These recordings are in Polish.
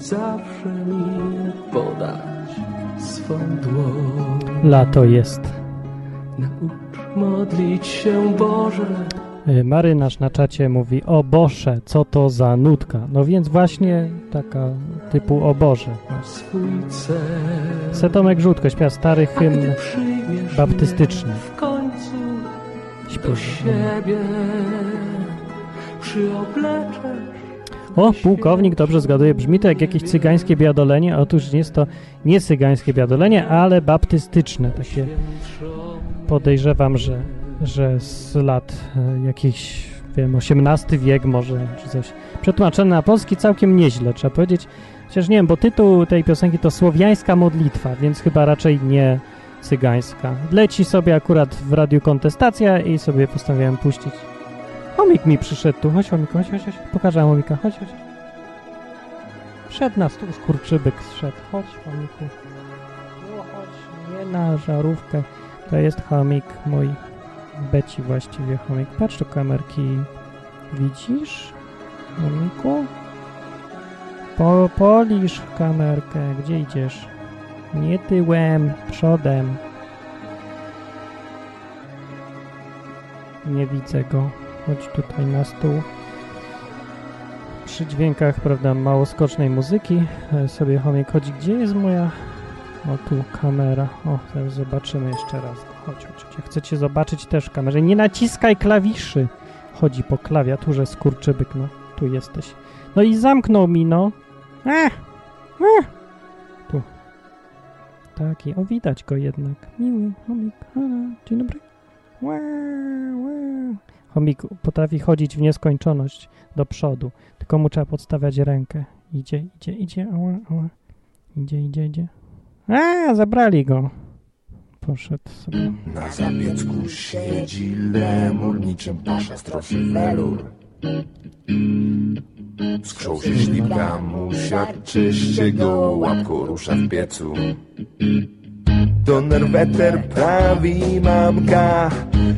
zawsze mi podać swą dłoń. Lato jest. Naucz modlić się Boże, Y, Marynarz na czacie mówi o Boże, co to za nutka. No więc właśnie taka typu o Boże. swój cel. Setomek Żółtko śpiewa stary hymn baptystyczny. w końcu do Śpiewa. siebie, przyobleczesz O, pułkownik dobrze zgaduje. Brzmi to jak jakieś cygańskie biadolenie. Otóż jest to nie cygańskie biadolenie, ale baptystyczne. Takie podejrzewam, że, że z lat e, jakichś, wiem, XVIII wiek może, czy coś. Przetłumaczone na polski całkiem nieźle, trzeba powiedzieć. Chociaż nie wiem, bo tytuł tej piosenki to Słowiańska Modlitwa, więc chyba raczej nie cygańska. Leci sobie akurat w radiu kontestacja i sobie postanowiłem puścić. Chomik mi przyszedł tu. Chodź, chomiku, chodź, chodź, chodź. Pokażę chomika. Chodź, chodź. Wszedł na stół, skurczybyk zszedł. Chodź, chomiku. No, chodź, nie na żarówkę. To jest chomik mój. Beci właściwie chomik. Patrz do kamerki. Widzisz? Chomiku? Po, polisz kamerkę. Gdzie idziesz? Nie tyłem, przodem. Nie widzę go. Chodź tutaj na stół. Przy dźwiękach, prawda, małoskocznej muzyki e, sobie chomik chodzi. Gdzie jest moja... O, tu kamera. O, zaraz zobaczymy jeszcze raz. Chodź, chodź, chodź. Cię zobaczyć też w kamerze. Nie naciskaj klawiszy. Chodzi po klawiaturze skurczybyk, no. Tu jesteś. No i zamknął mi, no. Ech! Ech! Tu. Taki, o widać go jednak. Miły chomik. Dzień dobry. Ła, ła. Chomik potrafi chodzić w nieskończoność do przodu. Tylko mu trzeba podstawiać rękę. Idzie, idzie, idzie. Ała, ała. Idzie, idzie, idzie. A, zabrali go. Poszedł sobie. Na zapiecku siedzi lemur, niczym pasza strofy welur. Skrzą się ślipka mu siarczyście go łapką rusza w piecu. To nerweter prawi mamka,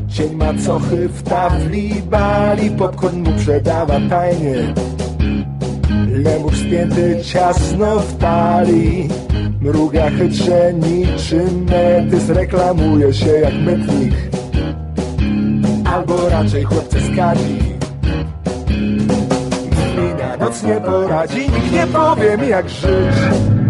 cień macochy w tafli bali, popcorn mu przedawa tajnie. Lemur spięty ciasno w talii, mruga chytrze niczym metys, reklamuje się jak mytnik, albo raczej chłopcy z kadzi. Nikt mi na noc nie poradzi, nikt nie powie mi jak żyć.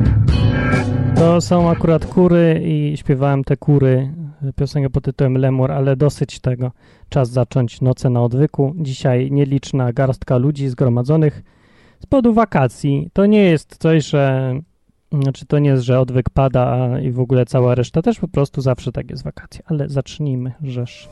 To są akurat kury i śpiewałem te kury, piosenkę pod tytułem Lemur, ale dosyć tego. Czas zacząć noce na odwyku. Dzisiaj nieliczna garstka ludzi zgromadzonych z powodu wakacji. To nie jest coś, że... Znaczy to nie jest, że odwyk pada i w ogóle cała reszta też po prostu zawsze tak jest wakacje. Ale zacznijmy, żeż.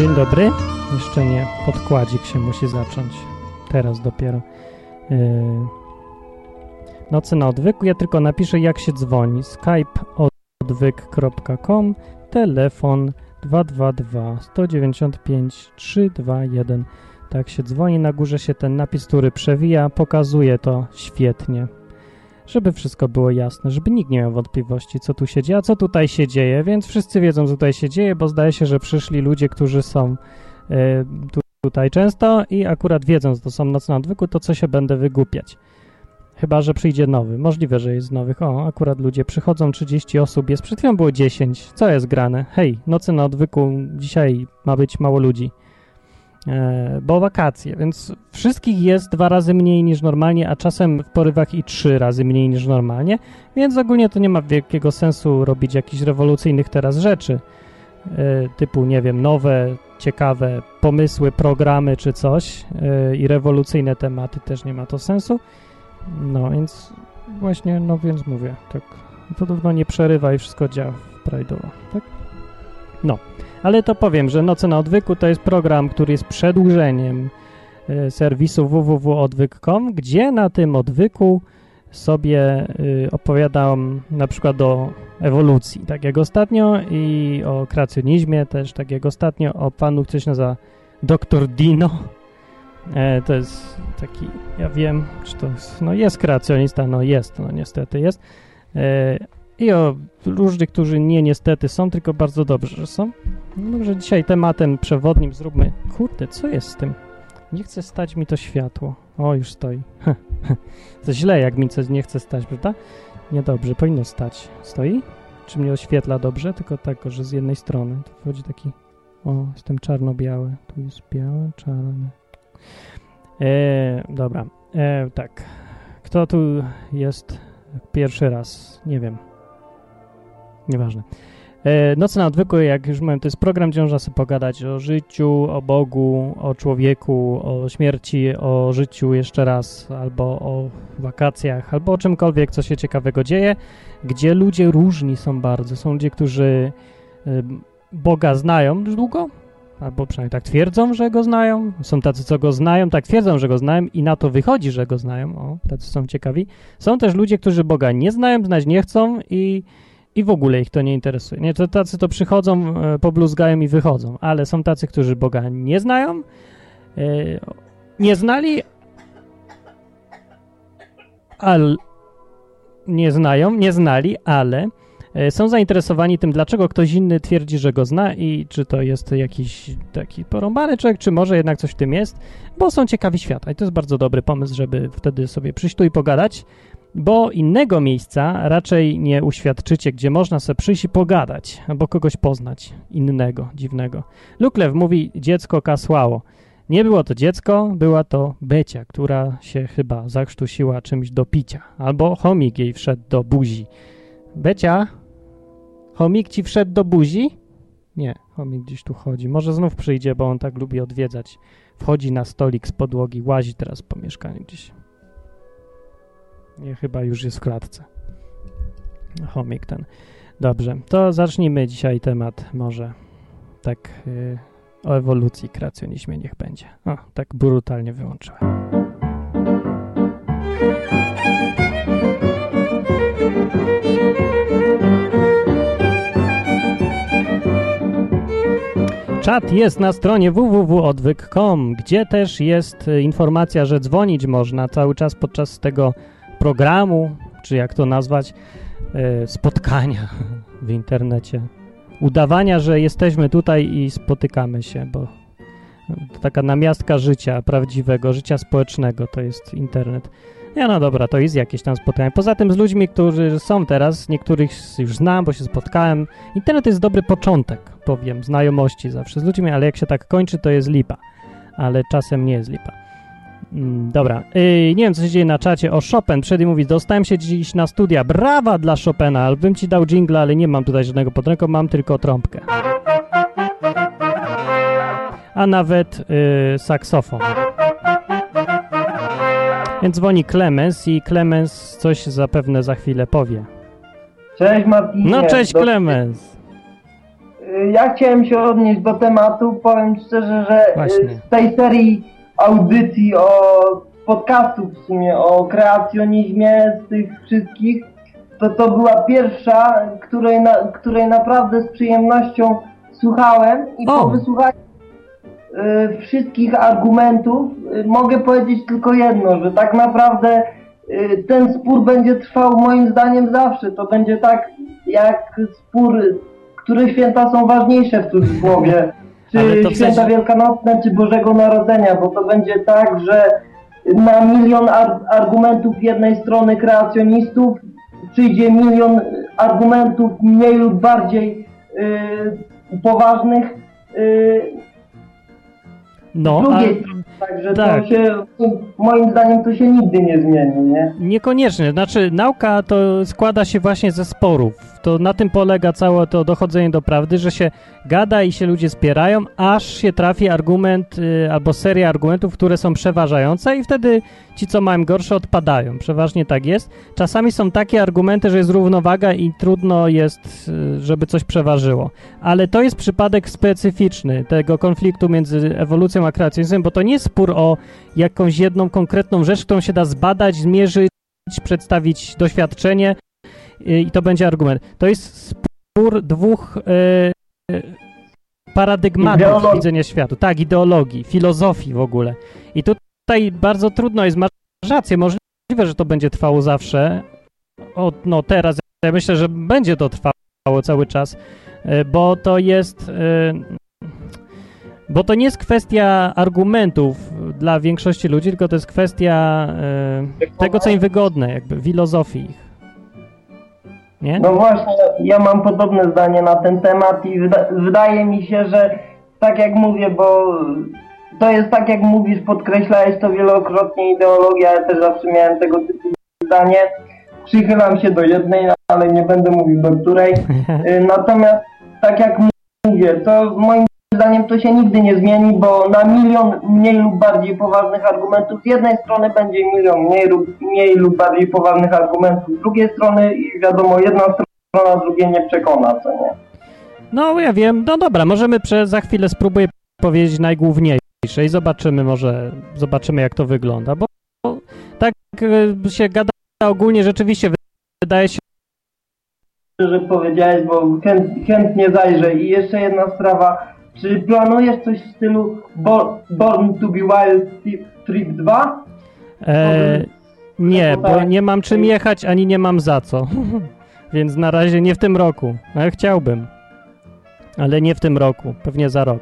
Dzień dobry. Jeszcze nie. Podkładzik się musi zacząć. Teraz dopiero. Yy... Nocy na odwyku. Ja tylko napiszę jak się dzwoni. Skype odwyk.com Telefon 222 195 321 Tak się dzwoni. Na górze się ten napis, który przewija. Pokazuje to świetnie. Żeby wszystko było jasne, żeby nikt nie miał wątpliwości, co tu się dzieje, a co tutaj się dzieje, więc wszyscy wiedzą, co tutaj się dzieje, bo zdaje się, że przyszli ludzie, którzy są e, tu, tutaj często i akurat wiedzą, że to są noce na odwyku, to co się będę wygłupiać. Chyba, że przyjdzie nowy. Możliwe, że jest nowych. O, akurat ludzie przychodzą, 30 osób jest. Przed chwilą było 10. Co jest grane? Hej, nocy na odwyku, dzisiaj ma być mało ludzi. E, bo wakacje, więc wszystkich jest dwa razy mniej niż normalnie, a czasem w porywach i trzy razy mniej niż normalnie, więc ogólnie to nie ma wielkiego sensu robić jakichś rewolucyjnych teraz rzeczy, e, typu, nie wiem, nowe, ciekawe pomysły, programy czy coś e, i rewolucyjne tematy też nie ma to sensu. No więc właśnie, no więc mówię, tak podobno nie przerywa i wszystko działa prawidłowo, tak? No. Ale to powiem, że Noce na Odwyku to jest program, który jest przedłużeniem e, serwisu www.odwyk.com, gdzie na tym odwyku sobie y, opowiadam na przykład o ewolucji, tak jak ostatnio, i o kreacjonizmie też, tak jak ostatnio, o panu, się nazywa Dr. Dino. E, to jest taki, ja wiem, czy to jest, no jest kreacjonista, no jest, no niestety jest. I o różnych, którzy nie niestety są, tylko bardzo dobrze, że są. No dobrze, dzisiaj tematem przewodnim zróbmy, kurde, co jest z tym? Nie chce stać mi to światło. O, już stoi. to źle, jak mi coś nie chce stać, prawda? Niedobrze, powinno stać. Stoi? Czy mnie oświetla dobrze? Tylko tak, że z jednej strony. Tu wchodzi taki... O, jestem czarno-biały. Tu jest białe, czarne. E, dobra, e, tak. Kto tu jest pierwszy raz? Nie wiem. Nieważne. E, Noce na odwyku, jak już mówiłem, to jest program, gdzie można sobie pogadać o życiu, o Bogu, o człowieku, o śmierci, o życiu jeszcze raz, albo o wakacjach, albo o czymkolwiek, co się ciekawego dzieje, gdzie ludzie różni są bardzo. Są ludzie, którzy y, Boga znają już długo, albo przynajmniej tak twierdzą, że go znają. Są tacy, co go znają, tak twierdzą, że go znają i na to wychodzi, że go znają. O, tacy są ciekawi. Są też ludzie, którzy Boga nie znają, znać nie chcą i i w ogóle ich to nie interesuje. Nie, to tacy to przychodzą, e, pobluzgają i wychodzą, ale są tacy, którzy Boga nie znają, e, nie znali, ale nie znają, nie znali, ale e, są zainteresowani tym, dlaczego ktoś inny twierdzi, że go zna i czy to jest jakiś taki porąbany człowiek, czy może jednak coś w tym jest, bo są ciekawi świata i to jest bardzo dobry pomysł, żeby wtedy sobie przyjść tu i pogadać, bo innego miejsca raczej nie uświadczycie, gdzie można sobie przyjść i pogadać, albo kogoś poznać innego, dziwnego. Luklew mówi, dziecko kasłało. Nie było to dziecko, była to Becia, która się chyba zakrztusiła czymś do picia, albo chomik jej wszedł do buzi. Becia, chomik ci wszedł do buzi? Nie, chomik gdzieś tu chodzi. Może znów przyjdzie, bo on tak lubi odwiedzać. Wchodzi na stolik z podłogi, łazi teraz po mieszkaniu gdzieś. Nie, chyba już jest w klatce. Chomik ten. Dobrze, to zacznijmy dzisiaj temat może tak yy, o ewolucji, kreacjonizmie niech będzie. O, tak brutalnie wyłączyłem. Czat jest na stronie www.odwyk.com, gdzie też jest y, informacja, że dzwonić można cały czas podczas tego programu, czy jak to nazwać, y, spotkania w internecie. Udawania, że jesteśmy tutaj i spotykamy się, bo to taka namiastka życia prawdziwego, życia społecznego to jest internet. Ja no dobra, to jest jakieś tam spotkanie. Poza tym z ludźmi, którzy są teraz, niektórych już znam, bo się spotkałem. Internet jest dobry początek, powiem, znajomości zawsze z ludźmi, ale jak się tak kończy, to jest lipa. Ale czasem nie jest lipa. Mm, dobra, yy, nie wiem co się dzieje na czacie. O Chopin, przed mówi, dostałem się dziś na studia. Brawa dla Chopina, bym ci dał jingle, ale nie mam tutaj żadnego pod ręką, mam tylko trąbkę. A nawet yy, saksofon. Więc dzwoni Klemens i Klemens coś zapewne za chwilę powie. Cześć Martinie. No cześć Do- Klemens. Y, Ja chciałem się odnieść do tematu. Powiem szczerze, że y, Właśnie. z tej serii audycji o podcastów w sumie o kreacjonizmie z tych wszystkich, to to była pierwsza, której, na, której naprawdę z przyjemnością słuchałem i O. po wysłuchaniu y, wszystkich argumentów y, mogę powiedzieć tylko jedno, że tak naprawdę y, ten spór będzie trwał moim zdaniem zawsze. To będzie tak jak spór, które święta są ważniejsze w cudzysłowie. Czy w święta sensie- wielkanocne, czy Bożego Narodzenia, bo to będzie tak, że na milion ar- argumentów jednej strony kreacjonistów przyjdzie milion argumentów mniej lub bardziej y, poważnych y, No, a drugiej strony. Także tak. to się, moim zdaniem to się nigdy nie zmieni, nie? Niekoniecznie. Znaczy, nauka to składa się właśnie ze sporów. To na tym polega całe to dochodzenie do prawdy, że się gada i się ludzie spierają, aż się trafi argument y, albo seria argumentów, które są przeważające i wtedy ci, co mają gorsze, odpadają. Przeważnie tak jest. Czasami są takie argumenty, że jest równowaga i trudno jest, y, żeby coś przeważyło. Ale to jest przypadek specyficzny tego konfliktu między ewolucją a kreacjonizmem, bo to nie jest spór o jakąś jedną konkretną rzecz, którą się da zbadać, zmierzyć przedstawić doświadczenie y, i to będzie argument. To jest spór dwóch y, paradygmatów Ideologii. widzenia świata. Tak, ideologii, filozofii w ogóle. I tutaj bardzo trudno jest, masz rację, możliwe, że to będzie trwało zawsze. O, no teraz ja myślę, że będzie to trwało cały czas, y, bo to jest... y, Bo to nie jest kwestia argumentów dla większości ludzi, tylko to jest kwestia y, tego, co im wygodne, jakby filozofii ich. Nie? No właśnie, ja mam podobne zdanie na ten temat i wyda wydaje mi się, że tak jak mówię, bo to jest tak jak mówisz, podkreślałeś to wielokrotnie ideologia, ja też zawsze miałem tego typu zdanie. Przychylam się do jednej, ale nie będę mówił do której. Y, Natomiast tak jak mówię, to moim zdaniem to się nigdy nie zmieni, bo na milion mniej lub bardziej poważnych argumentów z jednej strony będzie milion mniej lub, mniej lub bardziej poważnych argumentów z drugiej strony i wiadomo, jedna strona drugiej nie przekona, co nie? No ja wiem, no dobra, możemy prze, za chwilę spróbuję powiedzieć najgłówniejsze i zobaczymy może, zobaczymy jak to wygląda, bo, bo tak y, się gada ogólnie rzeczywiście wydaje się, że powiedziałeś, bo chęt, chętnie zajrzę. I jeszcze jedna sprawa. Czy planujesz coś w stylu Bo- Born to be Wild Trip 2? e, nie, No bo tak. nie mam czym jechać, ani nie mam za co, więc na razie nie w tym roku, ale chciałbym, ale nie w tym roku, pewnie za rok.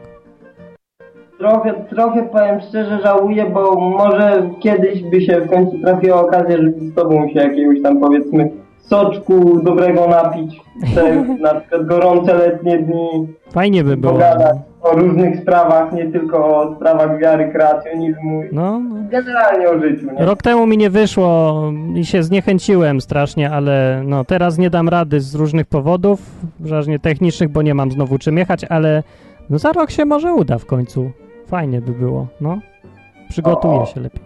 Trochę, trochę powiem szczerze żałuję, bo może kiedyś by się w końcu trafiła okazja, żeby z tobą się jakiegoś tam powiedzmy soczku dobrego napić. Te na przykład gorące letnie dni, Fajnie by było. pogadać o różnych sprawach, nie tylko o sprawach wiary, kreacjonizmu, No, no. generalnie o życiu. Nie? Rok temu mi nie wyszło i się zniechęciłem strasznie, ale no teraz nie dam rady z różnych powodów, żadnie technicznych, bo nie mam znowu czym jechać, ale no za rok się może uda w końcu. Fajnie by było, no. Przygotuję O. się lepiej.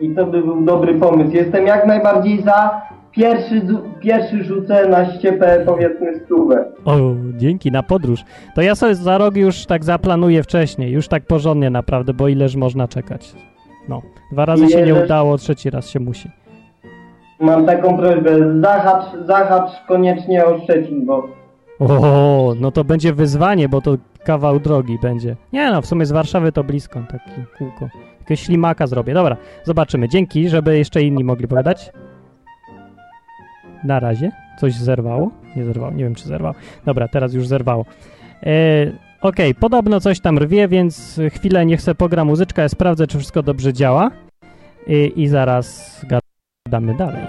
I to by był dobry pomysł. Jestem jak najbardziej za. Pierwszy, pierwszy rzucę na ściepę powiedzmy stówę. O, dzięki, na podróż. To ja sobie za rok już tak zaplanuję wcześniej, już tak porządnie naprawdę, bo ileż można czekać. No, dwa razy się nie udało, trzeci raz się musi. Mam taką prośbę, zahacz, zahacz koniecznie o Szczecin, bo O, no to będzie wyzwanie, bo to kawał drogi będzie. Nie no, w sumie z Warszawy to blisko, taki kółko. Jakiegoś ślimaka zrobię. Dobra, zobaczymy. Dzięki, żeby jeszcze inni mogli pogadać. Na razie. Coś zerwało? Nie zerwało, nie wiem czy zerwało. Dobra, teraz już zerwało. E, Okej, podobno coś tam rwie, więc chwilę niech se pogra muzyczka, ja sprawdzę, czy wszystko dobrze działa. I, i zaraz gadamy dalej.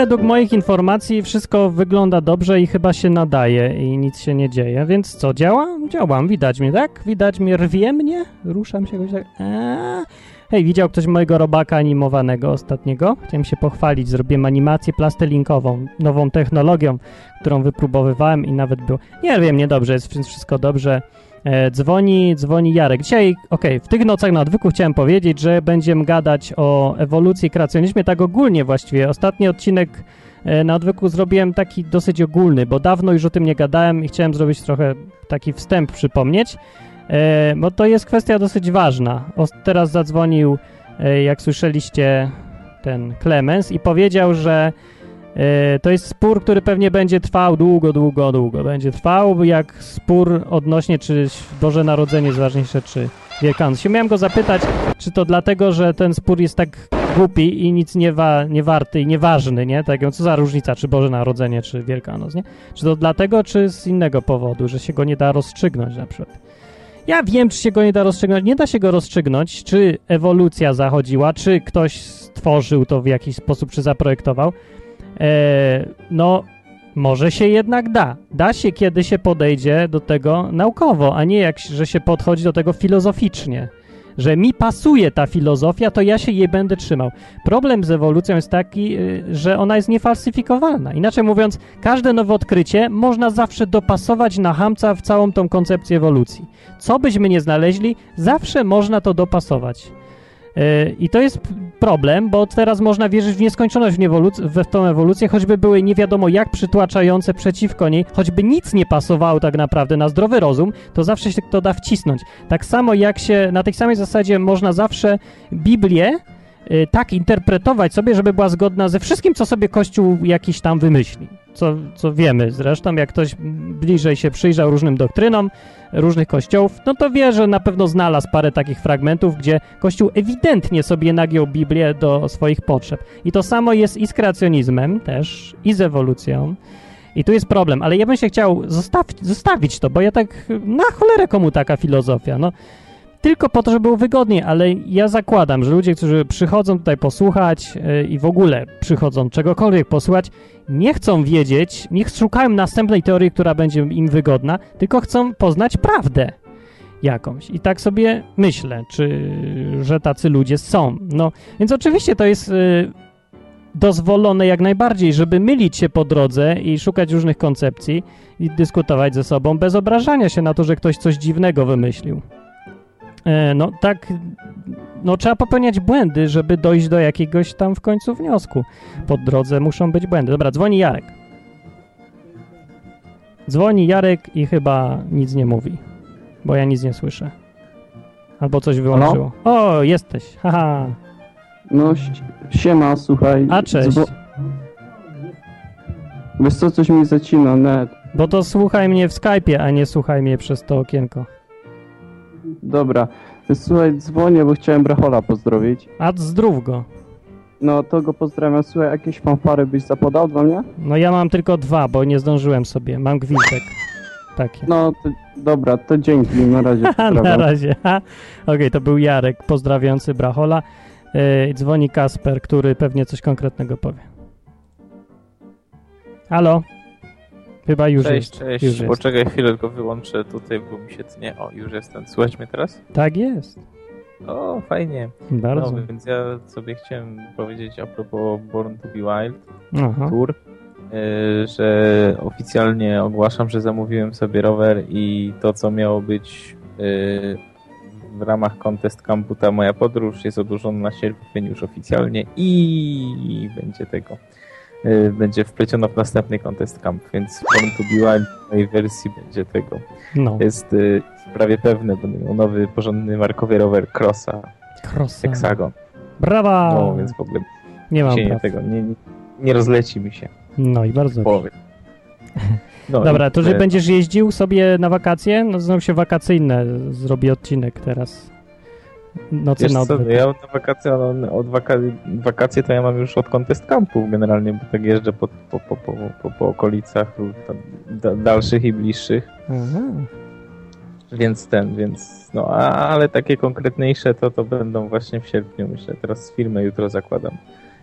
Według moich informacji wszystko wygląda dobrze i chyba się nadaje i nic się nie dzieje, więc co, działa? Działam, widać mnie, tak? Widać mnie, rwie mnie? Ruszam się jakoś tak... Eee. Hej, widział ktoś mojego robaka animowanego ostatniego? Chciałem się pochwalić, zrobiłem animację plastelinkową, nową technologią, którą wypróbowywałem i nawet było... Nie wiem, niedobrze, jest wszystko dobrze. E, dzwoni, dzwoni Jarek. Dzisiaj, okej, w tych nocach na odwyku chciałem powiedzieć, że będziemy gadać o ewolucji i kreacjonizmie tak ogólnie właściwie. Ostatni odcinek e, na odwyku zrobiłem taki dosyć ogólny, bo dawno już o tym nie gadałem i chciałem zrobić trochę taki wstęp przypomnieć, e, bo to jest kwestia dosyć ważna. Teraz zadzwonił, jak słyszeliście, ten Clemens i powiedział, że To jest spór, który pewnie będzie trwał długo, długo, długo. Będzie trwał jak spór odnośnie, czy Boże Narodzenie jest ważniejsze, czy Wielkanoc. Miałem go zapytać, czy to dlatego, że ten spór jest tak głupi i nic nie, wa- nie warty i nieważny, nie? Tak, co za różnica, czy Boże Narodzenie, czy Wielkanoc, nie? Czy to dlatego, czy z innego powodu, że się go nie da rozstrzygnąć na przykład. Ja wiem, czy się go nie da rozstrzygnąć. Nie da się go rozstrzygnąć, czy ewolucja zachodziła, czy ktoś stworzył to w jakiś sposób, czy zaprojektował. E, no, może się jednak da. Da się, kiedy się podejdzie do tego naukowo, a nie jak, że się podchodzi do tego filozoficznie. że mi pasuje ta filozofia, to ja się jej będę trzymał. Problem z ewolucją jest taki, y, że ona jest niefalsyfikowalna. Inaczej mówiąc, każde nowe odkrycie można zawsze dopasować na hamca w całą tą koncepcję ewolucji. Co byśmy nie znaleźli, zawsze można to dopasować. Yy, I to jest problem, bo teraz można wierzyć w nieskończoność w, w tą ewolucję, choćby były nie wiadomo jak przytłaczające przeciwko niej, choćby nic nie pasowało tak naprawdę na zdrowy rozum, to zawsze się to da wcisnąć. Tak samo jak się, na tej samej zasadzie można zawsze Biblię tak interpretować sobie, żeby była zgodna ze wszystkim, co sobie Kościół jakiś tam wymyśli. Co, co wiemy zresztą, jak ktoś bliżej się przyjrzał różnym doktrynom różnych kościołów, no to wie, że na pewno znalazł parę takich fragmentów, gdzie Kościół ewidentnie sobie nagiął Biblię do swoich potrzeb. I to samo jest i z kreacjonizmem też, i z ewolucją. I tu jest problem, ale ja bym się chciał zostawić to, bo ja tak, na cholerę komu taka filozofia, no tylko po to, żeby było wygodniej, ale ja zakładam, że ludzie, którzy przychodzą tutaj posłuchać yy, i w ogóle przychodzą czegokolwiek posłuchać, nie chcą wiedzieć, nie szukają następnej teorii, która będzie im wygodna, tylko chcą poznać prawdę jakąś. I tak sobie myślę, czy, że tacy ludzie są. No, więc oczywiście to jest yy, dozwolone jak najbardziej, żeby mylić się po drodze i szukać różnych koncepcji i dyskutować ze sobą bez obrażania się na to, że ktoś coś dziwnego wymyślił. E, no tak, no trzeba popełniać błędy, żeby dojść do jakiegoś tam w końcu wniosku. Po drodze muszą być błędy. Dobra, dzwoni Jarek. Dzwoni Jarek i chyba nic nie mówi, bo ja nic nie słyszę. Albo coś wyłączyło. O, jesteś, haha. No, siema, słuchaj. A cześć. Dzwo- Wiesz co, coś mi zacina, net. Bo to słuchaj mnie w Skype'ie, a nie słuchaj mnie przez to okienko. Dobra. Słuchaj, dzwonię, bo chciałem Brachola pozdrowić. A zdrów go. No, to go pozdrawiam. Słuchaj, jakieś fanfary byś zapodał dla mnie? No ja mam tylko dwa, bo nie zdążyłem sobie. Mam gwizdek. Takie. No, to, dobra, to dzięki, na razie. na razie. Okej, to był Jarek pozdrawiający Brachola. Yy, dzwoni Kasper, który pewnie coś konkretnego powie. Halo? Chyba już Cześć, jest. cześć. Już jest. Poczekaj chwilę, tylko wyłączę tutaj, bo mi się tnie. O, już jestem. Słychać mnie teraz? Tak jest. O, fajnie. Bardzo. No, więc ja sobie chciałem powiedzieć a propos Born to be Wild Aha. Tour, yy, że oficjalnie ogłaszam, że zamówiłem sobie rower i to, co miało być yy, w ramach Contest Campu, ta moja podróż jest odłożona na sierpień już oficjalnie i będzie tego. Yy, Będzie wpleciona w następny Contest Camp, więc Born to be mojej wersji będzie tego. No, Jest y, prawie pewne, będę miał nowy, porządny markowy rower Crossa krosa. Hexagon. Brawa! No, więc w ogóle nie mam nie tego, nie, nie, rozleci mi się No i bardzo połowie. No, Dobra, i, to że e, będziesz jeździł sobie na wakacje? No znowu się wakacyjne zrobi odcinek teraz. Nocy Wiesz na co, odwyk. ja na wakacje, no, od waka wakacje to ja mam już od contest campów generalnie, bo tak jeżdżę po, po, po, po, po, po okolicach da, dalszych i bliższych, Aha. więc ten, więc no, a, ale takie konkretniejsze to to będą właśnie w sierpniu, myślę, teraz firmę jutro zakładam.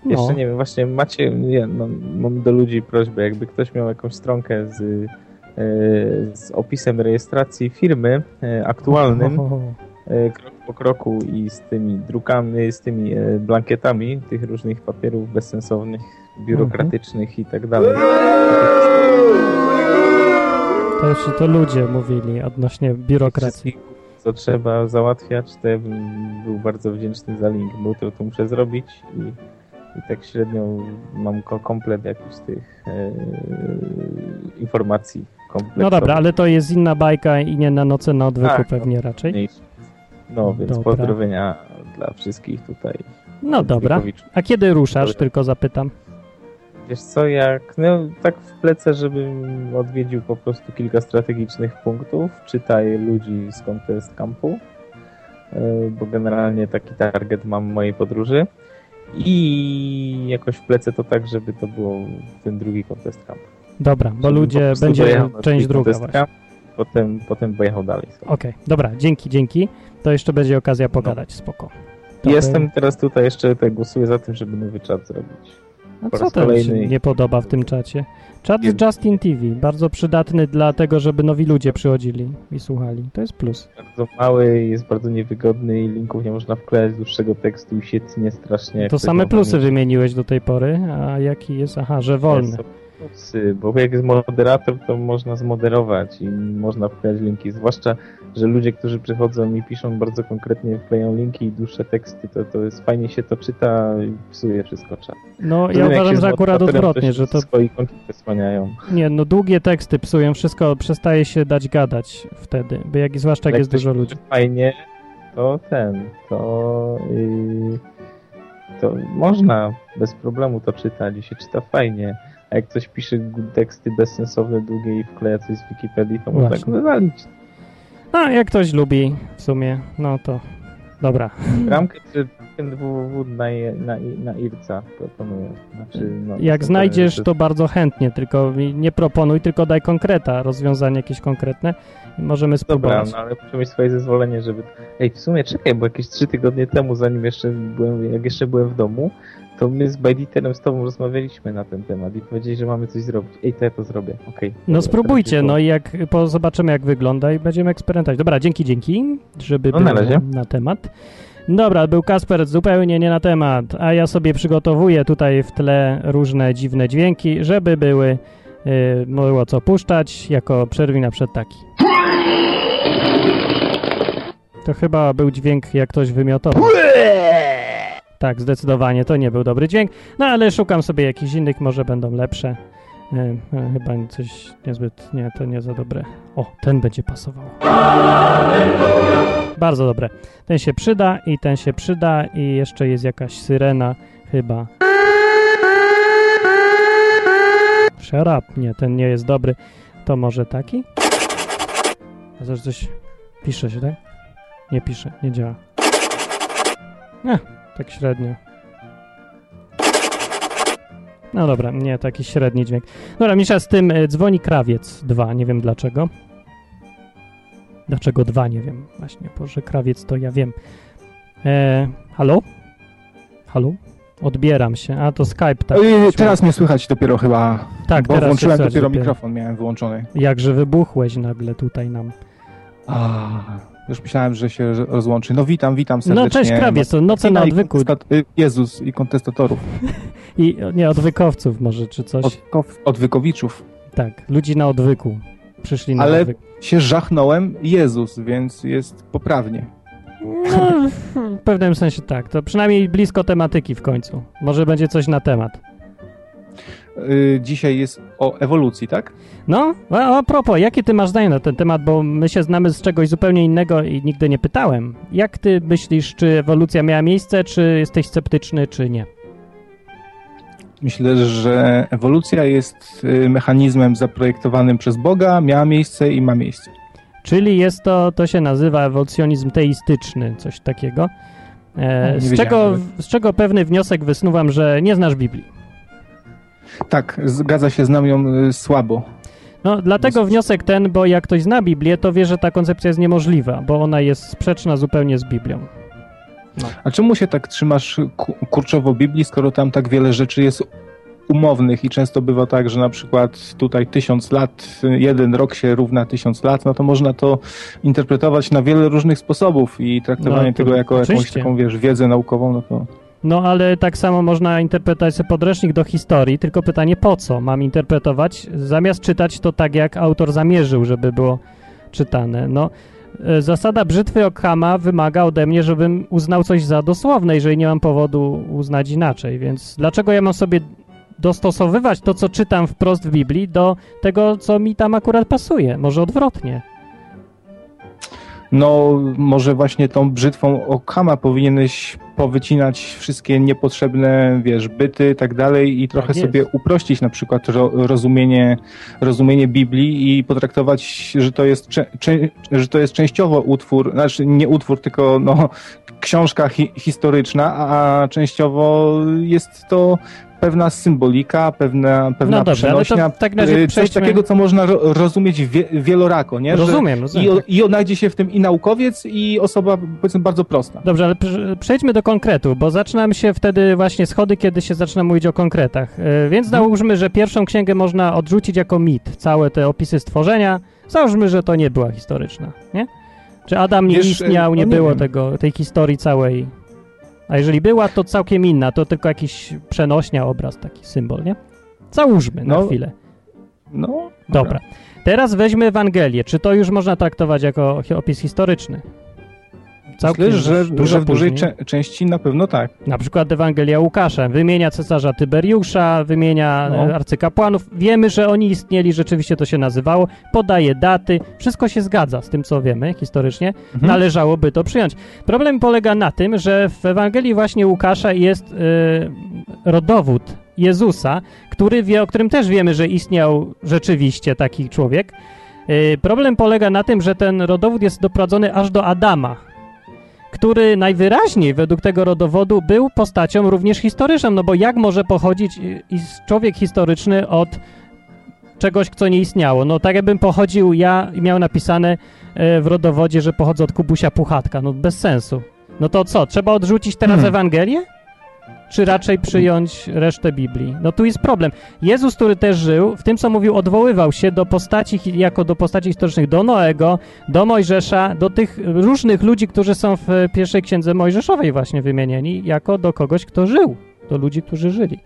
No. Jeszcze nie wiem, właśnie macie, no, mam do ludzi prośbę, jakby ktoś miał jakąś stronkę z, e, z opisem rejestracji firmy e, aktualnym, O, e, krok po kroku i z tymi drukami, z tymi e, blankietami tych różnych papierów bezsensownych, biurokratycznych i tak dalej. To jeszcze to ludzie mówili odnośnie biurokracji. Co trzeba załatwiać, to ja bym był bardzo wdzięczny za link, bo jutro to muszę zrobić i, i tak średnio mam ko- komplet jakichś tych e, informacji. No dobra, ale to jest inna bajka i nie na noce na odwyku Tak, pewnie raczej. mniejszy. No, więc Dobra. pozdrowienia dla wszystkich tutaj. No dobra. A kiedy ruszasz, tylko zapytam. Wiesz co, jak, no tak w plece, żebym odwiedził po prostu kilka strategicznych punktów, czytaj ludzi z Contest Campu, e, bo generalnie taki target mam mojej podróży i jakoś w plece to tak, żeby to było ten drugi Contest Camp. Dobra, bo ludzie, będzie część druga właśnie. Camp, Potem, potem pojechał dalej. Okej, dobra, dzięki, dzięki. To jeszcze będzie okazja pogadać, spoko. To Jestem teraz tutaj jeszcze, tak głosuję za tym, żeby nowy czat zrobić. A po co raz tam się kolejny. nie podoba w tym czacie? Czat z Justin TV, bardzo przydatny dlatego, żeby nowi ludzie przychodzili i słuchali. To jest plus. bardzo mały, jest bardzo niewygodny i linków nie można wklejać dłuższego tekstu i się tnie strasznie. To same plusy wymieniłeś do tej pory, a jaki jest? Aha, że wolny. Są Plusy, bo jak jest moderator, to można zmoderować i można wklejać linki. Zwłaszcza, że ludzie, którzy przychodzą i piszą bardzo konkretnie, wkleją linki i dłuższe teksty, to, to jest fajnie się to czyta i psuje wszystko czas. No Poza ja uważam, że z akurat odwrotnie, to że to Swoje kończy wysłaniają. nie, no długie teksty psują wszystko, przestaje się dać gadać wtedy, bo jak zwłaszcza jak Jak jest dużo ludzi. Fajnie, to ten, to, yy, to można bez problemu to czytać i się czyta fajnie. A jak ktoś pisze teksty bezsensowne, długie i wkleja coś z Wikipedii, to można Właśnie. go wywalić. A jak ktoś lubi w sumie, no to dobra. Ramkę czy www na, na, na IRCA proponuję. Znaczy, no, Jak znajdziesz, to- bardzo chętnie, tylko nie proponuj, tylko daj konkreta, rozwiązanie jakieś konkretne i możemy Dobra, spróbować. no ale muszę mieć swoje zezwolenie, żeby... Ej, w sumie czekaj, bo jakieś trzy tygodnie temu, zanim jeszcze byłem, jak jeszcze byłem w domu, to my z Bajditerem z tobą rozmawialiśmy na ten temat i powiedzieli, że mamy coś zrobić. Ej, to ja to zrobię, okej. No Dobra, spróbujcie, no i jak po, zobaczymy jak wygląda i będziemy eksperymentować. Dobra, dzięki, dzięki, żeby No, na razie. na temat. Dobra, był Kasper zupełnie nie na temat, a ja sobie przygotowuję tutaj w tle różne dziwne dźwięki, żeby były, yy, było co puszczać, jako przerwy na przykład taki. To chyba był dźwięk, jak ktoś wymiotował. Tak, zdecydowanie, to nie był dobry dźwięk, no ale szukam sobie jakichś innych, może będą lepsze. E, e, chyba coś niezbyt, nie, to nie za dobre. O, ten będzie pasował. Bardzo dobre. Ten się przyda i ten się przyda i jeszcze jest jakaś syrena chyba. Shut. Nie, ten nie jest dobry. To może taki? A coś pisze się, tak? Nie pisze, nie działa. Ech, tak średnio. No dobra, nie, taki średni dźwięk. Dobra, Misza, z tym y, dzwoni krawiec 2, nie wiem dlaczego. Dlaczego 2, nie wiem. Właśnie, Boże, krawiec to ja wiem. E, halo? Halo? Odbieram się. A, to Skype, tak. Ojej, teraz mnie słychać dopiero chyba, tak, bo teraz włączyłem słychać dopiero mikrofon, miałem wyłączony. Jakże wybuchłeś nagle tutaj nam. A, już myślałem, że się rozłączy. No witam, witam serdecznie. No cześć krawiec, to noce na odwyku. y, Jezus i kontestatorów. I, nie, odwykowców może, czy coś. Od, odwykowiczów. Tak, ludzi na odwyku. Przyszli na Ale- odwyk. Się żachnąłem Jezus, więc jest poprawnie. No, w pewnym sensie tak. To przynajmniej blisko tematyki w końcu. Może będzie coś na temat. Y, dzisiaj jest o ewolucji, tak? No, a, a propos, jakie ty masz zdanie na ten temat, bo my się znamy z czegoś zupełnie innego i nigdy nie pytałem. Jak ty myślisz, czy ewolucja miała miejsce, czy jesteś sceptyczny, czy nie? Myślę, że ewolucja jest y, mechanizmem zaprojektowanym przez Boga, miała miejsce i ma miejsce. Czyli jest to, to się nazywa ewolucjonizm teistyczny, coś takiego. E, z, czego, nawet. z czego pewny wniosek wysnuwam, że nie znasz Biblii. Tak, zgadza się, znam ją y, słabo. No, dlatego wniosek ten, bo jak ktoś zna Biblię, to wie, że ta koncepcja jest niemożliwa, bo ona jest sprzeczna zupełnie z Biblią. A czemu się tak trzymasz ku- kurczowo Biblii, skoro tam tak wiele rzeczy jest umownych i często bywa tak, że na przykład tutaj tysiąc lat, jeden rok się równa tysiąc lat, no to można to interpretować na wiele różnych sposobów i traktowanie No, to tego jako jakąś oczywiście. taką, wiesz, wiedzę naukową, no to No, ale tak samo można interpretować sobie podręcznik do historii, tylko pytanie po co mam interpretować, zamiast czytać to tak, jak autor zamierzył, żeby było czytane. No, e, zasada brzytwy Okhama wymaga ode mnie, żebym uznał coś za dosłowne, jeżeli nie mam powodu uznać inaczej, więc dlaczego ja mam sobie dostosowywać to, co czytam wprost w Biblii, do tego, co mi tam akurat pasuje? Może odwrotnie. no może właśnie tą brzytwą Okama powinieneś powycinać wszystkie niepotrzebne, wiesz, byty i tak dalej i trochę jest. sobie uprościć na przykład ro, rozumienie, rozumienie Biblii i potraktować, że to jest, cze, cze, że to jest częściowo utwór, znaczy nie utwór, tylko no, książka hi, historyczna, a częściowo jest to pewna symbolika, pewna, pewna No dobrze, ale to przenośnia, w takim razie y, coś przejdźmy- takiego, co można ro, rozumieć wie, wielorako, nie? Że Rozumiem, rozumiem. I, I odnajdzie się w tym i naukowiec, i osoba, powiedzmy, bardzo prosta. Dobrze, ale prze- przejdźmy do konkretu, bo zaczynam się wtedy właśnie schody, kiedy się zaczyna mówić o konkretach. E, Więc Mhm. załóżmy, że pierwszą księgę można odrzucić jako mit. Całe te opisy stworzenia. Załóżmy, że to nie była historyczna, nie? Czy Adam nie Wiesz, istniał, no nie nie było wiem. tego, tej historii całej. A jeżeli była, to całkiem inna, to tylko jakiś przenośnia obraz, taki symbol, nie? Załóżmy na No, chwilę. No, Dobra. Teraz weźmy Ewangelię. Czy to już można traktować jako opis historyczny? Myślę, że, dużo w dużej później. cze- części na pewno tak. Na przykład Ewangelia Łukasza wymienia cesarza Tyberiusza, wymienia No. arcykapłanów. Wiemy, że oni istnieli, rzeczywiście to się nazywało, podaje daty, wszystko się zgadza z tym, co wiemy historycznie. Mhm. Należałoby to przyjąć. Problem polega na tym, że w Ewangelii właśnie Łukasza jest e, rodowód Jezusa, który wie, o którym też wiemy, że istniał rzeczywiście taki człowiek. E, problem polega na tym, że ten rodowód jest doprowadzony aż do Adama, który najwyraźniej według tego rodowodu był postacią również historyczną, no bo jak może pochodzić i człowiek historyczny od czegoś, co nie istniało? No tak jakbym pochodził ja i miał napisane e, w rodowodzie, że pochodzę od Kubusia Puchatka, no bez sensu. No to co, trzeba odrzucić teraz Hmm. Ewangelię? Czy raczej przyjąć resztę Biblii? No tu jest problem. Jezus, który też żył, w tym co mówił, odwoływał się do postaci, jako do postaci historycznych, do Noego, do Mojżesza, do tych różnych ludzi, którzy są w pierwszej księdze Mojżeszowej właśnie wymienieni, jako do kogoś, kto żył, do ludzi, którzy żyli.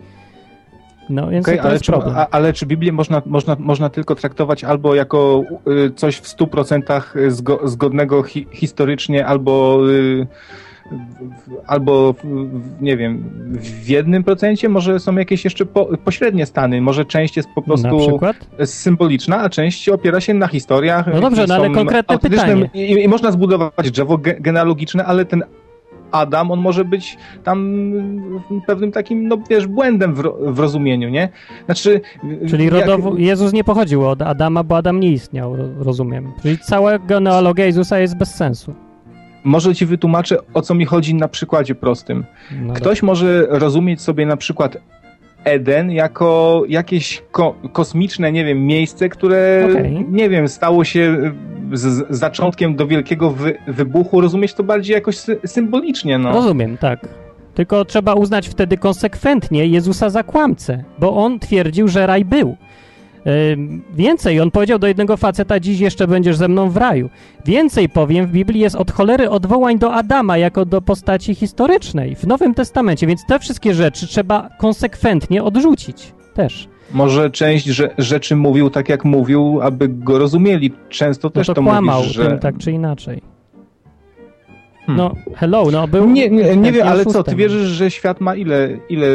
No więc Okej, to ale, jest czy, problem. a, ale czy Biblię można, można, można tylko traktować albo jako y, coś w 100% zgo, zgodnego hi, historycznie, albo, y, albo nie wiem, w jednym procencie? Może są jakieś jeszcze po, pośrednie stany? Może część jest po prostu symboliczna, a część opiera się na historiach. No dobrze, no ale konkretne pytanie. I, I można zbudować drzewo ge, genealogiczne, ale ten Adam, on może być tam pewnym takim, no wiesz, błędem w, w rozumieniu, nie? Znaczy... Czyli jak- rodowo... Jezus nie pochodził od Adama, bo Adam nie istniał, ro- rozumiem. Czyli cała genealogia Jezusa jest bez sensu. Może ci wytłumaczę, o co mi chodzi na przykładzie prostym. No Ktoś może rozumieć sobie na przykład Eden jako jakieś ko kosmiczne, nie wiem, miejsce, które, Okej. nie wiem, stało się z, z zaczątkiem do wielkiego wy wybuchu, rozumieć to bardziej jakoś sy symbolicznie, no. Rozumiem, tak. Tylko trzeba uznać wtedy konsekwentnie Jezusa za kłamcę, bo on twierdził, że raj był. Więcej, on powiedział do jednego faceta, dziś jeszcze będziesz ze mną w raju. Więcej powiem, w Biblii jest od cholery odwołań do Adama jako do postaci historycznej w Nowym Testamencie, więc te wszystkie rzeczy trzeba konsekwentnie odrzucić też. Może część że rzeczy mówił tak, jak mówił, aby go rozumieli. Często No też to to, kłamał mówisz, że... tym tak czy inaczej. Hmm. No, hello, no był... Nie, nie, nie wiem, ale co, ty wierzysz, że świat ma ile, ile,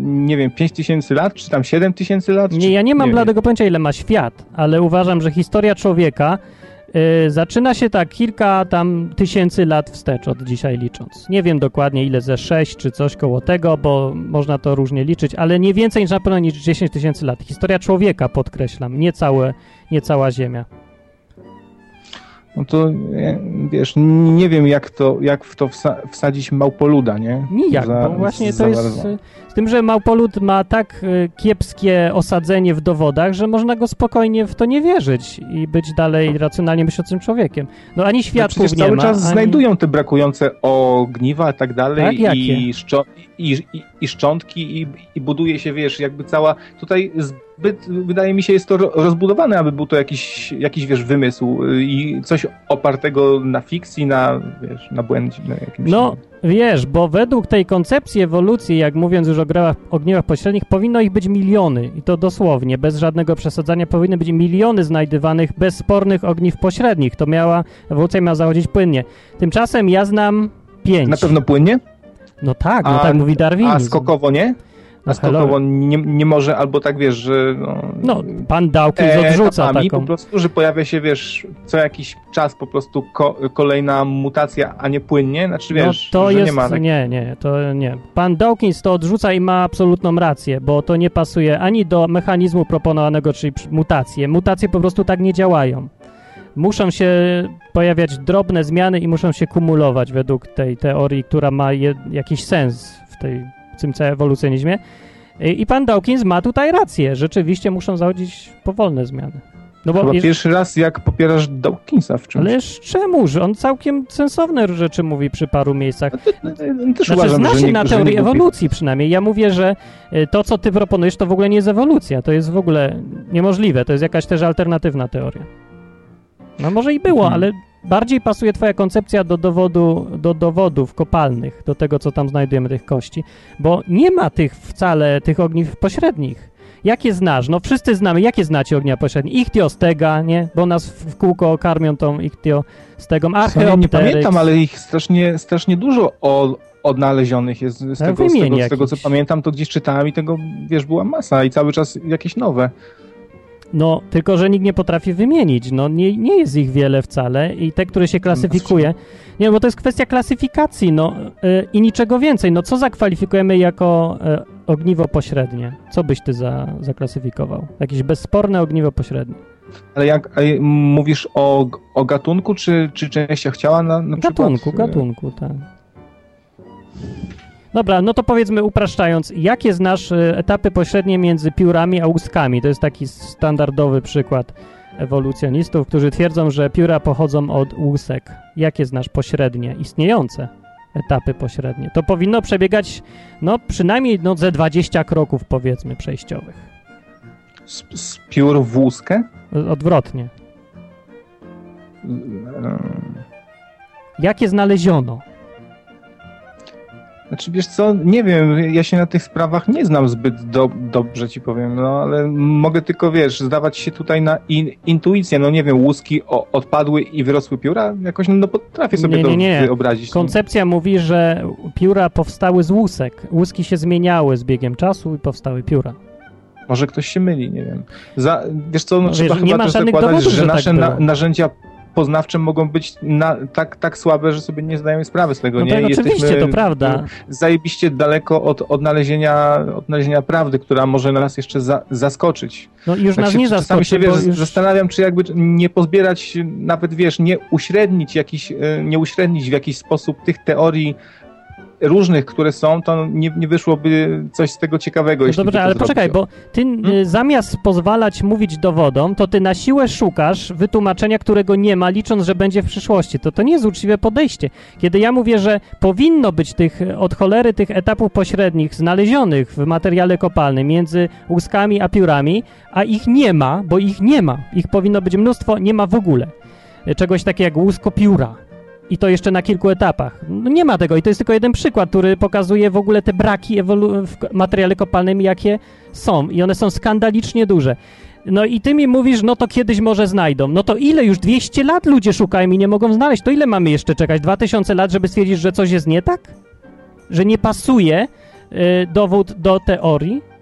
nie wiem, 5 tysięcy lat, czy tam 7 tysięcy lat? Nie, czy, ja nie mam bladego pojęcia, ile ma świat, ale uważam, że historia człowieka y, zaczyna się tak kilka tam tysięcy lat wstecz od dzisiaj licząc. Nie wiem dokładnie ile ze 6 czy coś koło tego, bo można to różnie liczyć, ale nie więcej niż na pewno niż 10 tysięcy lat. Historia człowieka podkreślam, nie, całe, nie cała Ziemia. No to, e, wiesz, nie wiem, jak, to, jak w to wsa wsadzić małpoluda, nie? Nijak, Za- bo właśnie to jest... bardzo. y, Z tym, że Małpolud ma tak y, kiepskie osadzenie w dowodach, że można go spokojnie w to nie wierzyć i być dalej racjonalnie myślącym człowiekiem. No ani No świadków przecież nie cały ma, czas ani... znajdują te brakujące ogniwa i tak Tak? dalej Jakie? i, szczo i, i, i szczątki i, i buduje się, wiesz, jakby cała, tutaj zbyt, wydaje mi się, jest to ro- rozbudowane, aby był to jakiś, jakiś wiesz, wymysł y, i coś opartego na fikcji, na, wiesz, na błędzie, na jakimś... No, wiesz, bo według tej koncepcji ewolucji, jak mówiąc już o grach, ogniwach pośrednich, powinno ich być miliony. I to dosłownie, bez żadnego przesadzania, powinny być miliony znajdywanych bezspornych ogniw pośrednich. To miała, ewolucja miała zachodzić płynnie. Tymczasem ja znam pięć. Na pewno płynnie, No tak, no A- tak mówi Darwin. a skokowo nie? No, A skokowo hello. nie, nie może, albo tak, wiesz, że... No, No, pan Dawkins odrzuca etapami taką... po prostu, że pojawia się, wiesz, co jakiś czas po prostu ko kolejna mutacja, a nie płynnie, znaczy wiesz, no to że jest, nie ma tak... nie, nie, to nie. Pan Dawkins to odrzuca i ma absolutną rację, bo to nie pasuje ani do mechanizmu proponowanego, czyli mutacje. Mutacje po prostu tak nie działają. Muszą się pojawiać drobne zmiany i muszą się kumulować według tej teorii, która ma jakiś sens w tej tym całym ewolucjonizmie. I i pan Dawkins ma tutaj rację. Rzeczywiście muszą zachodzić powolne zmiany. No bo Chyba pierwszy raz, jak popierasz Dawkinsa w czymś. Ależ czemuż? On całkiem sensowne rzeczy mówi przy paru miejscach. Też Znaczy, uważam, zna się nie, na teorii ewolucji przynajmniej. Ja mówię, że y, to, co ty proponujesz, to w ogóle nie jest ewolucja. To jest w ogóle niemożliwe. To jest jakaś też alternatywna teoria. No może i było, Mhm. ale bardziej pasuje twoja koncepcja do dowodu, do dowodów kopalnych, do tego, co tam znajdujemy, tych kości, bo nie ma tych wcale, tych ogniw pośrednich. Jakie znasz? No wszyscy znamy, jakie znacie ognia pośrednie? Ichtiostega, nie? Bo nas w kółko karmią tą ichtiostegą. Co, ja nie Archeopteryx. pamiętam, ale ich strasznie, strasznie dużo o, odnalezionych jest. Z tego, z tego, z tego, co pamiętam, to gdzieś czytałem i tego, wiesz, była masa i cały czas jakieś nowe. No, tylko że nikt nie potrafi wymienić. No, nie, nie jest ich wiele wcale i te, które się klasyfikuje. Nie, bo to jest kwestia klasyfikacji, no y, i niczego więcej. No, co zakwalifikujemy jako y, ogniwo pośrednie? Co byś ty za, zaklasyfikował? Jakieś bezsporne ogniwo pośrednie. Ale jak mówisz o, o gatunku, czy, czy częściach ciała na, na Gatunku, przykład? gatunku, tak. Dobra, no to powiedzmy upraszczając, jakie znasz y, etapy pośrednie między piórami a łuskami? To jest taki standardowy przykład ewolucjonistów, którzy twierdzą, że pióra pochodzą od łusek. Jakie znasz pośrednie, istniejące etapy pośrednie? To powinno przebiegać, no przynajmniej no, ze 20 kroków powiedzmy przejściowych. Z, z piór w łuskę? Odwrotnie. Ehm, Jakie znaleziono? Znaczy, wiesz co, nie wiem, ja się na tych sprawach nie znam zbyt do, dobrze, ci powiem, no ale mogę tylko, wiesz, zdawać się tutaj na in, intuicję, no nie wiem, łuski o, odpadły i wyrosły pióra, jakoś no potrafię sobie Nie, to nie, nie. wyobrazić. Koncepcja mówi, że pióra powstały z łusek. Łuski się zmieniały z biegiem czasu i powstały pióra. Może ktoś się myli, nie wiem. Za, wiesz co, no, No trzeba wiesz, nie chyba ma też zakładać, dowodów, że, że tak nasze na, było. narzędzia poznawcze mogą być na, tak, tak słabe, że sobie nie zdajemy sprawy z tego, No nie? to I oczywiście, jesteśmy, to prawda. Zajebiście daleko od odnalezienia, odnalezienia prawdy, która może nas jeszcze za, zaskoczyć. No już Tak nas się, nie zaskoczy, się wiesz, już... zastanawiam, czy jakby nie pozbierać, nawet wiesz, nie uśrednić jakiś, e, nie uśrednić w jakiś sposób tych teorii różnych, które są, to nie, nie wyszłoby coś z tego ciekawego. No to ale poczekaj, bo ty y, zamiast pozwalać mówić dowodom, to ty na siłę szukasz wytłumaczenia, którego nie ma, licząc, że będzie w przyszłości. To to nie jest uczciwe podejście. Kiedy ja mówię, że powinno być tych y, od cholery tych etapów pośrednich znalezionych w materiale kopalnym między łuskami a piórami, a ich nie ma, bo ich nie ma. Ich powinno być mnóstwo, nie ma w ogóle. Y, Czegoś takiego jak łusko-pióra. I to jeszcze na kilku etapach. No nie ma tego i to jest tylko jeden przykład, który pokazuje w ogóle te braki w materiale kopalnym, jakie są. I one są skandalicznie duże. No i ty mi mówisz, no to kiedyś może znajdą. No to ile już? 200 lat ludzie szukają i nie mogą znaleźć. To ile mamy jeszcze czekać? 2000 lat, żeby stwierdzić, że coś jest nie tak? Że nie pasuje y, dowód do teorii?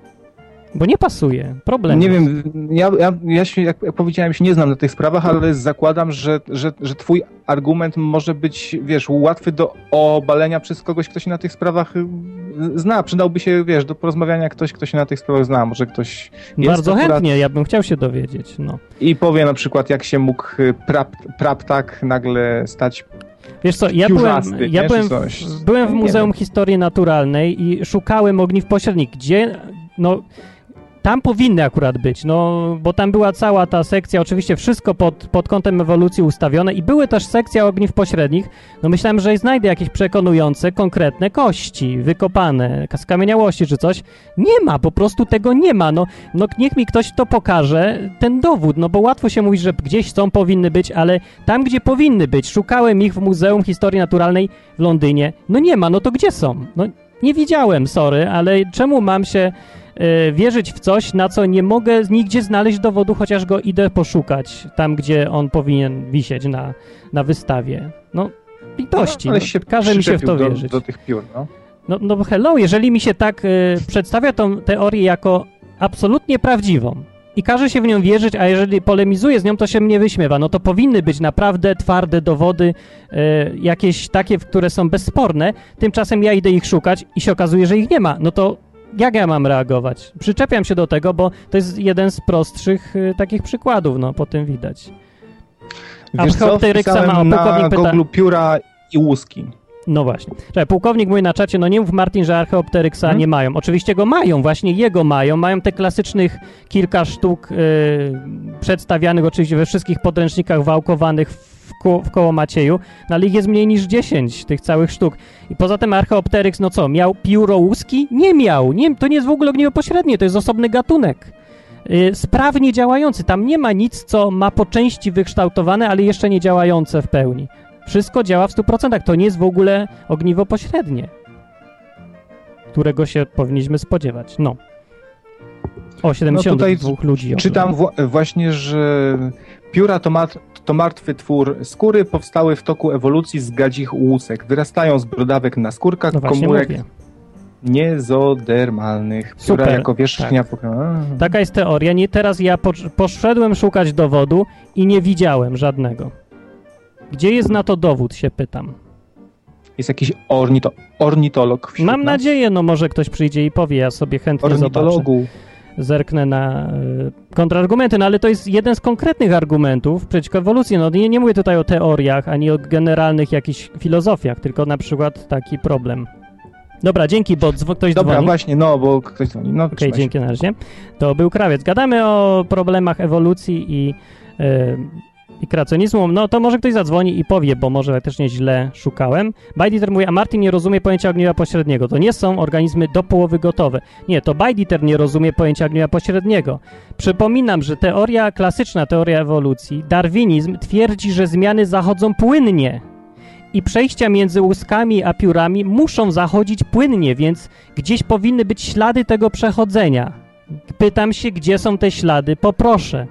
Bo nie pasuje. Problem Nie jest. wiem, ja, ja, ja się, jak, jak powiedziałem, się nie znam na tych sprawach, ale zakładam, że, że, że twój argument może być, wiesz, łatwy do obalenia przez kogoś, kto się na tych sprawach y, zna. Przydałby się, wiesz, do porozmawiania ktoś, kto się na tych sprawach zna. Może ktoś Bardzo akurat chętnie, ja bym chciał się dowiedzieć. No. i powie na przykład, jak się mógł y, prap, prap tak nagle stać Wiesz co, ja byłem, ja byłem, w, byłem w Muzeum. Historii Naturalnej i szukałem ogniw pośrednich, gdzie, no, tam powinny akurat być, no, bo tam była cała ta sekcja, oczywiście wszystko pod, pod kątem ewolucji ustawione i były też sekcja ogniw pośrednich, no myślałem, że znajdę jakieś przekonujące, konkretne kości, wykopane, skamieniałości czy coś. Nie ma, po prostu tego nie ma, no, no niech mi ktoś to pokaże, ten dowód, no bo łatwo się mówić, że gdzieś są, powinny być, ale tam, gdzie powinny być, szukałem ich w Muzeum Historii Naturalnej w Londynie, no nie ma, no to gdzie są? No nie widziałem, sorry, ale czemu mam się wierzyć w coś, na co nie mogę nigdzie znaleźć dowodu, chociaż go idę poszukać tam, gdzie on powinien wisieć na, na wystawie. No, litości. ale no, się każe mi się w to do, wierzyć. do tych piór, no. No, no hello, jeżeli mi się tak y, przedstawia tą teorię jako absolutnie prawdziwą i każe się w nią wierzyć, a jeżeli polemizuje z nią, to się mnie wyśmiewa, no to powinny być naprawdę twarde dowody, y, jakieś takie, które są bezsporne, tymczasem ja idę ich szukać i się okazuje, że ich nie ma. No to jak ja mam reagować? Przyczepiam się do tego, bo to jest jeden z prostszych y, takich przykładów, no po tym widać. A Wiesz co, Archeopteryxa ma wpisałem na pyta- Google pióra i łuski. No właśnie. Czekaj, pułkownik mówi na czacie, no nie mów Martin, że Archeopteryksa Hmm? nie mają. Oczywiście go mają, właśnie jego mają. Mają te klasycznych kilka sztuk y, przedstawianych oczywiście we wszystkich podręcznikach wałkowanych w, ko w koło Macieju, no ale ich jest mniej niż 10 tych całych sztuk. I poza tym Archeopteryks, no co, miał pióro łuski? Nie miał. Nie, to nie jest w ogóle ogniwo pośrednie, to jest osobny gatunek. Y, sprawnie działający. Tam nie ma nic, co ma po części wykształtowane, ale jeszcze nie działające w pełni. Wszystko działa w 100%. To nie jest w ogóle ogniwo pośrednie, którego się powinniśmy spodziewać. No. O, 72 ludzi. Czytam wła- właśnie, że pióra to, mat- to martwy twór skóry, powstały w toku ewolucji z gadzich łusek. Wyrastają z brodawek na skórkach No komórek mówię. niezodermalnych. Super, jako wierzchnia... tak. Taka jest teoria. Nie teraz ja po, poszedłem szukać dowodu i nie widziałem żadnego. Gdzie jest na to dowód, się pytam. Jest jakiś ornito, ornitolog Mam nas? nadzieję, no może ktoś przyjdzie i powie, ja sobie chętnie zobaczę. Zerknę na y, kontrargumenty, no ale to jest jeden z konkretnych argumentów przeciwko ewolucji. No nie, nie mówię tutaj o teoriach, ani o generalnych jakichś filozofiach, tylko na przykład taki problem. Dobra, dzięki, bo dzwo- ktoś Dobra, dzwoni. właśnie, no, bo ktoś dzwoni. No, Okej, się. dzięki na razie. To był krawiec. Gadamy o problemach ewolucji i, yy, i kreacjonizmu. No to może ktoś zadzwoni i powie, bo może faktycznie źle szukałem. Bajditer mówi, a Martin nie rozumie pojęcia ogniwa pośredniego. To nie są organizmy do połowy gotowe. Nie, to Bajditer nie rozumie pojęcia ogniwa pośredniego. Przypominam, że teoria, klasyczna teoria ewolucji, darwinizm twierdzi, że zmiany zachodzą płynnie. I przejścia między łuskami a piórami muszą zachodzić płynnie, więc gdzieś powinny być ślady tego przechodzenia. Pytam się, gdzie są te ślady? Poproszę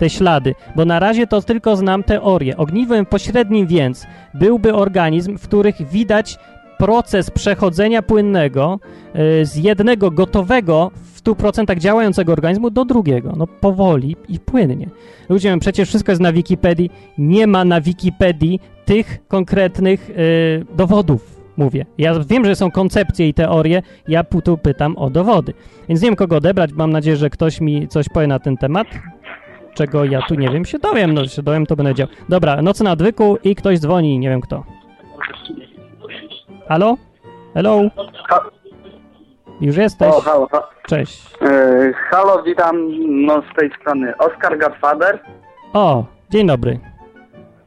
te ślady, bo na razie to tylko znam teorię. Ogniwem pośrednim więc byłby organizm, w których widać proces przechodzenia płynnego y, z jednego gotowego w 100% działającego organizmu do drugiego. No powoli i płynnie. Ludzie przecież wszystko jest na Wikipedii. Nie ma na Wikipedii tych konkretnych y, dowodów, mówię. Ja wiem, że są koncepcje i teorie, ja tu pytam o dowody. Więc nie wiem, kogo odebrać. Mam nadzieję, że ktoś mi coś powie na ten temat. Czego ja tu nie wiem, się dowiem. No, się dowiem, to będę działał. Dobra, nocy na odwyku i ktoś dzwoni, nie wiem kto. Halo? Hello? Ha- Już jesteś? O, halo, ha- Cześć. e, halo, witam no, z tej strony Oskar Godfather. O, dzień dobry.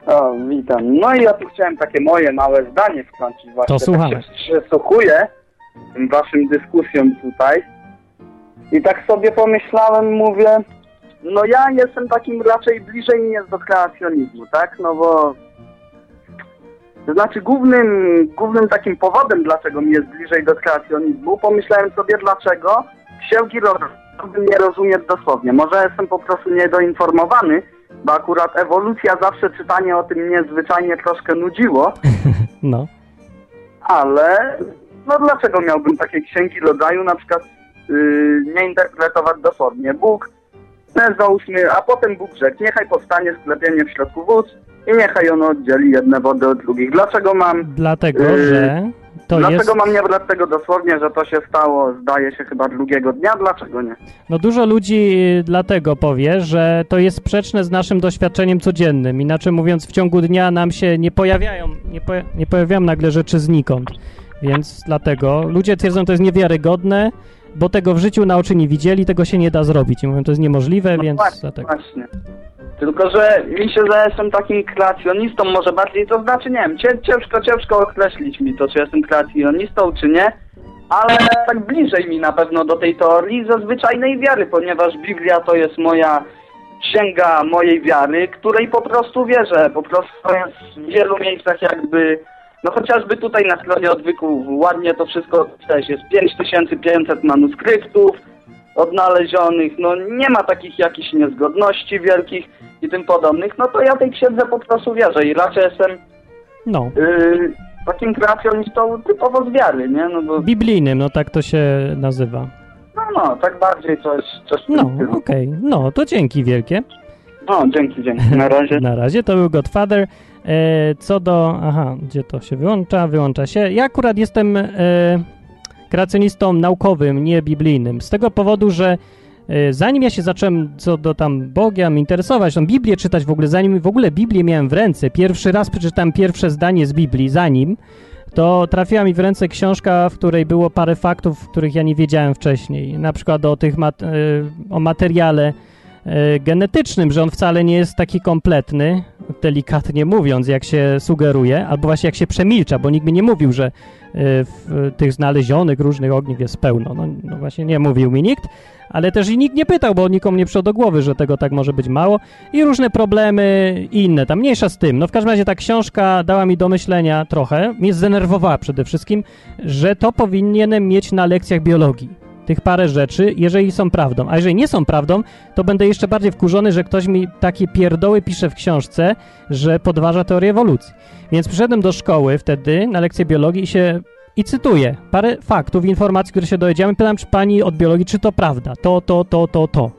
O, witam. No i ja tu chciałem takie moje małe zdanie wtrącić właśnie. To słuchamy. Tak się przysłuchuję tym waszym dyskusjom tutaj. I tak sobie pomyślałem, mówię, no ja jestem takim raczej bliżej nie do kreacjonizmu, tak? No bo to znaczy głównym, głównym takim powodem, dlaczego mi jest bliżej do kreacjonizmu, pomyślałem sobie, dlaczego księgi rodzin nie rozumiem dosłownie. Może jestem po prostu niedoinformowany, bo akurat ewolucja zawsze czytanie o tym mnie zwyczajnie troszkę nudziło, No. ale no dlaczego miałbym takie księgi rodzaju na przykład yy, nie interpretować dosłownie? Bóg, no załóżmy, a potem Bóg rzekł, niechaj powstanie sklepienie w środku wóz i niechaj ono oddzieli jedne wody od drugich. Dlaczego mam Dlatego, Yy, że to Dlaczego jest... mam nie brać tego dosłownie, że to się stało, zdaje się, chyba drugiego dnia? Dlaczego nie? No dużo ludzi y, dlatego powie, że to jest sprzeczne z naszym doświadczeniem codziennym. Inaczej mówiąc, w ciągu dnia nam się nie pojawiają, nie, po, nie pojawiają nagle rzeczy znikąd. Więc dlatego ludzie twierdzą, że to jest niewiarygodne, bo tego w życiu na oczy nie widzieli, tego się nie da zrobić. I mówią, to jest niemożliwe, No więc właśnie, dlatego. właśnie. Tylko, że mi się, że jestem takim kreacjonistą, może bardziej, to znaczy, nie wiem, cię- ciężko, ciężko określić mi to, czy jestem kreacjonistą, czy nie, ale tak bliżej mi na pewno do tej teorii ze zwyczajnej wiary, ponieważ Biblia to jest moja księga mojej wiary, której po prostu wierzę. Po prostu jest w wielu miejscach jakby, no chociażby tutaj na stronie odwyków ładnie to wszystko też jest 5500 manuskryptów odnalezionych, no nie ma takich jakichś niezgodności wielkich i tym podobnych, no to ja tej księdze po prostu wierzę i raczej jestem No. yy, takim kreacjonistą typowo z wiary, nie? No bo, Biblijnym, no tak to się nazywa. no, no, tak bardziej coś, coś No, okej. No, to dzięki wielkie. No, dzięki, dzięki. Na razie. Na razie to był Godfather. E, co do. Aha, gdzie to się wyłącza? Wyłącza się. Ja akurat jestem e, kreacjonistą naukowym, nie biblijnym. Z tego powodu, że e, zanim ja się zacząłem co do tam Bogiem interesować, tą Biblię czytać w ogóle, zanim w ogóle Biblię miałem w ręce, pierwszy raz przeczytałem pierwsze zdanie z Biblii, zanim to trafiła mi w ręce książka, w której było parę faktów, których ja nie wiedziałem wcześniej. Na przykład o tych mat- o materiale genetycznym, że on wcale nie jest taki kompletny, delikatnie mówiąc, jak się sugeruje, albo właśnie jak się przemilcza, bo nikt mi nie mówił, że y, w tych znalezionych różnych ogniw jest pełno. No, no właśnie nie mówił mi nikt, ale też i nikt nie pytał, bo nikomu nie przyszło do głowy, że tego tak może być mało i różne problemy inne, tam mniejsza z tym. No w każdym razie ta książka dała mi do myślenia trochę, mnie zdenerwowała przede wszystkim, że to powinienem mieć na lekcjach biologii. Tych parę rzeczy, jeżeli są prawdą. A jeżeli nie są prawdą, to będę jeszcze bardziej wkurzony, że ktoś mi takie pierdoły pisze w książce, że podważa teorię ewolucji. Więc przyszedłem do szkoły wtedy na lekcję biologii i się i cytuję parę faktów, informacji, które się dowiedziałem. Pytam, czy pani od biologii, czy to prawda? To, to, to, to, to.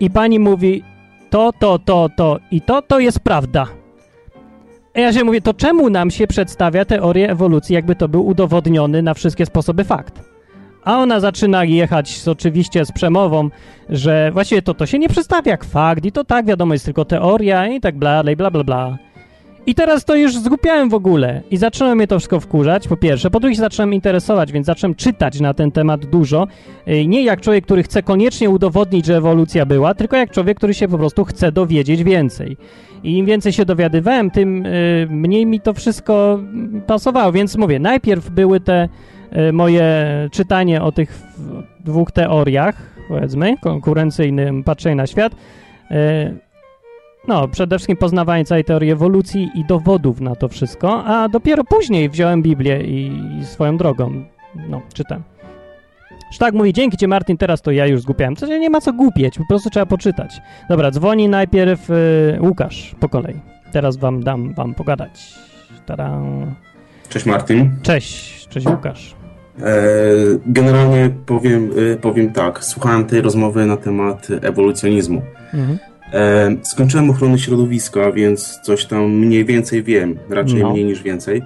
I pani mówi, to, to, to, to i to, to jest prawda. A ja się mówię, to czemu nam się przedstawia teorię ewolucji, jakby to był udowodniony na wszystkie sposoby fakt? A ona zaczyna jechać z, oczywiście z przemową, że właściwie to, to się nie przedstawia jak fakt i to tak, wiadomo, jest tylko teoria i tak bla, bla, bla, bla. I teraz to już zgłupiałem w ogóle i zaczęło mnie to wszystko wkurzać, po pierwsze. Po drugie zacząłem interesować, więc zacząłem czytać na ten temat dużo. Yy, Nie jak człowiek, który chce koniecznie udowodnić, że ewolucja była, tylko jak człowiek, który się po prostu chce dowiedzieć więcej. I im więcej się dowiadywałem, tym yy, mniej mi to wszystko pasowało. Więc mówię, najpierw były te moje czytanie o tych dwóch teoriach, powiedzmy, konkurencyjnym patrzeniu na świat. Yy, no, przede wszystkim poznawanie całej teorii ewolucji i dowodów na to wszystko, a dopiero później wziąłem Biblię i, i swoją drogą, no, czytam. Sztak mówi, dzięki ci Martin, teraz to ja już zgłupiałem. Co nie ma co głupieć, po prostu trzeba poczytać. Dobra, dzwoni najpierw y, Łukasz po kolei. Teraz wam dam wam pogadać. Tada. Cześć Martin. Cześć, cześć Łukasz. E, generalnie powiem, e, powiem tak, słuchałem tej rozmowy na temat ewolucjonizmu. Mhm. E, skończyłem ochronę środowiska, więc coś tam mniej więcej wiem, raczej No. mniej niż więcej.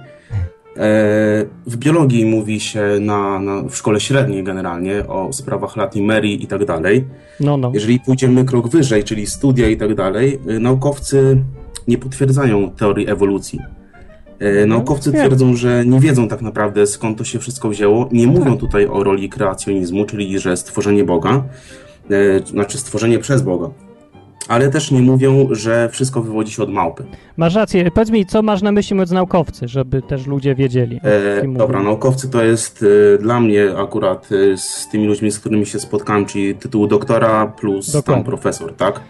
W biologii mówi się na, na, w szkole średniej generalnie o sprawach latimerii i tak dalej. No, no. Jeżeli pójdziemy krok wyżej, czyli studia i tak dalej, naukowcy nie potwierdzają teorii ewolucji. E, Naukowcy wiem. twierdzą, że nie wiedzą tak naprawdę skąd to się wszystko wzięło. Nie mówią tutaj o roli kreacjonizmu, czyli że stworzenie Boga, e, znaczy stworzenie przez Boga. Ale też nie mówią, że wszystko wywodzi się od małpy. Masz rację. Powiedz mi, co masz na myśli mówiąc naukowcy, żeby też ludzie wiedzieli. E, dobra, naukowcy to jest e, dla mnie akurat e, z tymi ludźmi, z którymi się spotkałem, czyli tytuł doktora plus Dokładnie. tam profesor, tak?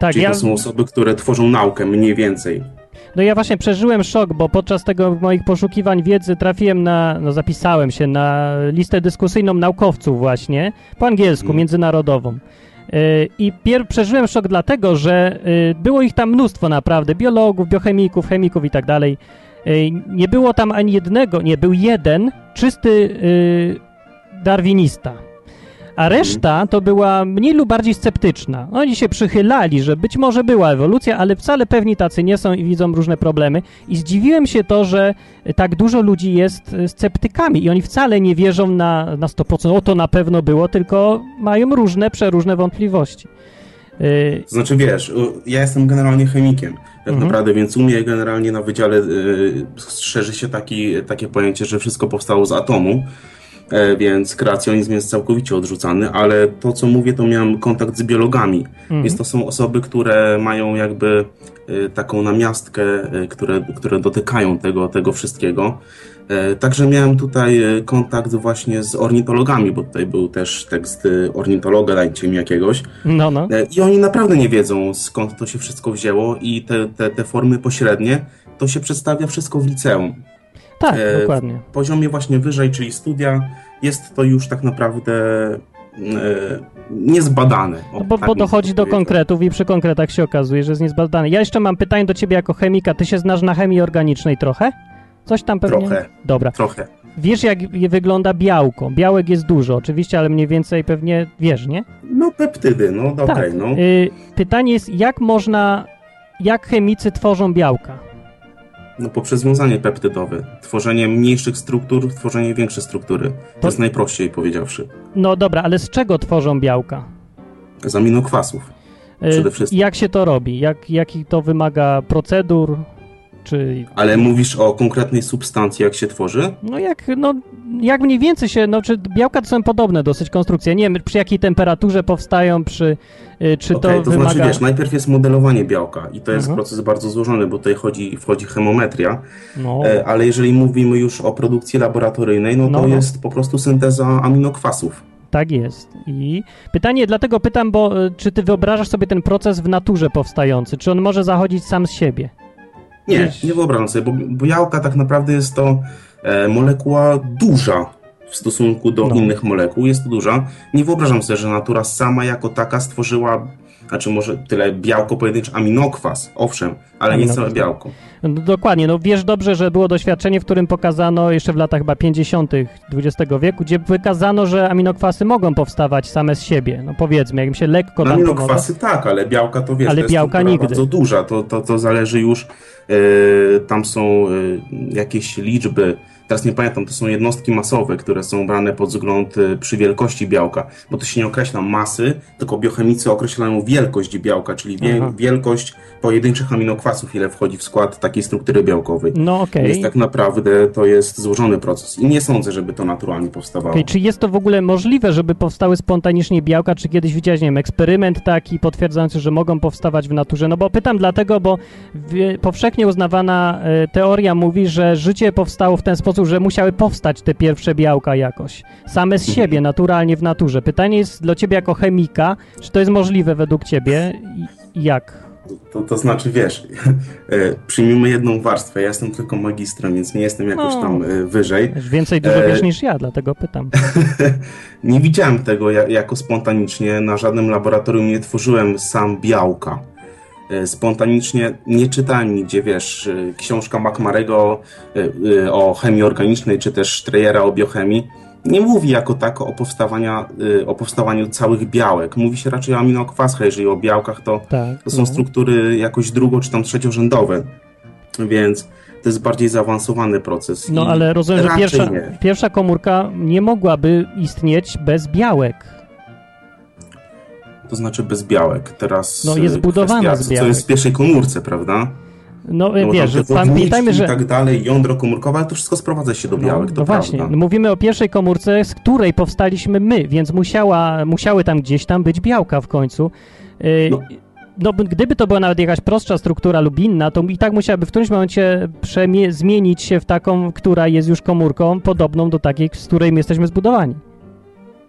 Tak, czyli ja, to są osoby, które tworzą naukę mniej więcej. No ja właśnie przeżyłem szok, bo podczas tego moich poszukiwań wiedzy trafiłem na, no zapisałem się na listę dyskusyjną naukowców właśnie, po angielsku, Mhm. międzynarodową. Yy, I pier- przeżyłem szok dlatego, że yy, było ich tam mnóstwo naprawdę, biologów, biochemików, chemików i tak dalej. Yy, Nie było tam ani jednego, nie, był jeden czysty darwinista. A reszta to była mniej lub bardziej sceptyczna. Oni się przychylali, że być może była ewolucja, ale wcale pewni tacy nie są i widzą różne problemy. I zdziwiłem się to, że tak dużo ludzi jest e, sceptykami i oni wcale nie wierzą na, na 100%, o to na pewno było, tylko mają różne, przeróżne wątpliwości. Yy, To znaczy, wiesz, ja jestem generalnie chemikiem, tak Mhm. naprawdę, więc u mnie generalnie na wydziale y, szerzy się taki, takie pojęcie, że wszystko powstało z atomu, e, więc kreacjonizm jest całkowicie odrzucany, ale to, co mówię, to miałem kontakt z biologami, mhm. więc to są osoby, które mają jakby y, taką namiastkę, y, które, które dotykają tego, tego wszystkiego. E, Także miałem tutaj kontakt właśnie z ornitologami, bo tutaj był też tekst ornitologa, dajcie mi jakiegoś. No, no. E, I oni naprawdę nie wiedzą skąd to się wszystko wzięło i te, te, te formy pośrednie, to się przedstawia wszystko w liceum. Tak, e, dokładnie. W poziomie właśnie wyżej, czyli studia, jest to już tak naprawdę e, niezbadane. No bo, tak bo dochodzi do konkretów i przy konkretach się okazuje, że jest niezbadane. Ja jeszcze mam pytanie do ciebie jako chemika. Ty się znasz na chemii organicznej trochę? Coś tam pewnie? Trochę, Dobra. trochę. Wiesz, jak wygląda białko. Białek jest dużo, oczywiście, ale mniej więcej pewnie wiesz, nie? No peptydy, no okej, Tak. no. Y, pytanie jest, jak można, jak chemicy tworzą białka? No. Poprzez związanie peptydowe. Tworzenie mniejszych struktur, tworzenie większej struktury. To, To- jest najprościej powiedziawszy. No dobra, ale z czego tworzą białka? Z aminokwasów. Y, Przede wszystkim. Jak się to robi? Jak, jakich to wymaga procedur? Czy Ale mówisz o konkretnej substancji, jak się tworzy? No jak, no, jak mniej więcej się, no czy białka to są podobne dosyć konstrukcje. Nie wiem, przy jakiej temperaturze powstają, przy, y, czy Okej, to, to wymaga... znaczy wiesz, najpierw jest modelowanie białka i to jest Mhm. proces bardzo złożony, bo tutaj chodzi, wchodzi chemometria, No, e, ale jeżeli mówimy już o produkcji laboratoryjnej, no to No, no. jest po prostu synteza aminokwasów. tak jest. I pytanie, dlatego pytam, bo y, czy ty wyobrażasz sobie ten proces w naturze powstający? Czy on może zachodzić sam z siebie? Nie, nie wyobrażam sobie, bo bo białka tak naprawdę jest to e, molekuła duża w stosunku do No. innych molekuł, jest to duża. Nie wyobrażam sobie, że natura sama jako taka stworzyła, znaczy może tyle białko pojedyncze, aminokwas, owszem, ale nie Aminokwas, całe tak. białko. No, dokładnie, no wiesz dobrze, że było doświadczenie, w którym pokazano jeszcze w latach chyba 50. XX wieku, gdzie wykazano, że aminokwasy mogą powstawać same z siebie. No powiedzmy, jak im się lekko No, aminokwasy tak, ale białka to wiesz, Ale to jest białka nigdy. bardzo duża, to, to, to zależy już, e, tam są e, jakieś liczby, teraz nie pamiętam, to są jednostki masowe, które są brane pod wzgląd e, przy wielkości białka, bo to się nie określa masy, tylko biochemicy określają wielkość białka, czyli wie, wielkość pojedynczych aminokwasów, ile wchodzi w skład takiej struktury białkowej. No okej. Więc tak naprawdę to jest złożony proces i nie sądzę, żeby to naturalnie powstawało. Okej, czy jest to w ogóle możliwe, żeby powstały spontanicznie białka? Czy kiedyś widziałeś, nie wiem, eksperyment taki potwierdzający, że mogą powstawać w naturze? No bo pytam dlatego, bo powszechnie uznawana e, teoria mówi, że życie powstało w ten sposób, że musiały powstać te pierwsze białka jakoś. Same z siebie, naturalnie w naturze. Pytanie jest dla ciebie jako chemika, czy to jest możliwe według ciebie i jak? To, to znaczy, wiesz, e, przyjmijmy jedną warstwę. Ja jestem tylko magistrem, więc nie jestem jakoś No. tam e, wyżej. Więcej dużo E, wiesz niż ja, dlatego pytam. Nie widziałem tego ja, jako spontanicznie. Na żadnym laboratorium nie tworzyłem sam białka. E, Spontanicznie nie czytałem nigdzie, wiesz, e, książka McMarego e, o chemii organicznej, czy też Streyera o biochemii. Nie mówi jako tako o, powstawania, o powstawaniu całych białek. Mówi się raczej o aminokwasach. Jeżeli o białkach, to Tak. to są no. struktury jakoś drugo czy tam trzeciorzędowe, więc to jest bardziej zaawansowany proces. No ale rozumiem, że pierwsza, nie. pierwsza komórka nie mogłaby istnieć bez białek. To znaczy bez białek. Teraz No, jest e, zbudowana kwestia, z co- Co białek. jest w pierwszej komórce, prawda? No, No, wiesz, tam pamiętajmy, że... i tak dalej, jądro komórkowe, ale to wszystko sprowadza się do No, białek, no to właśnie, prawda. no mówimy o pierwszej komórce, z której powstaliśmy my, więc musiała, musiały tam gdzieś tam być białka w końcu. Yy, No. no. gdyby to była nawet jakaś prostsza struktura lub inna, to i tak musiałaby w którymś momencie zmienić się w taką, która jest już komórką podobną do takiej, z której my jesteśmy zbudowani.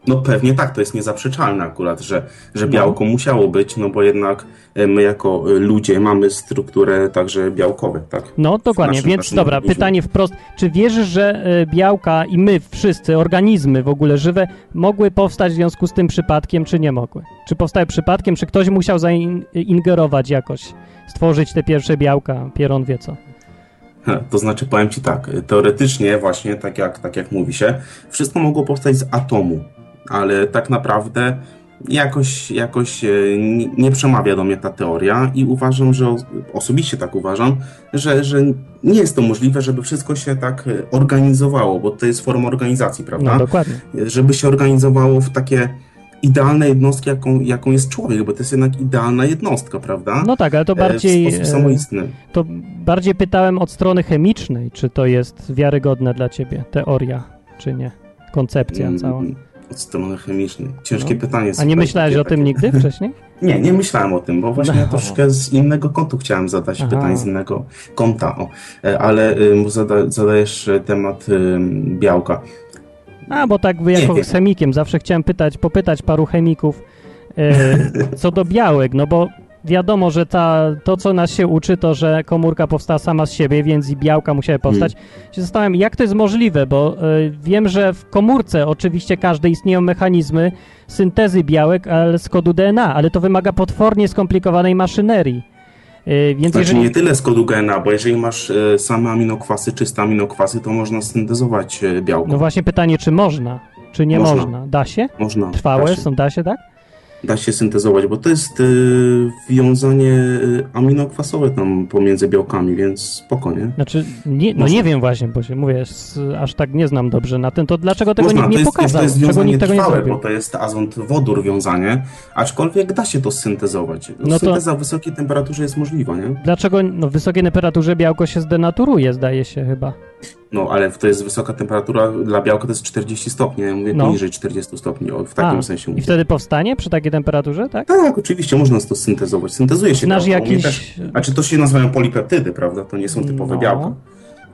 No pewnie tak, to jest niezaprzeczalne akurat, że, że No. białko musiało być, no bo jednak e, my jako e, ludzie mamy strukturę także białkowe, tak? No, dokładnie, naszym- więc naszym dobra, organizmie. pytanie wprost. Czy wierzysz, że e, białka i my wszyscy, organizmy w ogóle żywe, mogły powstać w związku z tym przypadkiem, czy nie mogły? Czy powstały przypadkiem, czy ktoś musiał zaingerować jakoś, stworzyć te pierwsze białka, Pieron wie co? To znaczy, powiem Ci tak, teoretycznie właśnie, tak jak, tak jak mówi się, wszystko mogło powstać z atomu, ale tak naprawdę jakoś, jakoś e, nie, przemawia do mnie ta teoria i uważam, że osobiście tak uważam, że, że nie jest to możliwe, żeby wszystko się tak e, organizowało, bo to jest forma organizacji, prawda? No, dokładnie. Żeby się organizowało w takie idealne jednostki, jaką, jaką jest człowiek, bo to jest jednak idealna jednostka, prawda? No tak, ale to E, bardziej, W sposób e, samoistny. to bardziej pytałem od strony chemicznej, czy to jest wiarygodne dla ciebie, teoria, czy nie, koncepcja Mm, cała. Od strony chemicznej. Ciężkie No. pytanie. A nie myślałeś takie- o tym nigdy wcześniej? Nie, nie myślałem o tym, bo właśnie No. troszkę z innego kątu chciałem zadać Aha. pytanie, z innego kąta. O. E, Ale ym, zada, zadajesz e, temat ym, białka. A, bo tak wy Nie jako z chemikiem zawsze chciałem pytać, popytać paru chemików e, co do białek, no bo wiadomo, że ta, to, co nas się uczy, to, że komórka powstała sama z siebie, więc i białka musiały powstać. Się zastanawiam, jak to jest możliwe, bo e, wiem, że w komórce oczywiście każdej istnieją mechanizmy syntezy białek, ale z kodu DNA, ale to wymaga potwornie skomplikowanej maszynerii. E, więc Znaczy jeżeli... nie tyle z kodu DNA, bo jeżeli masz e, same aminokwasy, czyste aminokwasy, to można syntezować białko. No właśnie pytanie, czy można, czy nie Można. można? Da się? Można. Trwałe da się. są, da się, tak? Da się syntezować, bo to jest y, wiązanie y, aminokwasowe tam pomiędzy białkami, więc spokojnie. Znaczy, nie, no Można. nie wiem właśnie, bo się mówię, aż tak nie znam dobrze na tym, to dlaczego tego Można, nikt to nie jest, pokazał? To jest wiązanie tego nie trwałe, zrobił? bo to jest azot-wodór wiązanie, aczkolwiek da się to syntezować. No to- Synteza w wysokiej temperaturze jest możliwa, nie? Dlaczego no, w wysokiej temperaturze białko się zdenaturuje, zdaje się chyba. No, ale to jest wysoka temperatura, dla białka to jest 40 stopni, ja mówię No. poniżej 40 stopni, o, w takim A, sensie I mówię. wtedy powstanie przy takiej temperaturze, tak? Tak, oczywiście, można to syntezować. Syntezuje się Znasz białko. Jakiś- Też, a czy to się nazywają polipeptydy, prawda? To nie są typowe No. białka.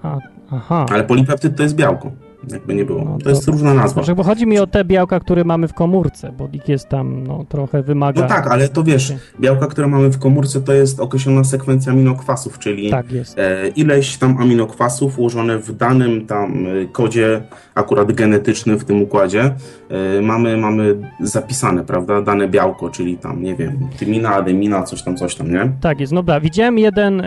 A, aha. Ale polipeptyd to jest białko, jakby nie było. No to jest dobra. różna nazwa. Znaczy, bo chodzi mi o te białka, które mamy w komórce, bo ich jest tam no, trochę wymaga. No tak, ale to wiesz, białka, które mamy w komórce, to jest określona sekwencja aminokwasów, czyli Tak jest. e, ileś tam aminokwasów ułożone w danym tam e, kodzie, akurat genetycznym w tym układzie, e, mamy, mamy zapisane, prawda, dane białko, czyli tam, nie wiem, tymina, ademina, coś tam, coś tam, nie? Tak jest, no dobra. Widziałem jeden y,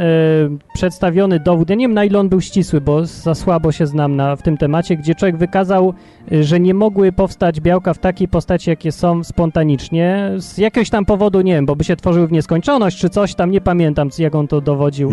przedstawiony dowód, ja nie wiem na ile on był ścisły, bo za słabo się znam na, w tym temacie, gdzie człowiek wykazał, y, że nie mogły powstać białka w takiej postaci, jakie są spontanicznie, z jakiegoś tam powodu, nie wiem, bo by się tworzyły w nieskończoność, czy coś tam, nie pamiętam, jak on to dowodził.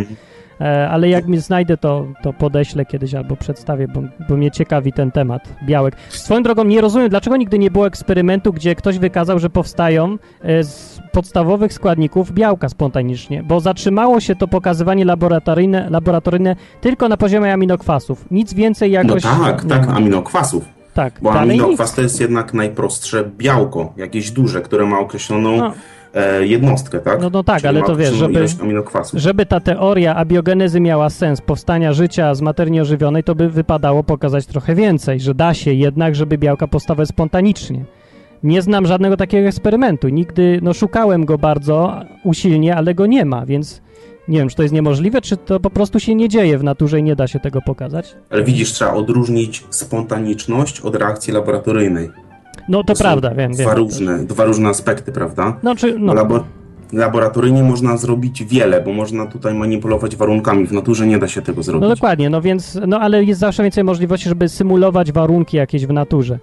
E, ale jak mi znajdę, to, to podeślę kiedyś albo przedstawię, bo, bo mnie ciekawi ten temat białek. Swoją drogą nie rozumiem, dlaczego nigdy nie było eksperymentu, gdzie ktoś wykazał, że powstają e, z podstawowych składników białka spontanicznie, bo zatrzymało się to pokazywanie laboratoryjne, laboratoryjne tylko na poziomie aminokwasów. Nic więcej No jakoś... tak, nie tak, ma. aminokwasów. Tak, Bo dalej aminokwas nic. to jest jednak najprostsze białko, jakieś duże, które ma określoną No. E, jednostkę, tak? No, no tak, Czyli ale to wiesz, żeby-. Żeby ta teoria abiogenezy miała sens, powstania życia z materii nieożywionej, to by wypadało pokazać trochę więcej, że da się jednak, żeby białka powstawały spontanicznie. Nie znam żadnego takiego eksperymentu. Nigdy, no szukałem go bardzo usilnie, ale go nie ma, więc nie wiem, czy to jest niemożliwe, czy to po prostu się nie dzieje w naturze i nie da się tego pokazać. Ale widzisz, trzeba odróżnić spontaniczność od reakcji laboratoryjnej. No to, są prawda, wiem, Dwa wiem. różne, dwa różne aspekty, prawda? No czy, no, Labor laboratoryjnie można zrobić wiele, bo można tutaj manipulować warunkami. W naturze nie da się tego no zrobić. dokładnie, no więc, no ale jest zawsze więcej możliwości, żeby symulować warunki jakieś w naturze.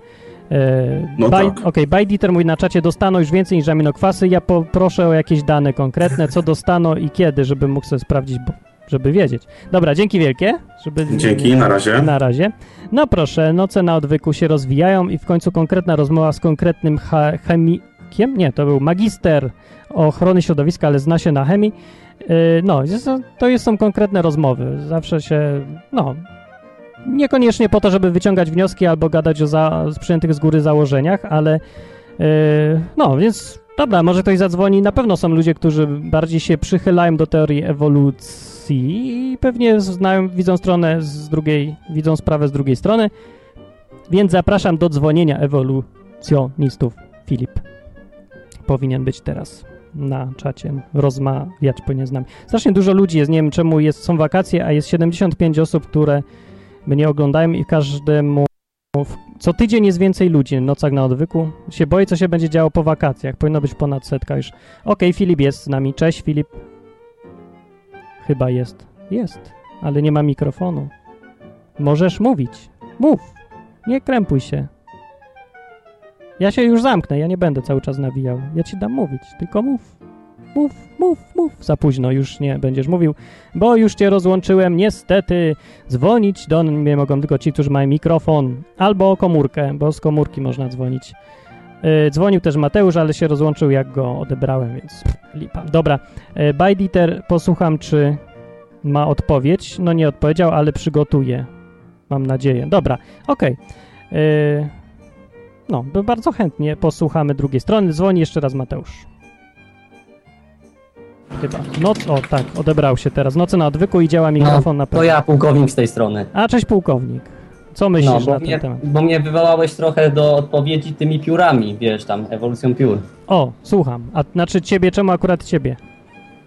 E, No By- tak. Okej, Bajditer mówi na czacie, dostaną już więcej niż aminokwasy. Ja poproszę o jakieś dane konkretne, co dostaną i kiedy, żebym mógł sobie sprawdzić, bo, żeby wiedzieć. Dobra, dzięki wielkie. Żeby, Dzięki, na razie. Na razie. No proszę, noce na odwyku się rozwijają i w końcu konkretna rozmowa z konkretnym chemikiem. Nie, to był magister ochrony środowiska, ale zna się na chemii. Yy, No, to jest, są konkretne rozmowy. Zawsze się, no, niekoniecznie po to, żeby wyciągać wnioski albo gadać o za, przyjętych z góry założeniach, ale yy, no, więc dobra, może ktoś zadzwoni. Na pewno są ludzie, którzy bardziej się przychylają do teorii ewolucji i pewnie znają, widzą stronę z drugiej, widzą sprawę z drugiej strony. Więc zapraszam do dzwonienia ewolucjonistów. Filip powinien być teraz na czacie, rozmawiać powinien z nami. Strasznie dużo ludzi jest, nie wiem czemu jest, są wakacje, a jest 75 osób, które mnie oglądają i każdemu co tydzień jest więcej ludzi w nocach na odwyku. Się boję, co się będzie działo po wakacjach. Powinno być ponad setka już. Okej, Filip jest z nami. Cześć, Filip. Chyba jest. Jest, ale nie ma mikrofonu. Możesz mówić. Mów. Nie krępuj się. Ja się już zamknę, ja nie będę cały czas nawijał. Ja ci dam mówić, tylko mów. Mów, mów, mów. Za późno już nie będziesz mówił, bo już cię rozłączyłem. Niestety dzwonić do mnie mogą tylko ci, którzy mają mikrofon albo komórkę, bo z komórki można dzwonić. Yy, dzwonił też Mateusz, ale się rozłączył jak go odebrałem, więc lipa. Dobra, yy, Bajditer, posłucham, czy ma odpowiedź. No nie odpowiedział, ale przygotuje. Mam nadzieję. Dobra, okej. Yy, no, to bardzo chętnie posłuchamy drugiej strony. Dzwoni jeszcze raz Mateusz. Chyba. Noc, o tak, odebrał się teraz. Nocy na odwyku i działa mikrofon na No, to pewno. ja, pułkownik z tej strony. A, cześć pułkownik. Co No, myślisz bo na mnie, ten temat? bo mnie wywołałeś trochę do odpowiedzi tymi piórami, wiesz, tam, ewolucją piór. O, słucham. A znaczy ciebie, czemu akurat ciebie?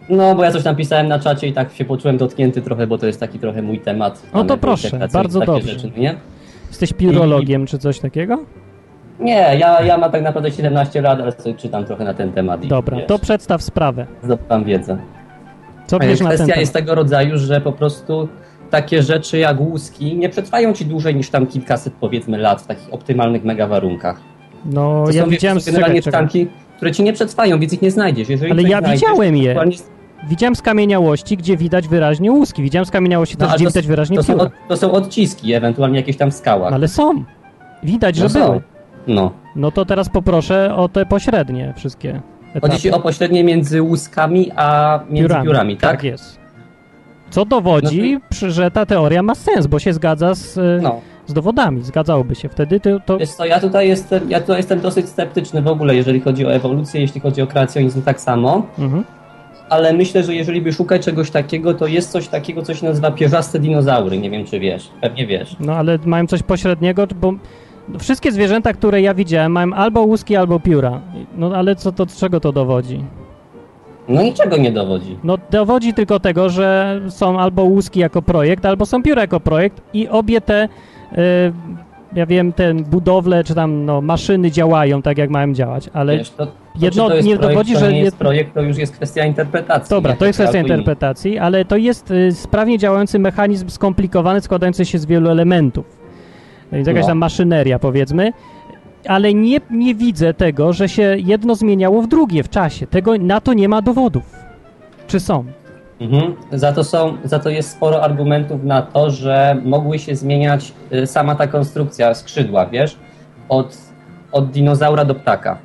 No, bo ja coś tam pisałem na czacie i tak się poczułem dotknięty trochę, bo to jest taki trochę mój temat. No to proszę, i bardzo dobrze. Rzeczy, no nie? Jesteś pirologiem czy coś takiego? Nie, ja, ja mam tak naprawdę 17 lat, ale sobie czytam trochę na ten temat i Dobra, wiesz, to przedstaw sprawę. zdobywam wiedzę. Co wiesz na ten Kwestia jest tego rodzaju, że po prostu takie rzeczy jak łuski nie przetrwają ci dłużej niż tam kilkaset powiedzmy lat w takich optymalnych mega warunkach. No, To ja są, widziałem wiesz, generalnie czekaj, które ci nie przetrwają, więc ich nie znajdziesz. Jeżeli Ale ja znajdziesz, widziałem je. aktualnie- Widziałem skamieniałości, gdzie widać wyraźnie łuski. Widziałem skamieniałości No, też, gdzie to, widać wyraźnie to, są, pióra. od, to są odciski, ewentualnie jakieś tam w skałach. Ale są. Widać, No że są. były. No. No to teraz poproszę o te pośrednie wszystkie etapy. Chodzi ci o pośrednie między łuskami a między piórami, tak? Tak jest. Co dowodzi, No że ta teoria ma sens, bo się zgadza z, e, No. z dowodami. Zgadzałoby się. Wtedy to, to Wiesz co, ja tutaj, jestem, ja tutaj jestem dosyć sceptyczny w ogóle, jeżeli chodzi o ewolucję, jeśli chodzi o kreacjonizm tak samo. Mhm. Ale myślę, że jeżeli by szukać czegoś takiego, to jest coś takiego, co się nazywa pierzaste dinozaury. Nie wiem, czy wiesz. Pewnie wiesz. No ale mają coś pośredniego, bo wszystkie zwierzęta, które ja widziałem, mają albo łuski, albo pióra. No ale co to, z czego to dowodzi? No niczego nie dowodzi. No dowodzi tylko tego, że są albo łuski jako projekt, albo są pióra jako projekt i obie te, y, ja wiem, te budowle czy tam no, maszyny działają tak, jak mają działać, ale Wiesz, to, to, jedno to jest nie projekt, dowodzi, to że... nie jest projekt, to już jest kwestia interpretacji. Dobra, to jest kwestia Albo inny. interpretacji, ale to jest y, sprawnie działający mechanizm skomplikowany, składający się z wielu elementów. Więc jakaś No. tam maszyneria, powiedzmy. Ale nie, nie widzę tego, że się jedno zmieniało w drugie w czasie. Tego, na to nie ma dowodów. Czy są? Mhm. Za, to są, za to jest sporo argumentów na to, że mogły się zmieniać y, sama ta konstrukcja skrzydła, wiesz? Od, od dinozaura do ptaka.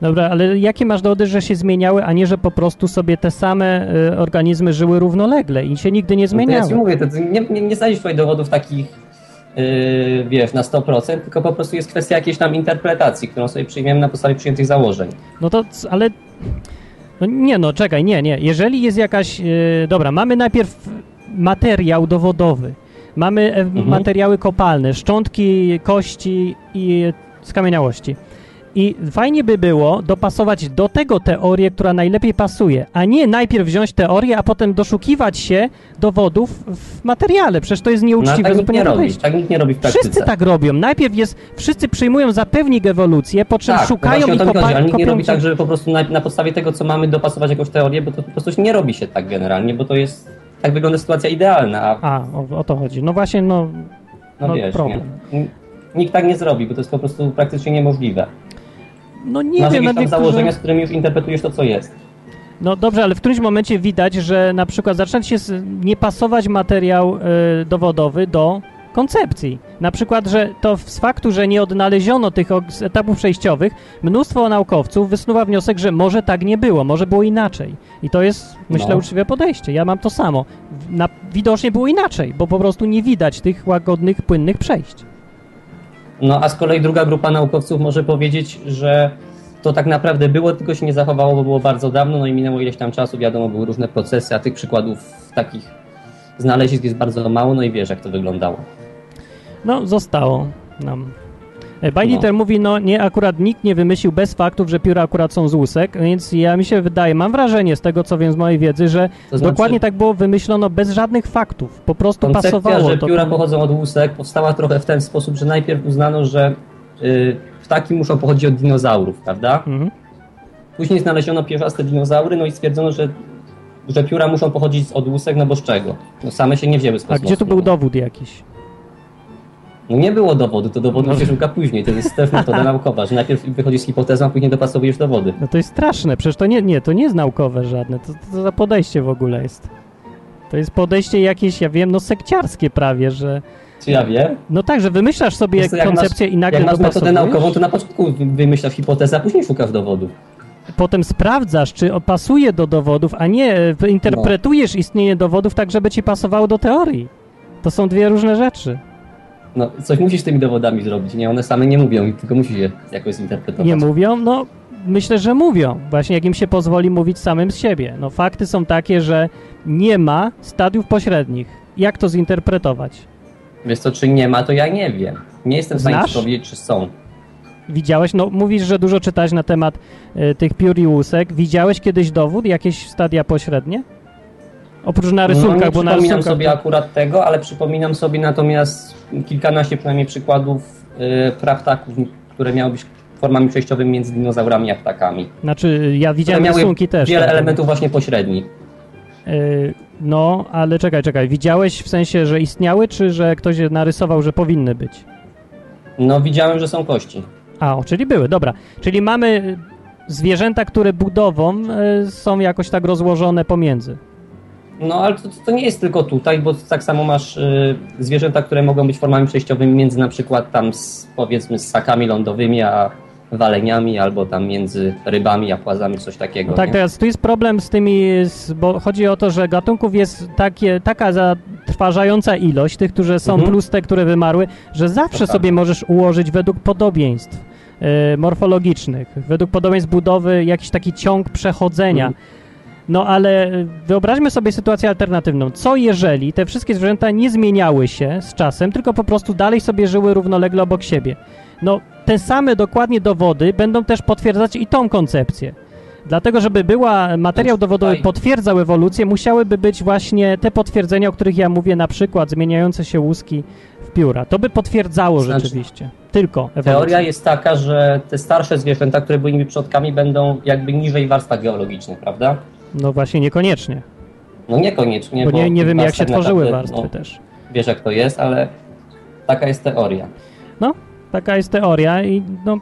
Dobra, ale jakie masz dowody, że się zmieniały, a nie, że po prostu sobie te same y, organizmy żyły równolegle i się nigdy nie No to ja zmieniały? ci mówię, to nie, nie, nie znajdziesz tutaj dowodów takich, yy, wiesz, na 100%, tylko po prostu jest kwestia jakiejś tam interpretacji, którą sobie przyjmiemy na podstawie przyjętych założeń. No to, ale... No nie no, czekaj, nie, nie. Jeżeli jest jakaś... Yy, dobra, mamy najpierw materiał dowodowy. Mamy e, materiały kopalne, szczątki, kości i skamieniałości. I fajnie by było dopasować do tego teorię, która najlepiej pasuje, a nie najpierw wziąć teorię, a potem doszukiwać się dowodów w materiale. Przecież to jest No, ale nieuczciwe tak nikt nie robi, tak nikt nie robi w praktyce. Wszyscy tak robią. Najpierw jest, wszyscy przyjmują za pewnik ewolucję, po czym tak, szukają no i mi chodzi, kopa- ale nikt nie robi tak, żeby po prostu na, na podstawie tego, co mamy, dopasować jakąś teorię, bo to po prostu nie robi się tak generalnie, bo to jest, tak wygląda sytuacja idealna, a A, o, o to chodzi. No właśnie, no, no, no wiesz, problem. nie? Nikt tak nie zrobi, bo to jest po prostu praktycznie niemożliwe. No nie Masz wiem, tam niektórzy... założenia, z którymi już interpretujesz to, co jest. No dobrze, ale w którymś momencie widać, że na przykład zaczyna się nie pasować materiał y, dowodowy do koncepcji. Na przykład, że to z faktu, że nie odnaleziono tych etapów przejściowych, mnóstwo naukowców wysnuwa wniosek, że może tak nie było, może było inaczej. I to jest, myślę, No. uczciwe podejście. Ja mam to samo. Na, widocznie było inaczej, bo po prostu nie widać tych łagodnych, płynnych przejść. No a z kolei druga grupa naukowców może powiedzieć, że to tak naprawdę było, tylko się nie zachowało, bo było bardzo dawno, no i minęło ileś tam czasu, wiadomo, były różne procesy, a tych przykładów takich znalezisk jest bardzo mało, no i wiesz, jak to wyglądało. No, zostało nam. E, Bajliter mówi, no nie, akurat nikt nie wymyślił bez faktów, że pióra akurat są z łusek, więc ja mi się wydaje, mam wrażenie z tego, co wiem z mojej wiedzy, że To znaczy- dokładnie tak było wymyślono bez żadnych faktów. Po prostu Koncepcja, pasowało że to. pióra pochodzą od łusek powstała trochę w ten sposób, że najpierw uznano, że y, ptaki muszą pochodzić od dinozaurów, prawda? Mhm. Później znaleziono pierzaste dinozaury, no i stwierdzono, że, że pióra muszą pochodzić od łusek, no bo z czego? No same się nie wzięły z A kosmosu. gdzie tu był dowód jakiś? No nie było dowodu, to dowodu No. się szuka później. To jest też metoda naukowa, że najpierw wychodzisz z hipotezą, a później dopasowujesz dowody. No to jest straszne, przecież to nie, nie, to nie jest naukowe żadne, to, to za podejście w ogóle jest. To jest podejście jakieś, ja wiem, no sekciarskie prawie, że... Czy ja wiem? No tak, że wymyślasz sobie Wiesz koncepcję masz, i nagle Jak masz metodę naukową, to na początku wy- wymyślasz hipotezę, a później szukasz dowodów. potem sprawdzasz, czy pasuje do dowodów, a nie e, interpretujesz istnienie dowodów tak, żeby ci pasowało do teorii. To są dwie różne rzeczy. No, coś musisz z tymi dowodami zrobić, nie? One same nie mówią, tylko musisz je jakoś zinterpretować. Nie mówią? No, myślę, że mówią. Właśnie jak im się pozwoli mówić samym z siebie. No, fakty są takie, że nie ma stadiów pośrednich. Jak to zinterpretować? Wiesz co, czy nie ma, to ja nie wiem. Nie jestem w stanie powiedzieć, czy są. Widziałeś? No, mówisz, że dużo czytałeś na temat e, tych piór i łusek. Widziałeś kiedyś dowód? Jakieś stadia pośrednie? Oprócz na rysunkach, no, nie bo na przypominam sobie akurat tego, ale przypominam sobie natomiast kilkanaście przynajmniej przykładów yy, praptaków, które miały być formami przejściowymi między dinozaurami a ptakami. Znaczy, ja widziałem rysunki też. wiele tak. elementów właśnie pośrednich. Yy, no, ale czekaj, czekaj. Widziałeś w sensie, że istniały, czy że ktoś je narysował, że powinny być? No widziałem, że są kości. A, o, czyli były, dobra. Czyli mamy zwierzęta, które budową y, są jakoś tak rozłożone pomiędzy. No ale to, to nie jest tylko tutaj, bo tak samo masz y, zwierzęta, które mogą być formami przejściowymi między na przykład tam z, powiedzmy z ssakami lądowymi, a waleniami, albo tam między rybami a płazami, coś takiego. No tak, nie? teraz tu jest problem z tymi, z, bo chodzi o to, że gatunków jest takie, taka zatrważająca ilość, tych, które są Mhm. plus te, które wymarły, że zawsze To tak. sobie możesz ułożyć według podobieństw e, morfologicznych, według podobieństw budowy jakiś taki ciąg przechodzenia. Mhm. No ale e, wyobraźmy sobie sytuację alternatywną. Co jeżeli te wszystkie zwierzęta nie zmieniały się z czasem, tylko po prostu dalej sobie żyły równolegle obok siebie? No, te same dokładnie dowody będą też potwierdzać i tą koncepcję. Dlatego, żeby była materiał dowodowy potwierdzał ewolucję, musiałyby być właśnie te potwierdzenia, o których ja mówię, na przykład zmieniające się łuski w pióra. To by potwierdzało Znaczy- rzeczywiście. Tylko ewolucję. Teoria jest taka, że te starsze zwierzęta, które były nimi przodkami, będą jakby niżej w warstwach geologicznych, prawda? No właśnie, niekoniecznie. No niekoniecznie, Bo nie, nie tych wiem, jak się tworzyły naprawdę, warstwy no, też. Wiesz, jak to jest, ale taka jest teoria. No, taka jest teoria i no,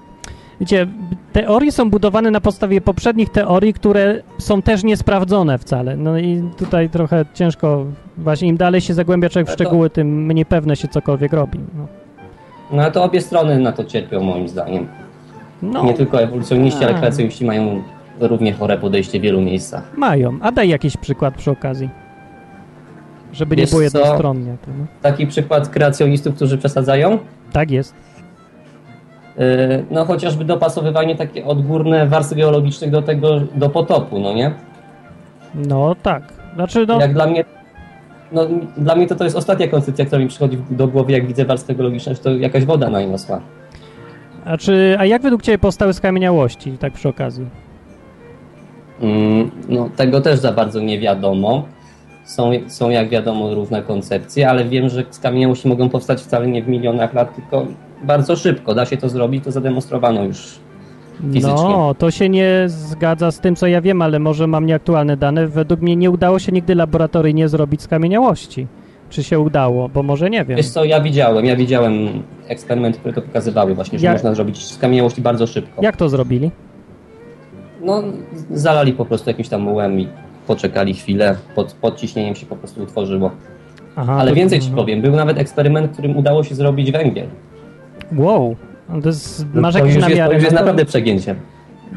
wiecie, teorie są budowane na podstawie poprzednich teorii, które są też niesprawdzone wcale. No i tutaj trochę ciężko, właśnie im dalej się zagłębia człowiek w szczegóły, tym mniej pewne się cokolwiek robi. No, No to obie strony na to cierpią, moim zdaniem. no Nie tylko ewolucjoniści, ale kreacjoniści mają równie chore podejście w wielu miejscach. mają. A daj jakiś przykład przy okazji. Żeby nie Wiesz było co? jednostronnie. To, no. Taki przykład kreacjonistów, którzy przesadzają? Tak jest. Yy, No chociażby dopasowywanie takie odgórne warstw geologicznych do tego, do potopu, no nie? No tak. Znaczy, no, Jak dla mnie, no dla mnie to, to jest ostatnia koncepcja, która mi przychodzi do głowy, jak widzę warstwę geologiczną, że to jakaś woda naniosła. a, czy, a jak według Ciebie powstały skamieniałości, tak przy okazji? Mm, No, tego też za bardzo nie wiadomo. Są, są, jak wiadomo, różne koncepcje, ale wiem, że skamieniałości mogą powstać wcale nie w milionach lat, tylko bardzo szybko. Da się to zrobić, to zademonstrowano już fizycznie. No, to się nie zgadza z tym, co ja wiem, ale może mam nieaktualne dane. Według mnie nie udało się nigdy laboratoryjnie zrobić skamieniałości. Czy się udało? Bo może nie wiem. Wiesz co, ja widziałem, ja widziałem eksperymenty, które to pokazywały właśnie, że Jak- można zrobić skamieniałości bardzo szybko. Jak to zrobili? No, zalali po prostu jakimś tam mułem i poczekali chwilę, pod, pod ciśnieniem się po prostu utworzyło. Aha, Ale to- więcej ci powiem, był nawet eksperyment, którym udało się zrobić węgiel. Wow. To jest, No, masz to jakieś jest, to namiary? już jest to- naprawdę przegięcie.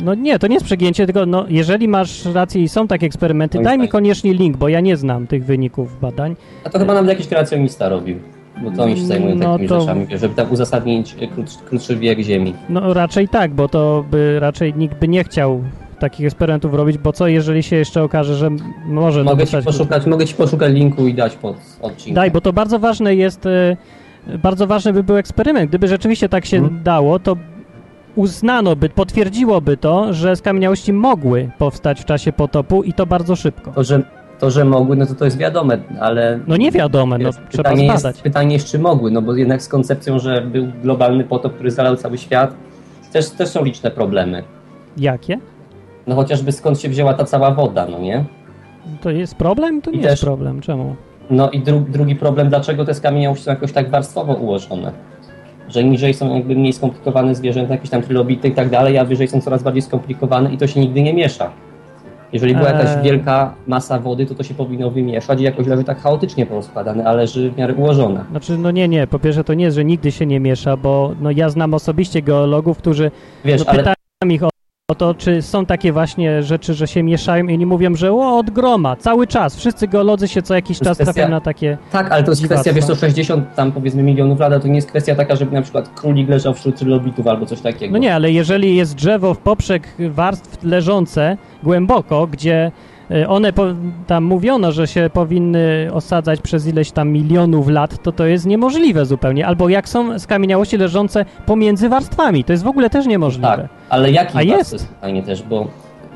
No nie, to nie jest przegięcie, tylko no, jeżeli masz rację i są takie eksperymenty, daj mi koniecznie link, bo ja nie znam tych wyników badań. A to chyba nawet jakiś kreacjonista robił. Bo to oni się zajmują No takimi to- rzeczami, żeby tam uzasadnić e, krótszy, krótszy wiek Ziemi. No raczej tak, bo to by raczej nikt by nie chciał takich eksperymentów robić, bo co jeżeli się jeszcze okaże, że może Mogę ci, poszukać, mogę ci poszukać linku i dać pod odcinkiem. Daj, bo to bardzo ważne jest, e, bardzo ważny by był eksperyment. Gdyby rzeczywiście tak się Mhm. dało, to uznano by, potwierdziłoby to, że skamieniałości mogły powstać w czasie potopu i to bardzo szybko. To, że, to, że mogły, no to to jest wiadome, ale... No nie wiadome, no trzeba pytanie zbadać. jest, pytanie jest, czy mogły, no bo jednak z koncepcją, że był globalny potop, który zalał cały świat, też, też są liczne problemy. Jakie? No chociażby skąd się wzięła ta cała woda, no nie? To jest problem? To I nie jest też- problem. Czemu? No i dru, drugi problem, dlaczego te skamieniałości są jakoś tak warstwowo ułożone? Że niżej są jakby mniej skomplikowane zwierzęta, jakieś tam trylobity i tak dalej, a wyżej są coraz bardziej skomplikowane i to się nigdy nie miesza. Jeżeli była jakaś Eee. wielka masa wody, to to się powinno wymieszać i jakoś leży tak chaotycznie porozkładane, ale leży w miarę ułożone. Znaczy, no nie, nie. Po pierwsze, to nie jest, że nigdy się nie miesza, bo no ja znam osobiście geologów, którzy Wiesz, no, ale pytałem ich o, o to, czy są takie właśnie rzeczy, że się mieszają i oni mówią, że o, od groma, cały czas. Wszyscy geolodzy się co jakiś czas kwestia- trafiają na takie... Tak, ale to jest Dziwactwo. kwestia, wiesz, to 60 tam powiedzmy milionów lat, to nie jest kwestia taka, żeby na przykład królik leżał wśród trylobitów albo coś takiego. No nie, ale jeżeli jest drzewo w poprzek warstw leżące głęboko, gdzie one po, tam mówiono, że się powinny osadzać przez ileś tam milionów lat, to to jest niemożliwe zupełnie. Albo jak są skamieniałości leżące pomiędzy warstwami, to jest w ogóle też niemożliwe. Tak, ale jaki A jest. pytanie też, bo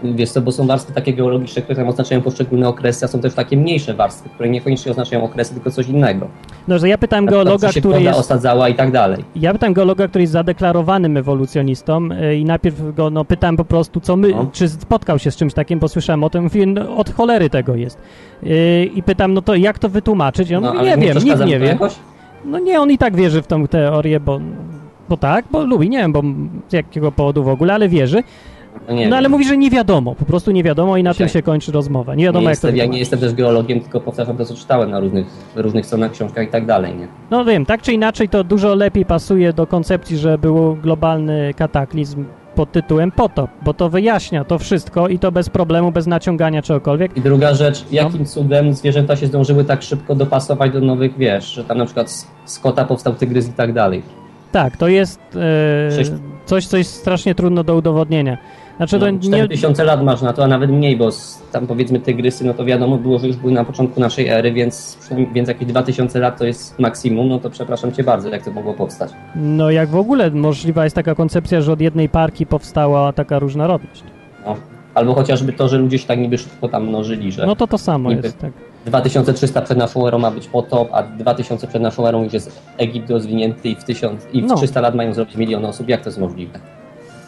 wiesz co, bo są warstwy takie geologiczne, które tam oznaczają poszczególne okresy, a są też takie mniejsze warstwy, które niekoniecznie oznaczają okresy, tylko coś innego. No, że ja przykład, geologa, się który jest... osadzała i tak dalej. Ja pytam geologa, który jest zadeklarowanym ewolucjonistą y, i najpierw go no, pytałem po prostu, co my, No. czy spotkał się z czymś takim, bo słyszałem o tym, mówię, no, od cholery tego jest. Y, I pytam, no to jak to wytłumaczyć? I on No, mówi, nie wiem, nikt nie wie. Jakoś? No nie, on i tak wierzy w tą teorię, bo, bo tak, bo lubi, nie wiem, bo z jakiego powodu w ogóle, ale wierzy. No, No ale mówi, że nie wiadomo, po prostu nie wiadomo i na tym się kończy rozmowa. Nie wiadomo nie jak jestem, to ja nie jestem też geologiem, tylko powtarzam to, co czytałem na różnych, różnych stronach, książkach i tak dalej, nie? No wiem, tak czy inaczej to dużo lepiej pasuje do koncepcji, że był globalny kataklizm pod tytułem potop, bo to wyjaśnia to wszystko i to bez problemu, bez naciągania czegokolwiek. I druga rzecz, No. jakim cudem zwierzęta się zdążyły tak szybko dopasować do nowych, wiesz, że tam na przykład z, kota powstał tygrys i tak dalej. Tak, to jest e, coś, co jest strasznie trudno do udowodnienia. Znaczy to No, nie... 4000 lat masz na to, a nawet mniej, bo tam powiedzmy tygrysy, no to wiadomo było, że już były na początku naszej ery, więc, więc jakieś 2000 lat to jest maksimum, no to przepraszam cię bardzo, jak to mogło powstać. No jak w ogóle możliwa jest taka koncepcja, że od jednej parki powstała taka różnorodność. No. Albo chociażby to, że ludzie się tak niby szybko tam mnożyli, że No to to samo jest, tak. 2300 przed naszą erą ma być potop, a 2000 przed naszą erą już jest Egipt rozwinięty i w, 1000, i w No. 300 lat mają zrobić milion osób. Jak to jest możliwe?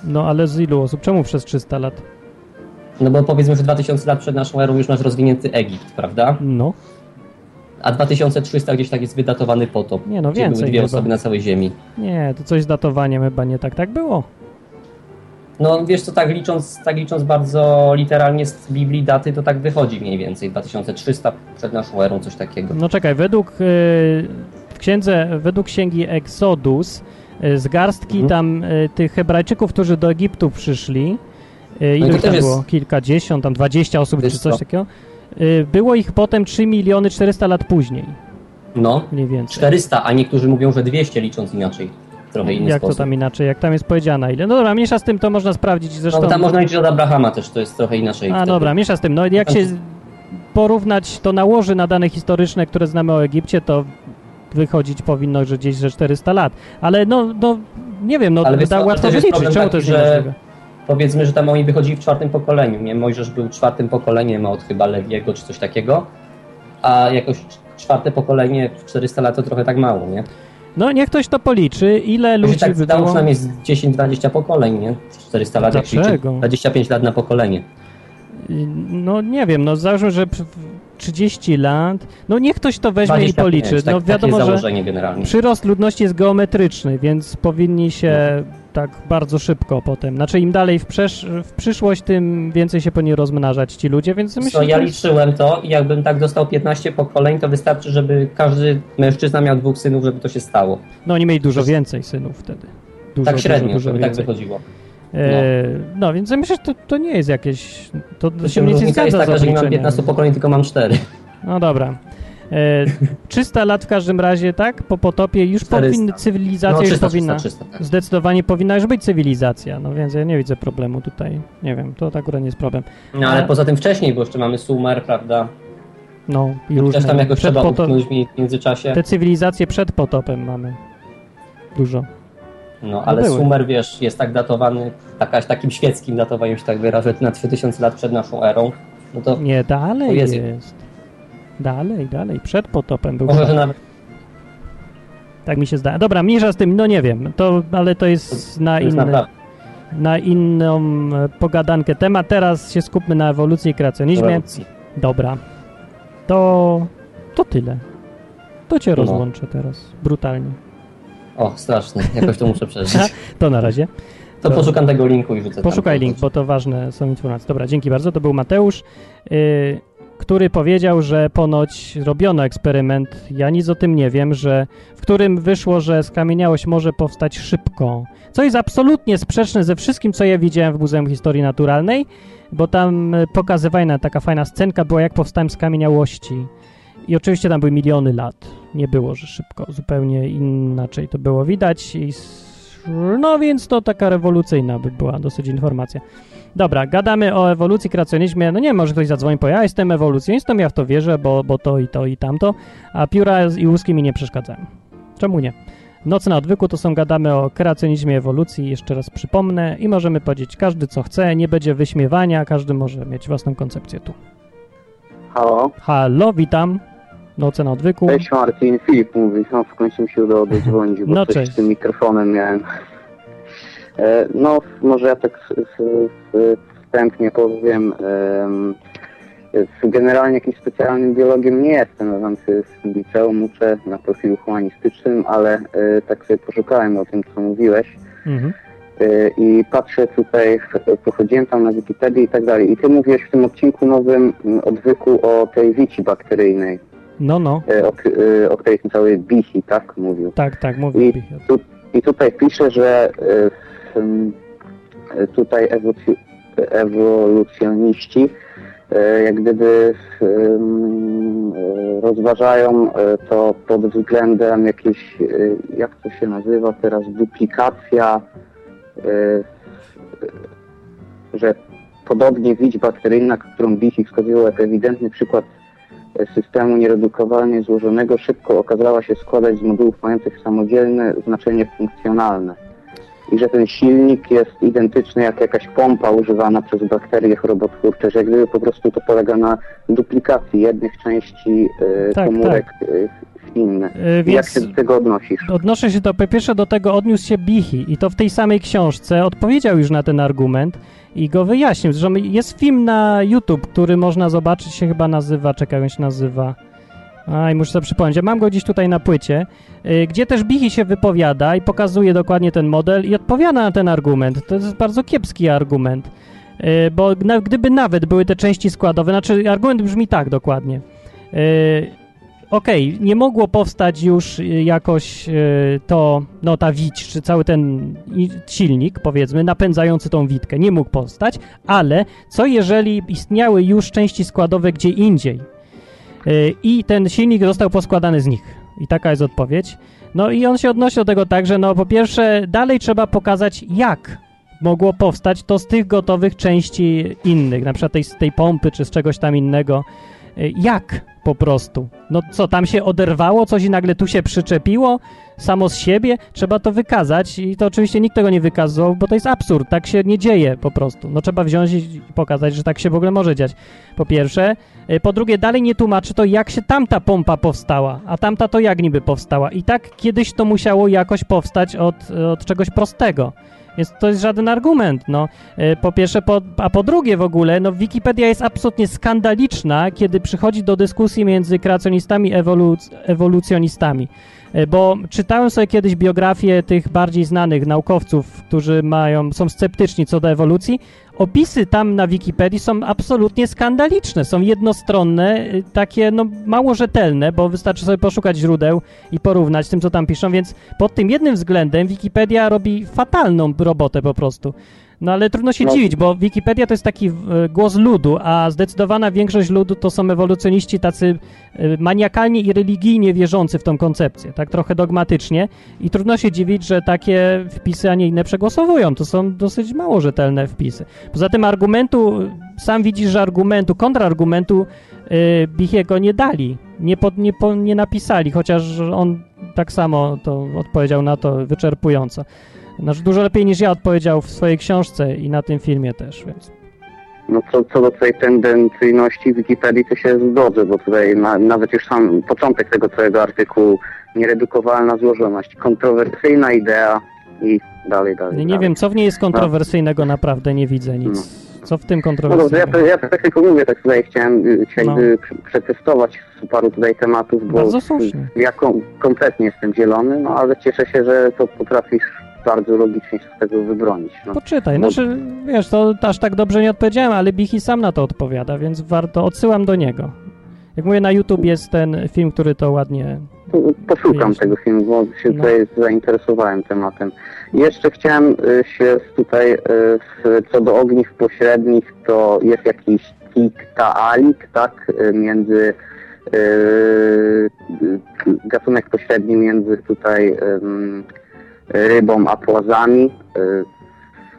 No ale z ilu osób? Czemu przez 300 lat? No bo powiedzmy, że 2000 lat przed naszą erą już masz rozwinięty Egipt, prawda? No. A 2300 gdzieś tak jest wydatowany potop. Nie, no więcej były dwie chyba. osoby na całej Ziemi. Nie, to coś z datowaniem chyba nie tak. Tak było. No wiesz co, tak licząc, tak licząc bardzo literalnie z Biblii daty, to tak wychodzi mniej więcej. 2300 przed naszą erą, coś takiego. No czekaj, według y, w księdze, według księgi Exodus z garstki Mhm. tam y, tych Hebrajczyków, którzy do Egiptu przyszli, y, No ilu tam było? Kilkadziesiąt, tam 20 osób czy coś co? takiego. Y, było ich potem 3 miliony 400 lat później, No, mniej więcej. 400, a niektórzy mówią, że 200 licząc inaczej. Trochę inny Jak sposób. to tam inaczej, jak tam jest powiedziane ile? No dobra, mniejsza z tym, to można sprawdzić No zresztą. bo tam można liczyć od Abrahama też, to jest trochę inaczej. A wtedy. dobra, mniejsza z tym. No jak się porównać to nałoży na dane historyczne, które znamy o Egipcie, to wychodzić powinno, że gdzieś ze 400 lat. Ale no, no nie wiem, no Ale da łatwo wyliczyć, czemu taki, to jest że niemożliwe? Powiedzmy, że tam oni wychodzili w czwartym pokoleniu, nie? Mojżesz był czwartym pokoleniem od chyba Lewiego czy coś takiego, a jakoś czwarte pokolenie w 400 lat to trochę tak mało, nie? No niech ktoś to policzy, ile Ludzi ludzi tak by było... przynajmniej z 10-20 pokoleń, nie? 400 lat, jak Dlaczego? 25 lat na pokolenie. No nie wiem, no załóżmy, że 30 lat, no niech ktoś to weźmie i 25, policzy. tak- no wiadomo, takie że założenie generalnie. przyrost ludności jest geometryczny, więc powinni się tak bardzo szybko potem, znaczy im dalej w, w przyszłość, tym więcej się powinni rozmnażać ci ludzie, więc myślę, Co, ja liczyłem to i jakbym tak dostał 15 pokoleń, to wystarczy, żeby każdy mężczyzna miał dwóch synów, żeby to się stało. No oni mieli dużo więcej synów wtedy. Dużo, tak średnio, dużo, dużo żeby tak wychodziło. E, no więc myślę, że to, to nie jest jakieś... To, to się więcej różnica jest zgadza taka, że nie mam obliczeniem. 15 pokoleń, tylko mam 4. No dobra. E, 300 lat w każdym razie, tak? Po potopie już 400. powinny, cywilizacja No, już 300, powinna... 300, 300, tak. Zdecydowanie powinna już być cywilizacja, no więc ja nie widzę problemu tutaj. Nie wiem, to akurat nie jest problem. No ale poza tym wcześniej, bo jeszcze mamy Sumer, prawda? No i Też różne... tam jakoś przed trzeba potop- w międzyczasie. Te cywilizacje przed potopem mamy. Dużo. No ale były. Sumer, wiesz, jest tak datowany, jakaś takim świeckim datowaniem się tak wyrażę, na 3000 lat przed naszą erą. No to Nie, dalej To jest. jest- Dalej, dalej. Przed potopem był. może, że nawet Tak mi się zdaje. Dobra, mniejsza z tym, no nie wiem, to, ale to jest na naprawdę na inną e, pogadankę temat. Teraz się skupmy na ewolucji i kreacjonizmie. rewolucji. Dobra. To, to tyle. To cię No. rozłączę teraz. Brutalnie. O, straszne, jakoś to muszę przeżyć. To na razie. To poszukam tego linku i rzucę Poszukaj tam. link, bo to ważne są informacje. Dobra, dzięki bardzo. To był Mateusz, yy, który powiedział, że ponoć robiono eksperyment, ja nic o tym nie wiem, że w którym wyszło, że skamieniałość może powstać szybko. Co jest absolutnie sprzeczne ze wszystkim, co ja widziałem w Muzeum Historii Naturalnej, bo tam y, pokazywana taka fajna scenka była, jak powstałem skamieniałości. I oczywiście tam były miliony lat. Nie było, że szybko, zupełnie inaczej to było widać. I no więc to taka rewolucyjna by była dosyć informacja. Dobra, gadamy o ewolucji, kreacjonizmie. No nie może ktoś zadzwoni po ja jestem ewolucjonistą, ja w to wierzę, bo, bo to i to i tamto, a pióra i łuski mi nie przeszkadzają. Czemu nie? Noc na odwyku to są gadamy o kreacjonizmie ewolucji, jeszcze raz przypomnę i możemy powiedzieć każdy co chce, nie będzie wyśmiewania, każdy może mieć własną koncepcję tu. Halo, Halo, witam. Noce na odwyku. cześć Marcin, Filip mówi, no w końcu mi się udało dodzwonić, bo No, coś z tym mikrofonem miałem. E, no, może ja tak s- s- s- wstępnie powiem, em, s- generalnie jakimś specjalnym biologiem nie jestem, tam sobie z liceum uczę na profilu humanistycznym, ale e, tak sobie poszukałem o tym, co mówiłeś. Mhm. y, i patrzę tutaj, w- pochodziłem tam na Wikipedię i tak dalej. I ty mówiłeś w tym odcinku nowym odwyku o tej wici bakteryjnej, No, no, o, o której cały Bichi, tak, mówił. tak, tak, mówię. I, tu, I tutaj pisze, że ym, y, tutaj ewoluc- ewolucjoniści y, jak gdyby rozważają to pod względem jakiejś, jak to się nazywa teraz, duplikacja, że podobnie widź bakteryjna, którą Bichy wskazywał jako ewidentny przykład e, systemu nieredukowalnie złożonego, szybko okazała się składać z modułów mających samodzielne znaczenie funkcjonalne. I że ten silnik jest identyczny jak jakaś pompa używana przez bakterie chorobotwórcze, że jak gdyby po prostu to polega na duplikacji jednych części e, Tak, komórek e, w inne. E, I Jak więc- się do tego odnosisz? Odnoszę się do, po pierwsze do tego odniósł się Bichi i to w tej samej książce odpowiedział już na ten argument i go wyjaśnił. Zresztą jest film na YouTube, który można zobaczyć, się chyba nazywa, czekaj, on się nazywa. Aj, muszę sobie przypomnieć. Ja mam go gdzieś tutaj na płycie, y, gdzie też Bichi się wypowiada i pokazuje dokładnie ten model i odpowiada na ten argument. To jest bardzo kiepski argument, y, bo na, gdyby nawet były te części składowe, znaczy argument brzmi tak dokładnie. Y, Okej, nie mogło powstać już y, jakoś y, to, no ta wić, czy cały ten silnik, powiedzmy, napędzający tą witkę, nie mógł powstać, ale co jeżeli istniały już części składowe gdzie indziej y, i ten silnik został poskładany z nich? I taka jest odpowiedź. No i on się odnosi do tego tak, że no po pierwsze dalej trzeba pokazać jak mogło powstać to z tych gotowych części innych, na przykład tej, z tej pompy czy z czegoś tam innego. Y, Jak po prostu? No co, tam się oderwało coś i nagle tu się przyczepiło samo z siebie? Trzeba to wykazać i to oczywiście nikt tego nie wykazał, bo to jest absurd, tak się nie dzieje po prostu. No trzeba wziąć i pokazać, że tak się w ogóle może dziać. Po pierwsze. Y, Po drugie, dalej nie tłumaczy to, jak się tamta pompa powstała, a tamta to jak niby powstała. I tak kiedyś to musiało jakoś powstać od, od czegoś prostego. Więc to jest żaden argument, no. E, Po pierwsze, po, a po drugie w ogóle, no Wikipedia jest absolutnie skandaliczna, kiedy przychodzi do dyskusji między kreacjonistami i ewoluc- ewolucjonistami. E, Bo czytałem sobie kiedyś biografię tych bardziej znanych naukowców, którzy mają, są sceptyczni co do ewolucji. Opisy tam na Wikipedii są absolutnie skandaliczne, są jednostronne, y, takie no mało rzetelne, bo wystarczy sobie poszukać źródeł i porównać z tym, co tam piszą, więc pod tym jednym względem Wikipedia robi fatalną robotę po prostu. No ale trudno się No. dziwić, bo Wikipedia to jest taki e, głos ludu, a zdecydowana większość ludu to są ewolucjoniści tacy e, maniakalnie i religijnie wierzący w tą koncepcję, tak trochę dogmatycznie i trudno się dziwić, że takie wpisy, a nie inne przegłosowują. To są dosyć mało rzetelne wpisy. Poza tym argumentu, sam widzisz, że argumentu, kontrargumentu yy, Bichiego nie dali, nie, pod, nie, po, nie napisali, chociaż on tak samo to odpowiedział na to wyczerpująco. Znaczy dużo lepiej niż ja odpowiedział w swojej książce i na tym filmie też, więc No co, co do tej tendencyjności Wikipedii to się zgodzę, bo tutaj na, nawet już sam początek tego całego artykułu nieredukowalna złożoność, kontrowersyjna idea i dalej, dalej. nie, nie dalej. wiem, co w niej jest kontrowersyjnego, naprawdę nie widzę nic. Co w tym No dobrze, ja, kontrowersyjnego? ja tak tylko mówię, tak tutaj chciałem y, dzisiaj No. prze- przetestować paru tutaj tematów, bo Bardzo słusznie. ja kom, kompletnie jestem zielony, no ale cieszę się, że to potrafisz bardzo logicznie się z tego wybronić. No. Poczytaj, znaczy, wiesz, to aż tak dobrze nie odpowiedziałem, ale Bichi sam na to odpowiada, więc warto, odsyłam do niego. Jak mówię, na YouTube jest ten film, który to ładnie... Poszukam tego filmu, bo się No. tutaj zainteresowałem tematem. Jeszcze chciałem y, się tutaj, y, co do ogniw pośrednich, to jest jakiś tik-taalik, tak, y, między gatunek pośredni między tutaj rybą a płazami. Y,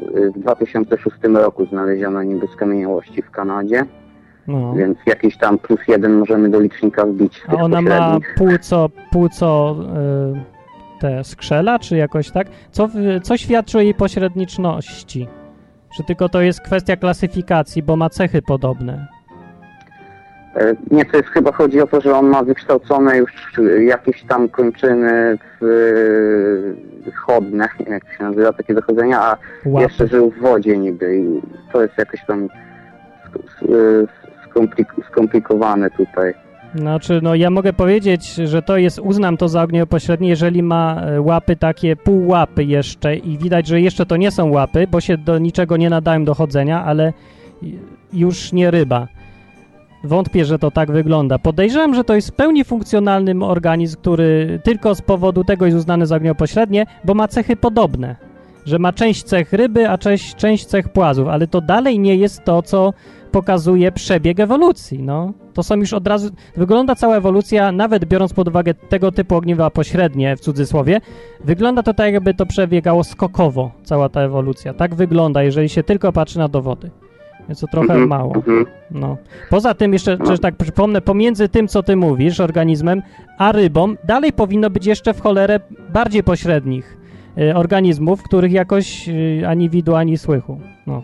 w- w 2006 roku znaleziono niby skamieniałości w Kanadzie, No. więc jakiś tam plus jeden możemy do licznika wbić. A ona ma pośrednich. płuco, płuco y, te skrzela, czy jakoś tak? Co, co świadczy o jej pośredniczności? Czy tylko to jest kwestia klasyfikacji, bo ma cechy podobne? E, Nie, to jest chyba chodzi o to, że on ma wykształcone już jakieś tam kończyny w, chodne, nie wiem, jak się nazywa, takie dochodzenia, a Łapy. jeszcze żył w wodzie niby i to jest jakoś tam e, skomplik- skomplikowane tutaj. Znaczy, no ja mogę powiedzieć, że to jest, uznam to za ogniwo pośrednie, jeżeli ma e, łapy takie pół łapy jeszcze i widać, że jeszcze to nie są łapy, bo się do niczego nie nadają do chodzenia, ale już nie ryba. Wątpię, że to tak wygląda. Podejrzewam, że to jest w pełni funkcjonalny organizm, który tylko z powodu tego jest uznany za ogniwo pośrednie, bo ma cechy podobne. Że ma część cech ryby, a część, część cech płazów, ale to dalej nie jest to, co pokazuje przebieg ewolucji. No. To są już od razu. Wygląda cała ewolucja, nawet biorąc pod uwagę tego typu ogniwa pośrednie, w cudzysłowie, wygląda to tak, jakby to przebiegało skokowo, cała ta ewolucja. Tak wygląda, jeżeli się tylko patrzy na dowody. To trochę Mhm, mało. mhm. No. Poza tym, jeszcze, że tak przypomnę, pomiędzy tym, co ty mówisz, organizmem, a rybą, dalej powinno być jeszcze w cholerę bardziej pośrednich y, organizmów, których jakoś y, ani widu, ani słychu. No.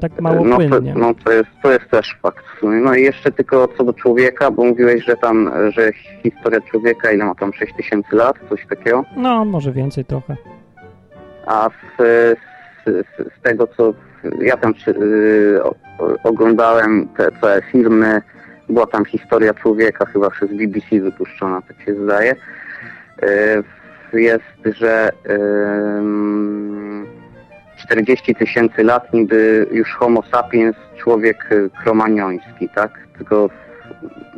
Tak mało no, to, płynnie. no to jest, to jest też fakt w sumie. No i jeszcze tylko co do człowieka, bo mówiłeś, że tam, że historia człowieka, ile ma tam 6 tysięcy lat, coś takiego. No, może więcej trochę. A z, z, z tego, co ja tam przy, y, o- oglądałem te całe filmy, była tam historia człowieka, chyba przez BBC wypuszczona, tak się zdaje. Y, Jest, że ym, 40 tysięcy lat niby już homo sapiens, człowiek y, kromanioński, tak? Tylko,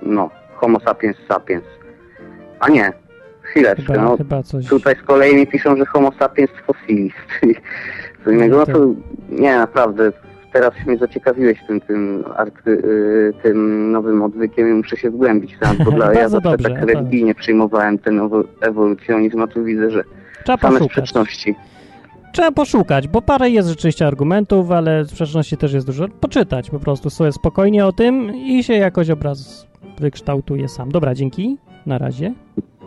no, homo sapiens sapiens. A nie, chwileczkę, Chyba, no, chyba. Tutaj z kolei mi piszą, że homo sapiens fossilis, czyli co innego. No to nie, naprawdę, teraz mnie zaciekawiłeś tym, tym, arty, y, tym nowym odwykiem i muszę się wgłębić w temat, bo dla, ja zawsze dobrze, tak religijnie przyjmowałem ten ewo- ewolucjonizm, a tu widzę, że Trzeba same poszukać. sprzeczności. Trzeba poszukać, bo parę jest rzeczywiście argumentów, ale sprzeczności też jest dużo. Poczytać po prostu sobie spokojnie o tym i się jakoś obraz wykształtuje sam. Dobra, dzięki. Na razie.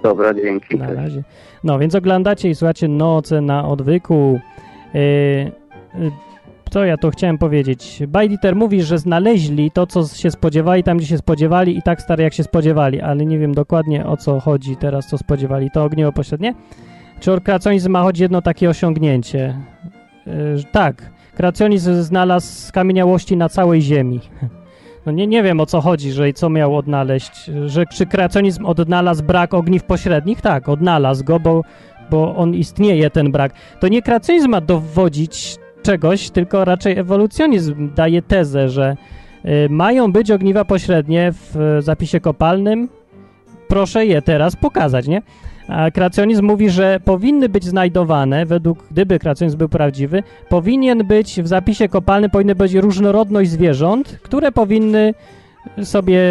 Dobra, dzięki. Na razie. No, więc oglądacie i słuchacie Noce na odwyku. Yy, yy, co ja tu chciałem powiedzieć? Bajditer mówi, że znaleźli to, co się spodziewali, tam, gdzie się spodziewali i tak stary, jak się spodziewali, ale nie wiem dokładnie, o co chodzi teraz, co spodziewali. To ogniwo pośrednie? Czy kreacjonizm ma choć jedno takie osiągnięcie? Yy, tak. Kreacjonizm znalazł skamieniałości na całej Ziemi. No nie, nie wiem o co chodzi, że i co miał odnaleźć. Że czy kreacjonizm odnalazł brak ogniw pośrednich? Tak, odnalazł go, bo, bo on istnieje, ten brak. To nie kreacjonizm ma dowodzić czegoś, tylko raczej ewolucjonizm daje tezę, że y, mają być ogniwa pośrednie w y, zapisie kopalnym. Proszę je teraz pokazać, nie? A kreacjonizm mówi, że powinny być znajdowane, według, gdyby kreacjonizm był prawdziwy, powinien być w zapisie kopalnym, powinny być różnorodność zwierząt, które powinny sobie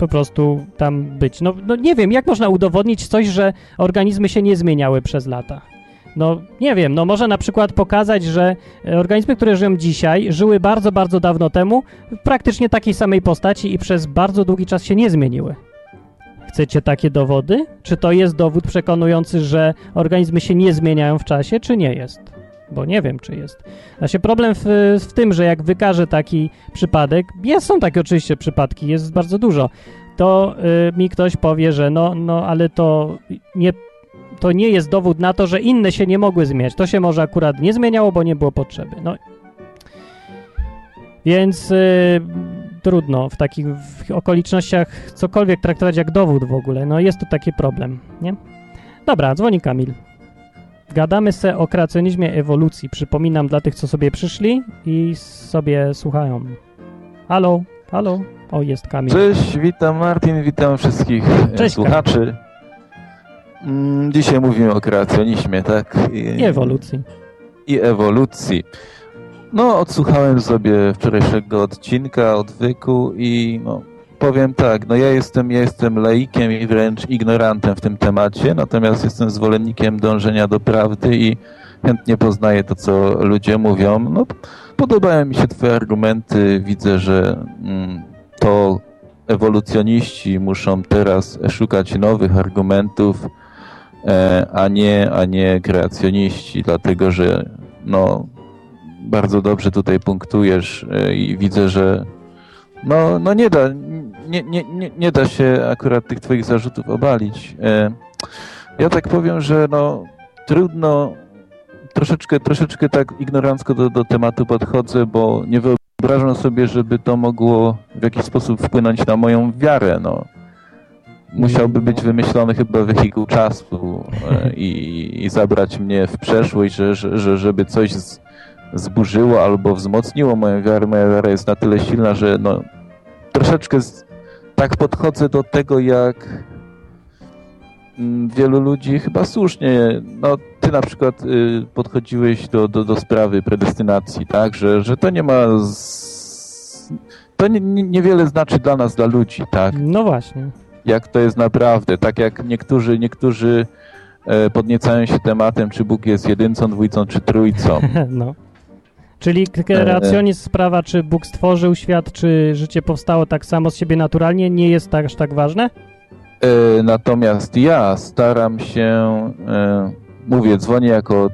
po prostu tam być. No, no nie wiem, jak można udowodnić coś, że organizmy się nie zmieniały przez lata? No nie wiem, no może na przykład pokazać, że e, organizmy, które żyją dzisiaj, żyły bardzo, bardzo dawno temu w praktycznie takiej samej postaci i przez bardzo długi czas się nie zmieniły. Chcecie takie dowody? Czy to jest dowód przekonujący, że organizmy się nie zmieniają w czasie, czy nie jest? Bo nie wiem, czy jest. Znaczy problem w, w tym, że jak wykażę taki przypadek, jest, są takie oczywiście przypadki, jest bardzo dużo, to y, mi ktoś powie, że no, no ale to nie, to nie jest dowód na to, że inne się nie mogły zmieniać. To się może akurat nie zmieniało, bo nie było potrzeby. No. Więc y, trudno w takich w okolicznościach cokolwiek traktować jak dowód w ogóle. No jest tu taki problem, nie? Dobra, dzwoni Kamil. Gadamy se o kreacjonizmie ewolucji. Przypominam dla tych, co sobie przyszli i sobie słuchają. Halo, halo. O, jest Kamil. Cześć, witam Martin, witam wszystkich e, Cześć, słuchaczy. Mm, Dzisiaj mówimy o kreacjonizmie, tak? I ewolucji. I ewolucji. No, odsłuchałem sobie wczorajszego odcinka odwyku i no, powiem tak, no ja jestem, ja jestem laikiem i wręcz ignorantem w tym temacie, natomiast jestem zwolennikiem dążenia do prawdy i chętnie poznaję to, co ludzie mówią. No, podobają mi się twoje argumenty, widzę, że mm, to ewolucjoniści muszą teraz szukać nowych argumentów, e, a nie, a nie kreacjoniści, dlatego że no, bardzo dobrze tutaj punktujesz e, i widzę, że no, no nie, da, nie, nie, nie, nie da się akurat tych twoich zarzutów obalić. E, Ja tak powiem, że no trudno, troszeczkę, troszeczkę tak ignorancko do, do tematu podchodzę, bo nie wyobrażam sobie, żeby to mogło w jakiś sposób wpłynąć na moją wiarę, no. Musiałby być wymyślony chyba wehikuł czasu e, i, i zabrać mnie w przeszłość, że, że żeby coś z, zburzyło albo wzmocniło moją wiarę. Moja wiara jest na tyle silna, że no, troszeczkę z, tak podchodzę do tego, jak mm, wielu ludzi chyba słusznie. No, ty na przykład y, podchodziłeś do, do, do sprawy predestynacji, tak? Że, że to nie ma. Z... To nie, nie, niewiele znaczy dla nas, dla ludzi, tak? No właśnie. Jak to jest naprawdę. Tak jak niektórzy, niektórzy e, podniecają się tematem, czy Bóg jest jedyncą, dwójcą czy trójcą. no. Czyli kreacjonizm sprawa, czy Bóg stworzył świat, czy życie powstało tak samo z siebie naturalnie, nie jest tak, aż tak ważne? E, natomiast ja staram się, e, mówię, dzwonię jako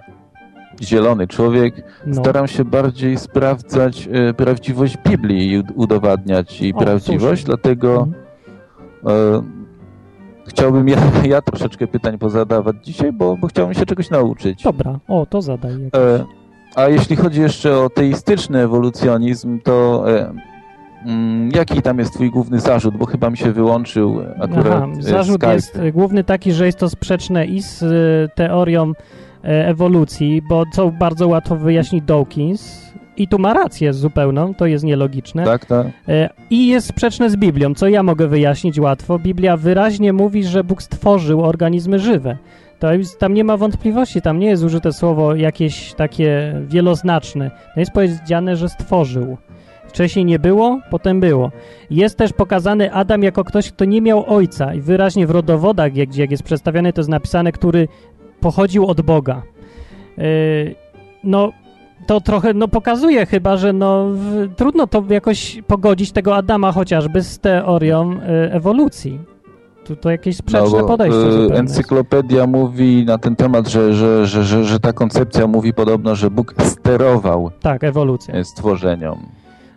zielony człowiek, No. staram się bardziej sprawdzać e, prawdziwość Biblii i ud- udowadniać jej O, prawdziwość, słusznie. dlatego e, chciałbym ja, ja troszeczkę pytań pozadawać dzisiaj, bo, bo chciałbym się czegoś nauczyć. Dobra, o, to zadaj. jakieś. E, a jeśli chodzi jeszcze o teistyczny ewolucjonizm, to e, mm, jaki tam jest twój główny zarzut? Bo chyba mi się wyłączył akurat Aha, e, zarzut Skype. jest główny taki, że jest to sprzeczne i z y, teorią e, ewolucji, bo co bardzo łatwo wyjaśnić Dawkins i tu ma rację zupełną, to jest nielogiczne. Tak, tak. E, I jest sprzeczne z Biblią, co ja mogę wyjaśnić łatwo. Biblia wyraźnie mówi, że Bóg stworzył organizmy żywe. To jest, tam nie ma wątpliwości, tam nie jest użyte słowo jakieś takie wieloznaczne. No jest powiedziane, że stworzył. Wcześniej nie było, potem było. Jest też pokazany Adam jako ktoś, kto nie miał ojca i wyraźnie w rodowodach, jak, jak jest przedstawiany, to jest napisane, który pochodził od Boga. Yy, no, to trochę no, pokazuje chyba, że no, w, trudno to jakoś pogodzić tego Adama chociażby z teorią y, ewolucji. Tu to jakieś sprzeczne bo, podejście e, zupełnie. Encyklopedia mówi na ten temat, że, że, że, że, że ta koncepcja mówi podobno, że Bóg sterował Tak, ewolucja. e, stworzeniom.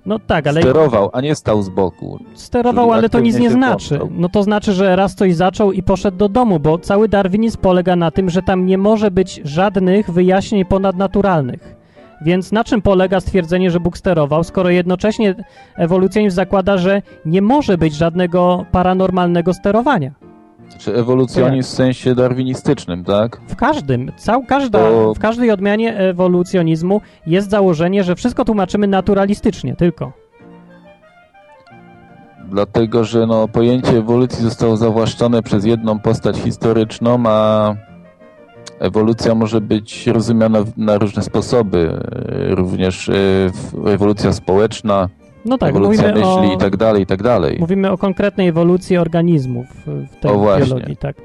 No tak, ale Sterował, a nie stał z boku. sterował, ale to nic nie znaczy. No to znaczy, że raz coś zaczął i poszedł do domu, bo cały darwinizm polega na tym, że tam nie może być żadnych wyjaśnień ponadnaturalnych. Więc na czym polega stwierdzenie, że Bóg sterował, skoro jednocześnie ewolucjonizm zakłada, że nie może być żadnego paranormalnego sterowania? Czy ewolucjonizm w sensie darwinistycznym, tak? W każdym, cał, każda, To- w każdej odmianie ewolucjonizmu jest założenie, że wszystko tłumaczymy naturalistycznie tylko. Dlatego, że no, pojęcie ewolucji zostało zawłaszczone przez jedną postać historyczną, a ewolucja może być rozumiana na różne sposoby. E, Również w- ewolucja społeczna, No tak, ewolucja myśli o- i tak dalej, i tak dalej. Mówimy o konkretnej ewolucji organizmów w tej O, właśnie. biologii, tak.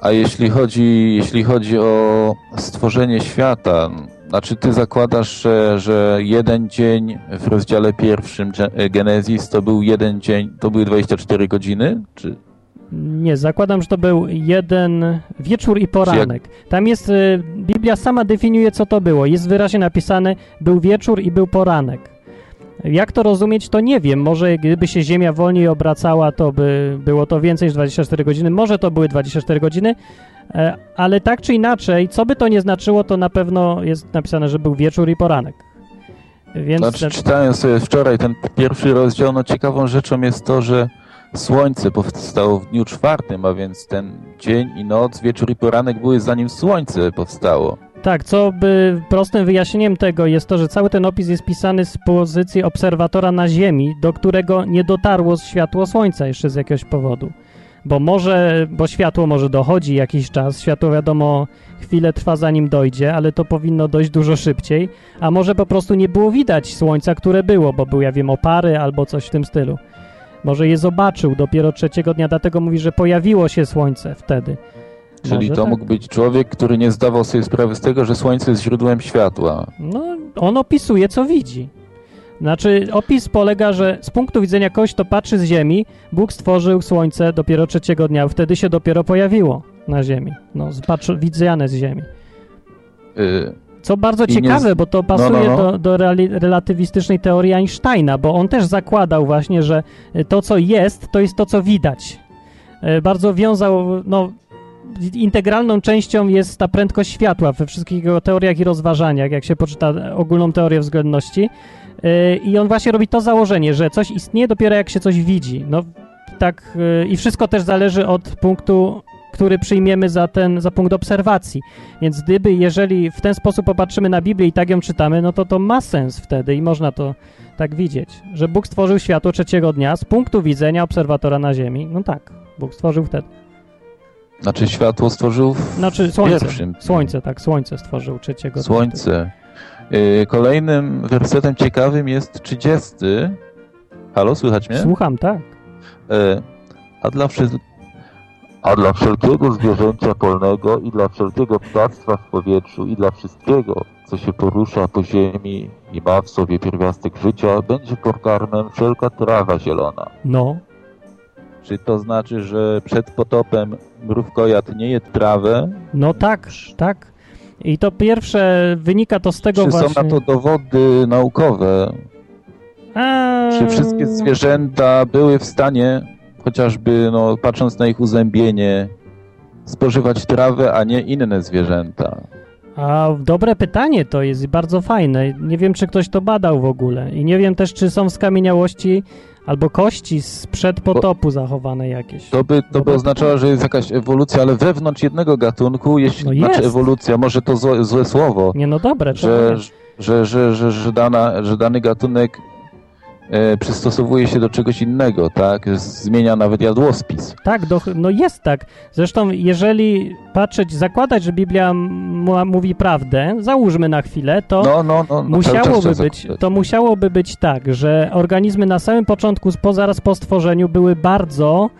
A jeśli chodzi, jeśli chodzi o stworzenie świata, znaczy ty zakładasz, że, że jeden dzień w rozdziale pierwszym Ge- Genezis to był jeden dzień, to były 24 godziny? Czy Nie, zakładam, że to był jeden wieczór i poranek. Tam jest, y, Biblia sama definiuje, co to było. Jest wyraźnie napisane, był wieczór i był poranek. Jak to rozumieć, to nie wiem. Może gdyby się Ziemia wolniej obracała, to by było to więcej niż 24 godziny. Może to były 24 godziny, e, ale tak czy inaczej, co by to nie znaczyło, to na pewno jest napisane, że był wieczór i poranek. Więc Znaczy, czytałem sobie wczoraj ten pierwszy rozdział, no ciekawą rzeczą jest to, że słońce powstało w dniu czwartym, a więc ten dzień i noc, wieczór i poranek były zanim słońce powstało. Tak, co by prostym wyjaśnieniem tego jest to, że cały ten opis jest pisany z pozycji obserwatora na Ziemi, do którego nie dotarło światło Słońca jeszcze z jakiegoś powodu. Bo może, bo światło może dochodzi jakiś czas, światło wiadomo chwilę trwa zanim dojdzie, ale to powinno dojść dużo szybciej, a może po prostu nie było widać Słońca, które było, bo był, ja wiem, opary albo coś w tym stylu. Może je zobaczył dopiero trzeciego dnia, dlatego mówi, że pojawiło się Słońce wtedy. Czyli Może to tak. mógł być człowiek, który nie zdawał sobie sprawy z tego, że słońce jest źródłem światła. No, on opisuje, co widzi. Znaczy, opis polega, że z punktu widzenia kogoś, kto patrzy z Ziemi, Bóg stworzył Słońce dopiero trzeciego dnia, wtedy się dopiero pojawiło na Ziemi. No, widziane z Ziemi. Y, Co bardzo I nie ciekawe, z- bo to no, pasuje no, no. do, do reali- relatywistycznej teorii Einsteina, bo on też zakładał właśnie, że y, to, co jest, to jest to, co widać. Y, Bardzo wiązał, no, integralną częścią jest ta prędkość światła we wszystkich jego teoriach i rozważaniach, jak się poczyta ogólną teorię względności. Yy, I on właśnie robi to założenie, że coś istnieje dopiero jak się coś widzi. No tak i wszystko też zależy od punktu, który przyjmiemy za ten, za punkt obserwacji. Więc gdyby, jeżeli w ten sposób popatrzymy na Biblię i tak ją czytamy, no to to ma sens wtedy i można to tak widzieć, że Bóg stworzył światło trzeciego dnia z punktu widzenia obserwatora na Ziemi. No tak, Bóg stworzył wtedy. Znaczy światło stworzył w Znaczy słońce, pierwszym. słońce, tak, słońce stworzył trzeciego dnia. Słońce. Yy, Kolejnym wersetem ciekawym jest 30. Halo, słychać mnie? Słucham, tak. E, A dla, wszy... A dla wszelkiego zwierzęcia polnego i dla wszelkiego ptactwa w powietrzu i dla wszystkiego, co się porusza po ziemi i ma w sobie pierwiastek życia, będzie pokarmem wszelka trawa zielona. No, Czy to znaczy, że przed potopem mrówkojad nie jadł trawę? no tak, tak. I to pierwsze wynika to z tego Czy właśnie... są na to dowody naukowe? Eee, Czy wszystkie zwierzęta były w stanie, chociażby no, patrząc na ich uzębienie, spożywać trawę, a nie inne zwierzęta? A dobre pytanie to jest i bardzo fajne. Nie wiem, czy ktoś to badał w ogóle. I nie wiem też, czy są skamieniałości albo kości sprzed potopu zachowane jakieś. To by, to by oznaczało, że jest jakaś ewolucja, ale wewnątrz jednego gatunku, jeśli No znaczy ewolucja, może to złe, złe słowo, Nie, no dobre, że, że, że, że, że, dana, że dany gatunek przystosowuje się do czegoś innego, tak? Zmienia nawet jadłospis. Tak, do, no jest tak. Zresztą, jeżeli patrzeć, zakładać, że Biblia mówi prawdę, załóżmy na chwilę, to No, no, no, no musiałoby być, to musiałoby być tak, że organizmy na samym początku, po, zaraz po stworzeniu, były bardzo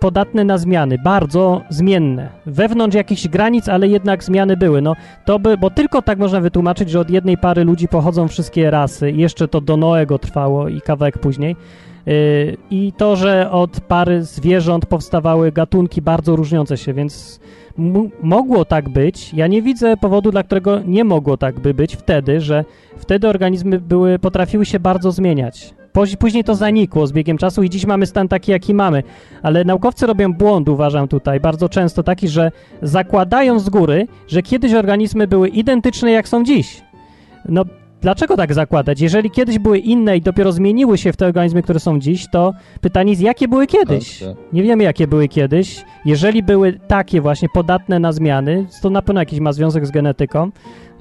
podatne na zmiany, bardzo zmienne. Wewnątrz jakichś granic, ale jednak zmiany były. No, to by, bo tylko tak można wytłumaczyć, że od jednej pary ludzi pochodzą wszystkie rasy. Jeszcze to do Noego trwało i kawałek później. Y, I to, że od pary zwierząt powstawały gatunki bardzo różniące się, więc mogło tak być. Ja nie widzę powodu, dla którego nie mogło tak by być wtedy, że wtedy organizmy były, potrafiły się bardzo zmieniać. Później to zanikło z biegiem czasu i dziś mamy stan taki, jaki mamy. Ale naukowcy robią błąd, uważam tutaj, bardzo często taki, że zakładają z góry, że kiedyś organizmy były identyczne, jak są dziś. No, dlaczego tak zakładać? Jeżeli kiedyś były inne i dopiero zmieniły się w te organizmy, które są dziś, to pytanie jest, jakie były kiedyś? Nie wiemy, jakie były kiedyś. Jeżeli były takie właśnie podatne na zmiany, to na pewno jakiś ma związek z genetyką,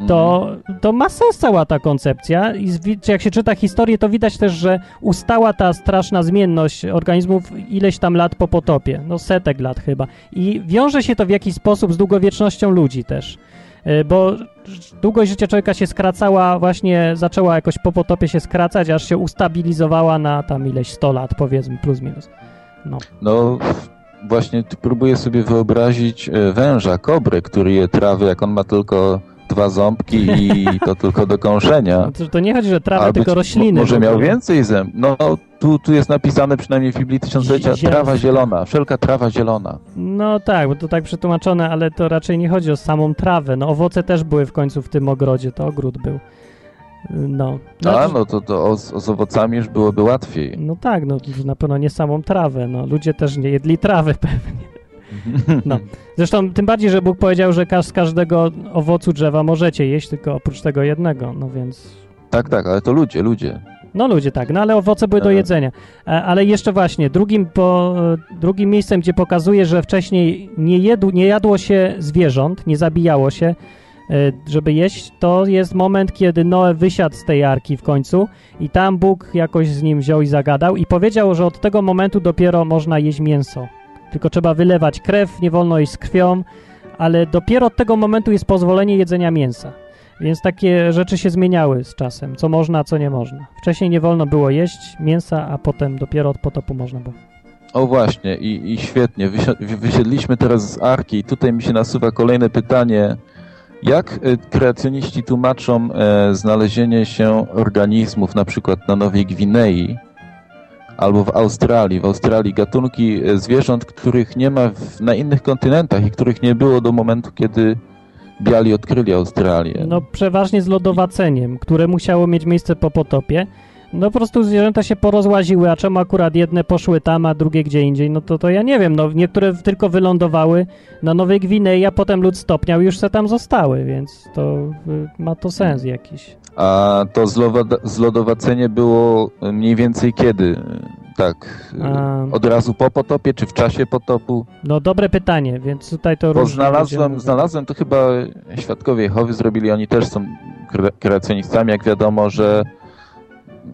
to, to ma sens cała ta koncepcja. I jak się czyta historię, to widać też, że ustała ta straszna zmienność organizmów ileś tam lat po potopie. No setek lat chyba. I wiąże się to w jakiś sposób z długowiecznością ludzi też. Y, Bo długość życia człowieka się skracała, właśnie zaczęła jakoś po potopie się skracać, aż się ustabilizowała na tam ileś 100 lat, powiedzmy, plus minus. No. No, właśnie próbuję sobie wyobrazić e, węża, kobrę, który je trawy, jak on ma tylko dwa ząbki i to tylko do kąszenia. No To, to nie chodzi, że trawa, A tylko rośliny. Może miał więcej zęb. No, tu, tu jest napisane przynajmniej w Biblii Tysiąclecia, trawa zielona, wszelka trawa zielona. No tak, bo to tak przetłumaczone, ale to raczej nie chodzi o samą trawę. No owoce też były w końcu w tym ogrodzie, to ogród był. No. A, Znaczy- no to, to o, z owocami już byłoby łatwiej. No tak, no na pewno nie samą trawę. No ludzie też nie jedli trawy pewnie. No. Zresztą tym bardziej, że Bóg powiedział, że z każdego owocu drzewa możecie jeść, tylko oprócz tego jednego, no więc... Tak, tak, ale to ludzie, ludzie. No ludzie tak, no ale owoce były do Tak. jedzenia. E, Ale jeszcze właśnie, drugim, po, e, drugim miejscem, gdzie pokazuje, że wcześniej nie, jedu, nie jadło się zwierząt, nie zabijało się, e, żeby jeść, to jest moment, kiedy Noe wysiadł z tej arki w końcu i tam Bóg jakoś z nim wziął i zagadał i powiedział, że od tego momentu dopiero można jeść mięso. Tylko trzeba wylewać krew, nie wolno jeść z krwią, ale dopiero od tego momentu jest pozwolenie jedzenia mięsa. Więc takie rzeczy się zmieniały z czasem, co można, co nie można. Wcześniej nie wolno było jeść mięsa, a potem dopiero od potopu można było. O właśnie, i, i świetnie. Wysi- wy- Wysiedliśmy teraz z Arki i tutaj mi się nasuwa kolejne pytanie. Jak e, kreacjoniści tłumaczą e, znalezienie się organizmów na przykład na Nowej Gwinei albo w Australii? W Australii gatunki e, zwierząt, których nie ma w, na innych kontynentach i których nie było do momentu, kiedy biali odkryli Australię. No przeważnie z lodowaceniem, które musiało mieć miejsce po potopie. No po prostu zwierzęta się porozłaziły, a czemu akurat jedne poszły tam, a drugie gdzie indziej, no to, to ja nie wiem. No niektóre tylko wylądowały na Nowej Gwinei, a potem lud stopniał i już se tam zostały, więc to y, ma to sens jakiś. A to zlowa- zlodowacenie było mniej więcej kiedy? Tak, A- od razu po potopie, czy w czasie potopu? No dobre pytanie, więc tutaj to Bo znalazłem, znalazłem, to chyba Świadkowie Jehowy zrobili, oni też są kre- kreacjonistami, jak wiadomo, że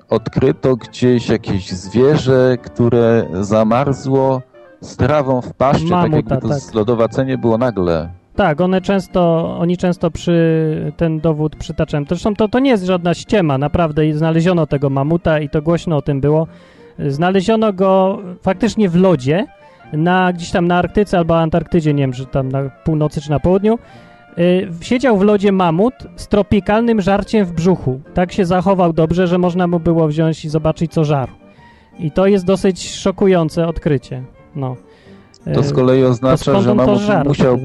odkryto gdzieś jakieś zwierzę, które zamarzło z trawą w paszczy, tak Mamuta, jakby to tak. zlodowacenie było nagle. Tak, one często, oni często przy ten dowód przytaczają. Zresztą to, to nie jest żadna ściema, naprawdę znaleziono tego mamuta i to głośno o tym było. Znaleziono go faktycznie w lodzie, na, gdzieś tam na Arktyce albo Antarktydzie, nie wiem, czy tam na północy czy na południu. Y, Siedział w lodzie mamut z tropikalnym żarciem w brzuchu. Tak się zachował dobrze, że można mu było wziąć i zobaczyć, co żarł. I to jest dosyć szokujące odkrycie. No. To z kolei oznacza, skąd że mamut żarł musiał...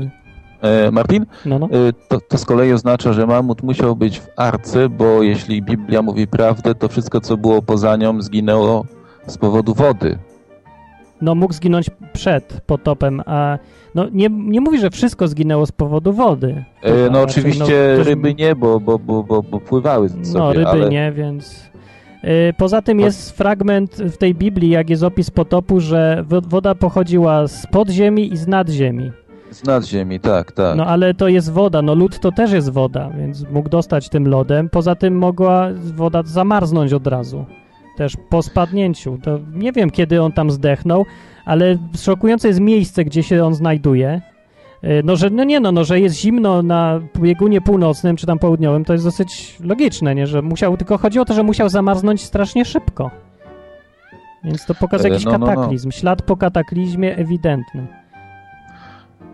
E, Martin? No, no. E, to, to z kolei oznacza, że mamut musiał być w arce, bo jeśli Biblia mówi prawdę, to wszystko, co było poza nią, zginęło z powodu wody. no mógł zginąć przed potopem, a no nie, nie mówi, że wszystko zginęło z powodu wody. E, no raczej, oczywiście no, ryby nie, bo, bo, bo, bo, bo pływały sobie, No ryby ale... nie, więc... Y, Poza tym jest fragment w tej Biblii, jak jest opis potopu, że wo- woda pochodziła z podziemi i z nadziemi. Z nadziemi, tak, tak. No ale to jest woda, no lód to też jest woda, więc mógł dostać tym lodem. Poza tym mogła woda zamarznąć od razu, też po spadnięciu. To nie wiem, kiedy on tam zdechnął, ale szokujące jest miejsce, gdzie się on znajduje. Y, No, że no nie no, no, że jest zimno na biegunie północnym czy tam południowym, to jest dosyć logiczne, nie, że musiał, tylko chodzi o to, że musiał zamarznąć strasznie szybko. Więc to pokazuje E, jakiś no, no, no. kataklizm, ślad po kataklizmie ewidentny.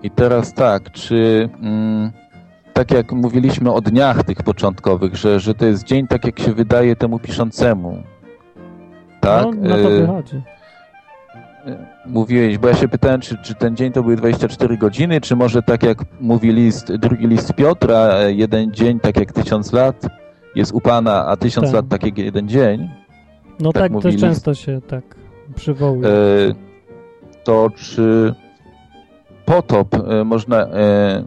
I teraz tak, czy mm, tak jak mówiliśmy o dniach tych początkowych, że, że to jest dzień tak jak się wydaje temu piszącemu. Tak? No, na to E, wychodzi. Mówiłeś, bo ja się pytałem, czy, czy ten dzień to były 24 godziny, czy może tak jak mówi list, drugi list Piotra, jeden dzień tak jak tysiąc lat jest u Pana, a tysiąc Tak. lat tak jak jeden dzień. No tak tak, list. często się tak przywołuje. E, to czy potop e, można. E,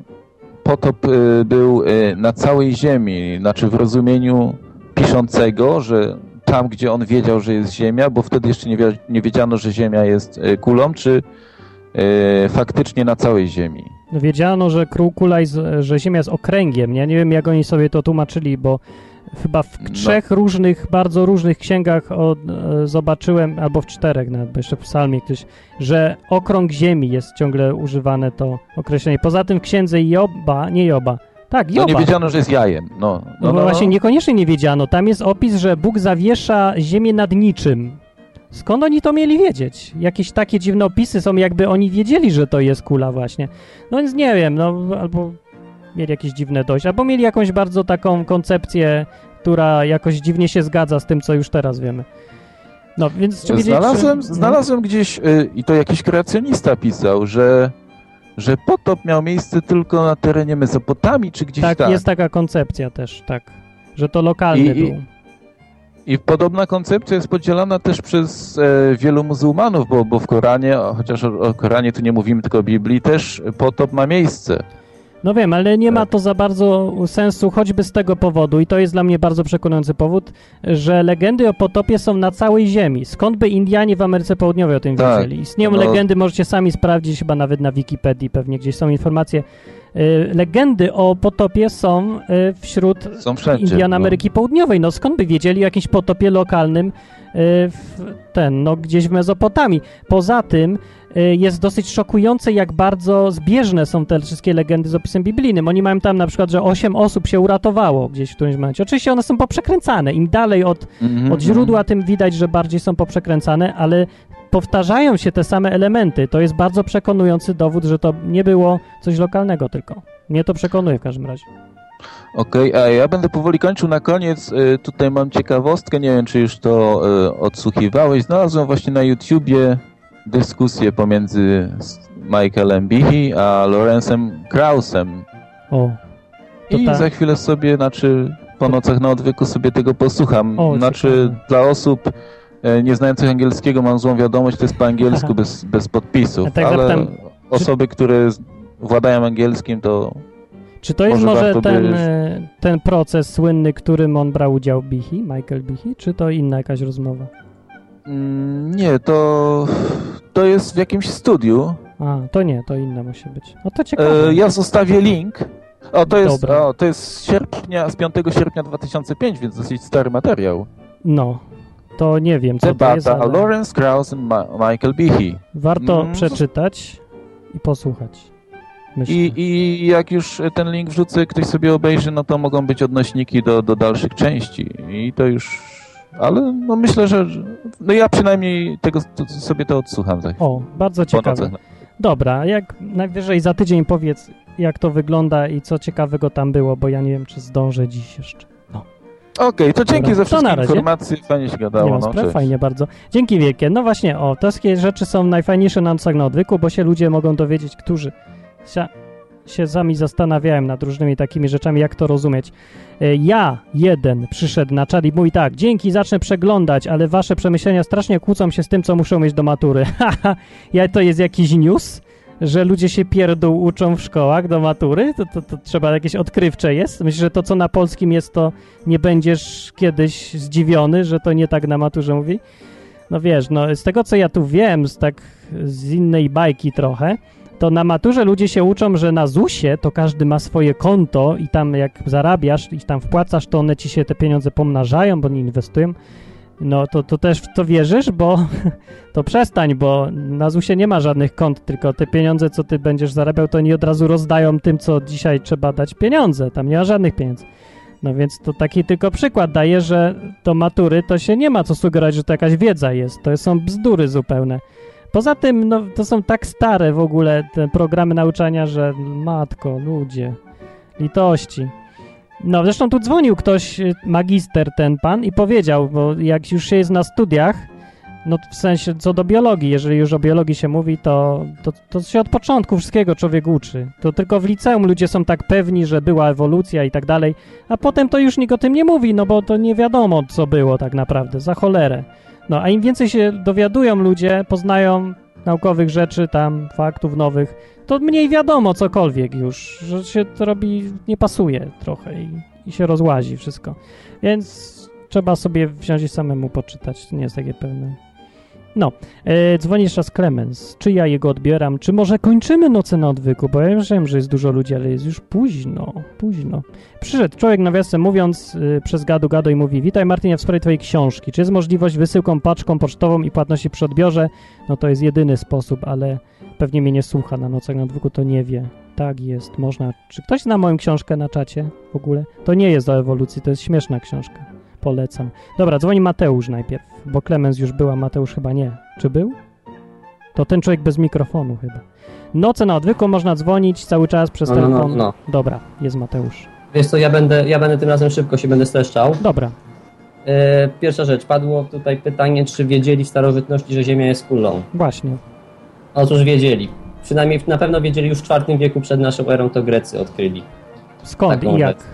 potop e, był na całej ziemi, znaczy w rozumieniu piszącego, że tam, gdzie on wiedział, że jest ziemia, bo wtedy jeszcze nie, wi- nie wiedziano, że ziemia jest kulą, czy faktycznie na całej ziemi. No wiedziano, że kró- kula jest, że Ziemia jest okręgiem. Ja nie wiem, jak oni sobie to tłumaczyli, bo chyba w No. trzech różnych, bardzo różnych księgach od, e, zobaczyłem, albo w czterech nawet, bo jeszcze w psalmie ktoś, że okrąg Ziemi jest ciągle używane to określenie. Poza tym w księdze Joba, nie Joba, tak, No Joba. nie wiedziano, że jest jajem. No, No, no, bo no, właśnie no. niekoniecznie nie wiedziano. Tam jest opis, że Bóg zawiesza ziemię nad niczym. Skąd oni to mieli wiedzieć? Jakieś takie dziwne opisy są, jakby oni wiedzieli, że to jest kula właśnie. No więc nie wiem, no albo mieli jakieś dziwne dojść, albo mieli jakąś bardzo taką koncepcję, która jakoś dziwnie się zgadza z tym, co już teraz wiemy. No więc czy Znalazłem, czy... znalazłem gdzieś, y, i to jakiś kreacjonista pisał, że, że potop miał miejsce tylko na terenie Mesopotamii, czy gdzieś Tak, tak. jest taka koncepcja też, tak. Że to lokalny I- i- był. I podobna koncepcja jest podzielana też przez e, wielu muzułmanów, bo, bo w Koranie, chociaż o, o Koranie tu nie mówimy, tylko o Biblii, też potop ma miejsce. No wiem, ale nie ma to za bardzo sensu, choćby z tego powodu, i to jest dla mnie bardzo przekonujący powód, że legendy o potopie są na całej Ziemi. Skąd by Indianie w Ameryce Południowej o tym Tak, wiedzieli? Istnieją no. legendy, możecie sami sprawdzić, chyba nawet na Wikipedii pewnie gdzieś są informacje. Y, legendy o potopie są y, wśród Są wszędzie. Indian no. Ameryki Południowej. No skąd by wiedzieli o jakimś potopie lokalnym y, w ten, no gdzieś w Mezopotamii. Poza tym jest dosyć szokujące, jak bardzo zbieżne są te wszystkie legendy z opisem biblijnym. Oni mają tam na przykład, że osiem osób się uratowało gdzieś w którymś momencie. Oczywiście one są poprzekręcane. Im dalej od, Mhm, od źródła, tym widać, że bardziej są poprzekręcane, ale powtarzają się te same elementy. To jest bardzo przekonujący dowód, że to nie było coś lokalnego tylko. Mnie to przekonuje w każdym razie. Okej, a ja będę powoli kończył na koniec. Y, Tutaj mam ciekawostkę, nie wiem czy już to y, odsłuchiwałeś. Znalazłem właśnie na YouTubie dyskusję pomiędzy Michaelem Behe a Lorenzem Krausem. O, I ta- za chwilę sobie, znaczy po nocach na odwyku sobie tego posłucham. O, znaczy, ciekawe. dla osób e, nieznających angielskiego mam złą wiadomość, to jest po angielsku bez, bez podpisów, tak ale zapytam, osoby, które z- władają angielskim, to Czy to jest Może może ten, ten proces słynny, którym on brał udział Bichi, Michael Bichi, czy to inna jakaś rozmowa? Mm, Nie, to, to jest w jakimś studiu. A, to nie, to inna musi być. No to ciekawe. E, ja zostawię link. O, to jest, Dobra. o, to jest z sierpnia, z 5 sierpnia 2005, więc dosyć stary materiał. No, to nie wiem, co to jest, Debata ale Lawrence Krauss i Ma- Michael Behe. warto Mm. przeczytać i posłuchać. Myślę. I, I jak już ten link wrzucę, ktoś sobie obejrzy, no to mogą być odnośniki do, do dalszych części. I to już... Ale no myślę, że... No ja przynajmniej tego to, sobie to odsłucham za chwilę. O, bardzo ciekawe. Dobra, jak najwyżej za tydzień powiedz, jak to wygląda i co ciekawego tam było, bo ja nie wiem, czy zdążę dziś jeszcze. Okej, to dzięki Dobra. za wszystkie informacje, fajnie się gadało. nie no, spraw, fajnie bardzo. Dzięki wielkie. No właśnie, o, te wszystkie rzeczy są najfajniejsze na nocach na odwyku, bo się ludzie mogą dowiedzieć, którzy się, sami zastanawiałem nad różnymi takimi rzeczami, jak to rozumieć. E, Ja, jeden, przyszedł na czat i mówi tak, dzięki, zacznę przeglądać, ale wasze przemyślenia strasznie kłócą się z tym, co muszą mieć do matury. Ja, to jest jakiś news? Że ludzie się pierdół uczą w szkołach do matury? To, to, to trzeba jakieś odkrywcze jest? Myślę, że to, co na polskim jest, to nie będziesz kiedyś zdziwiony, że to nie tak na maturze mówi? No wiesz, no z tego, co ja tu wiem, z tak z innej bajki trochę, to na maturze ludzie się uczą, że na ZUS-ie to każdy ma swoje konto i tam jak zarabiasz i tam wpłacasz, to one ci się te pieniądze pomnażają, bo nie inwestują. No to, to też w to wierzysz, bo to przestań, bo na ZUS-ie nie ma żadnych kont, tylko te pieniądze, co ty będziesz zarabiał, to nie od razu rozdają tym, co dzisiaj trzeba dać pieniądze. Tam nie ma żadnych pieniędzy. No więc to taki tylko przykład daje, że do matury to się nie ma co sugerować, że to jakaś wiedza jest. To są bzdury zupełne. Poza tym, no, to są tak stare w ogóle te programy nauczania, że matko, ludzie, litości. No, zresztą tu dzwonił ktoś, y, magister ten pan i powiedział, bo jak już się jest na studiach, no w sensie co do biologii, jeżeli już o biologii się mówi, to, to, to się od początku wszystkiego człowiek uczy. To tylko w liceum ludzie są tak pewni, że była ewolucja i tak dalej, a potem to już nikt o tym nie mówi, no bo to nie wiadomo, co było tak naprawdę, za cholerę. No, a im więcej się dowiadują ludzie, poznają naukowych rzeczy, tam faktów nowych, to mniej wiadomo cokolwiek już, że się to robi, nie pasuje trochę i, i się rozłazi wszystko. Więc trzeba sobie wziąć i samemu poczytać, to nie jest takie pewne. No, e, dzwoni jeszcze Clemens. Czy ja jego odbieram? Czy może kończymy noce na odwyku? Bo ja wiem, że jest dużo ludzi, ale jest już późno, późno. Przyszedł człowiek, nawiasem mówiąc, y, przez gadu gado i mówi Witaj Martinie, w sprawie twojej książki. Czy jest możliwość wysyłką paczką pocztową i płatności przy odbiorze? No to jest jedyny sposób, ale pewnie mnie nie słucha na nocach na odwyku, to nie wie. Tak jest, można. Czy ktoś zna moją książkę na czacie w ogóle? To nie jest o ewolucji, to jest śmieszna książka. Polecam. Dobra, dzwoni Mateusz najpierw, bo Klemens już była, Mateusz chyba nie. Czy był? To ten człowiek bez mikrofonu chyba. Noce na odwyku można dzwonić cały czas przez No, no, no, telefon. no. Dobra, jest Mateusz. Wiesz co, ja będę, ja będę tym razem szybko się będę streszczał. Dobra. E, pierwsza rzecz, padło tutaj pytanie, czy wiedzieli w starożytności, że Ziemia jest kulą. Właśnie. Otóż wiedzieli. Przynajmniej na pewno wiedzieli już w IV wieku przed naszą erą, to Grecy odkryli. Skąd i jak? rzecz.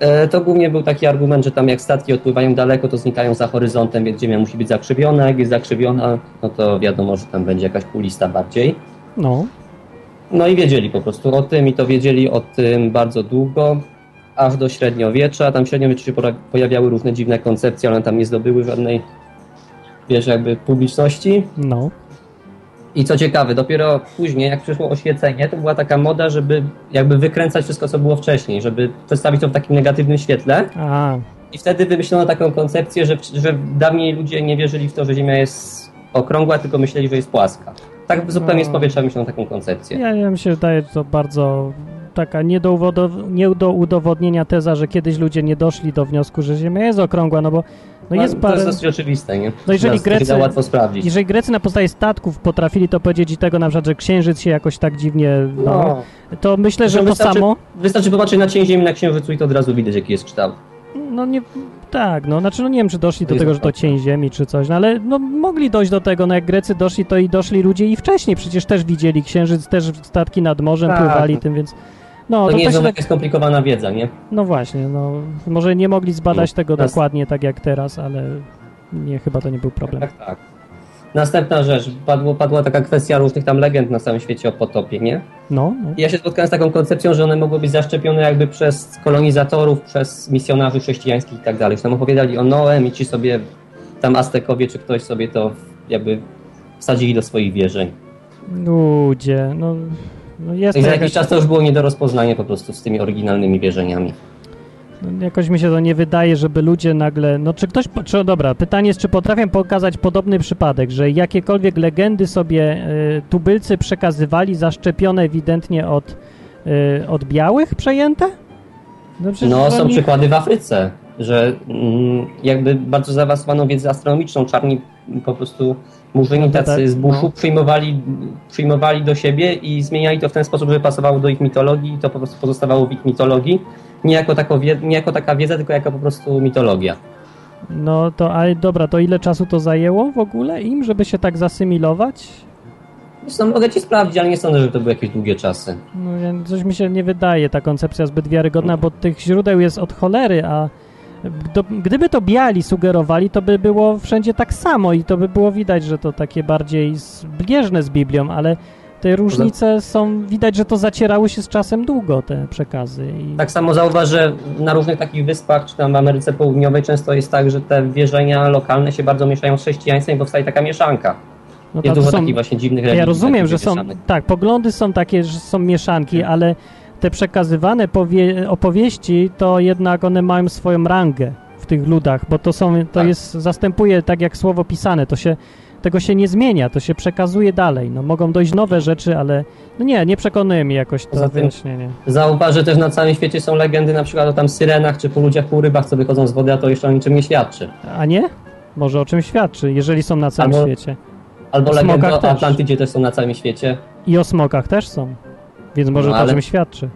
E, To głównie był taki argument, że tam jak statki odpływają daleko, to znikają za horyzontem, więc Ziemia musi być zakrzywiona. Jak jest zakrzywiona, no to wiadomo, że tam będzie jakaś kulista bardziej. No. No i wiedzieli po prostu o tym i to wiedzieli o tym bardzo długo, aż do średniowiecza. Tam w średniowieczu się pojawiały różne dziwne koncepcje, ale tam nie zdobyły żadnej, wiesz, jakby publiczności. No. I co ciekawe, dopiero później, jak przyszło oświecenie, to była taka moda, żeby jakby wykręcać wszystko, co było wcześniej, żeby przedstawić to w takim negatywnym świetle. A, I wtedy wymyślono taką koncepcję, że, że dawniej ludzie nie wierzyli w to, że Ziemia jest okrągła, tylko myśleli, że jest płaska. Tak zupełnie z No. powietrza wymyślono taką koncepcję. ja, ja mi się wydaje, że to bardzo taka nie do, nie do udowodnienia teza, że kiedyś ludzie nie doszli do wniosku, że Ziemia jest okrągła, no bo no No, jest to parę... jest dosyć oczywiste, nie? No jeżeli to Grecy, łatwo sprawdzić. jeżeli Grecy na podstawie statków potrafili to powiedzieć i tego na przykład, że księżyc się jakoś tak dziwnie, no, No. to myślę, że Zresztą to wystarczy, samo, Wystarczy popatrzeć na cień Ziemi na Księżycu i to od razu widać, jaki jest kształt. no nie, tak, no znaczy no nie wiem, czy doszli To do tego, że to cień ziemi, czy coś, no ale no mogli dojść do tego, no jak Grecy doszli, to i doszli ludzie i wcześniej, przecież też widzieli księżyc, też statki nad morzem Tak. pływali tym, więc No, to to nie jest tak- jakaś skomplikowana wiedza, nie? No właśnie, no może nie mogli zbadać No, tego nas- dokładnie tak jak teraz, ale nie, chyba to nie był problem. Tak, tak. Następna rzecz, padło, padła taka kwestia różnych tam legend na całym świecie o potopie, nie? No, no. Ja się spotkałem z taką koncepcją, że one mogły być zaszczepione jakby przez kolonizatorów, przez misjonarzy chrześcijańskich i tak dalej. Że tam opowiadali o Noem i ci sobie, tam Aztekowie czy ktoś sobie to jakby wsadzili do swoich wierzeń. Ludzie, no, no jest I za jakiś czas to już było nie do rozpoznania po prostu z tymi oryginalnymi wierzeniami. no, jakoś mi się to nie wydaje, żeby ludzie nagle, no czy ktoś, czy, dobra, pytanie jest, czy potrafię pokazać podobny przypadek, że jakiekolwiek legendy sobie y, tubylcy przekazywali, zaszczepione ewidentnie od, y, od białych przejęte? No, No, są oni- przykłady w Afryce, że mm, jakby bardzo zaawansowaną wiedzę astronomiczną czarni po prostu murzyni No tacy tak, z buszu no. przyjmowali, przyjmowali do siebie i zmieniali to w ten sposób, żeby pasowało do ich mitologii i to po prostu pozostawało w ich mitologii. Nie jako, tako nie jako taka wiedza, tylko jako po prostu mitologia. No to, ale dobra, to ile czasu to zajęło w ogóle im, żeby się tak zasymilować? Zresztą mogę ci sprawdzić, ale nie sądzę, że to były jakieś długie czasy. No, coś mi się nie wydaje ta koncepcja zbyt wiarygodna, bo tych źródeł jest od cholery, a do, gdyby to biali sugerowali, to by było wszędzie tak samo i to by było widać, że to takie bardziej zbieżne z Biblią, ale te różnice są, widać, że to zacierały się z czasem długo, te przekazy. I... Tak samo zauważ, że na różnych takich wyspach, czy tam w Ameryce Południowej często jest tak, że te wierzenia lokalne się bardzo mieszają z chrześcijaństwem i powstaje taka mieszanka. No jest dużo są- takich właśnie dziwnych Ja religii. rozumiem, takich że są, tak, poglądy są takie, że są mieszanki, ale te przekazywane powie, opowieści, to jednak one mają swoją rangę w tych ludach, bo to są, to Tak. jest, zastępuje tak jak słowo pisane, to się, tego się nie zmienia, to się przekazuje dalej, no mogą dojść nowe rzeczy, ale no nie, nie przekonuje mnie jakoś to wyjaśnienie. Zauważ, że też na całym świecie są legendy na przykład o tam syrenach, czy po ludziach, po rybach, co wychodzą z wody, a to jeszcze o niczym nie świadczy. A nie? Może o czym świadczy, jeżeli są na całym Albo- świecie. Albo O legendy o też. Atlantydzie też są na całym świecie. I o smokach też są, więc może No, to o ale- czym świadczy.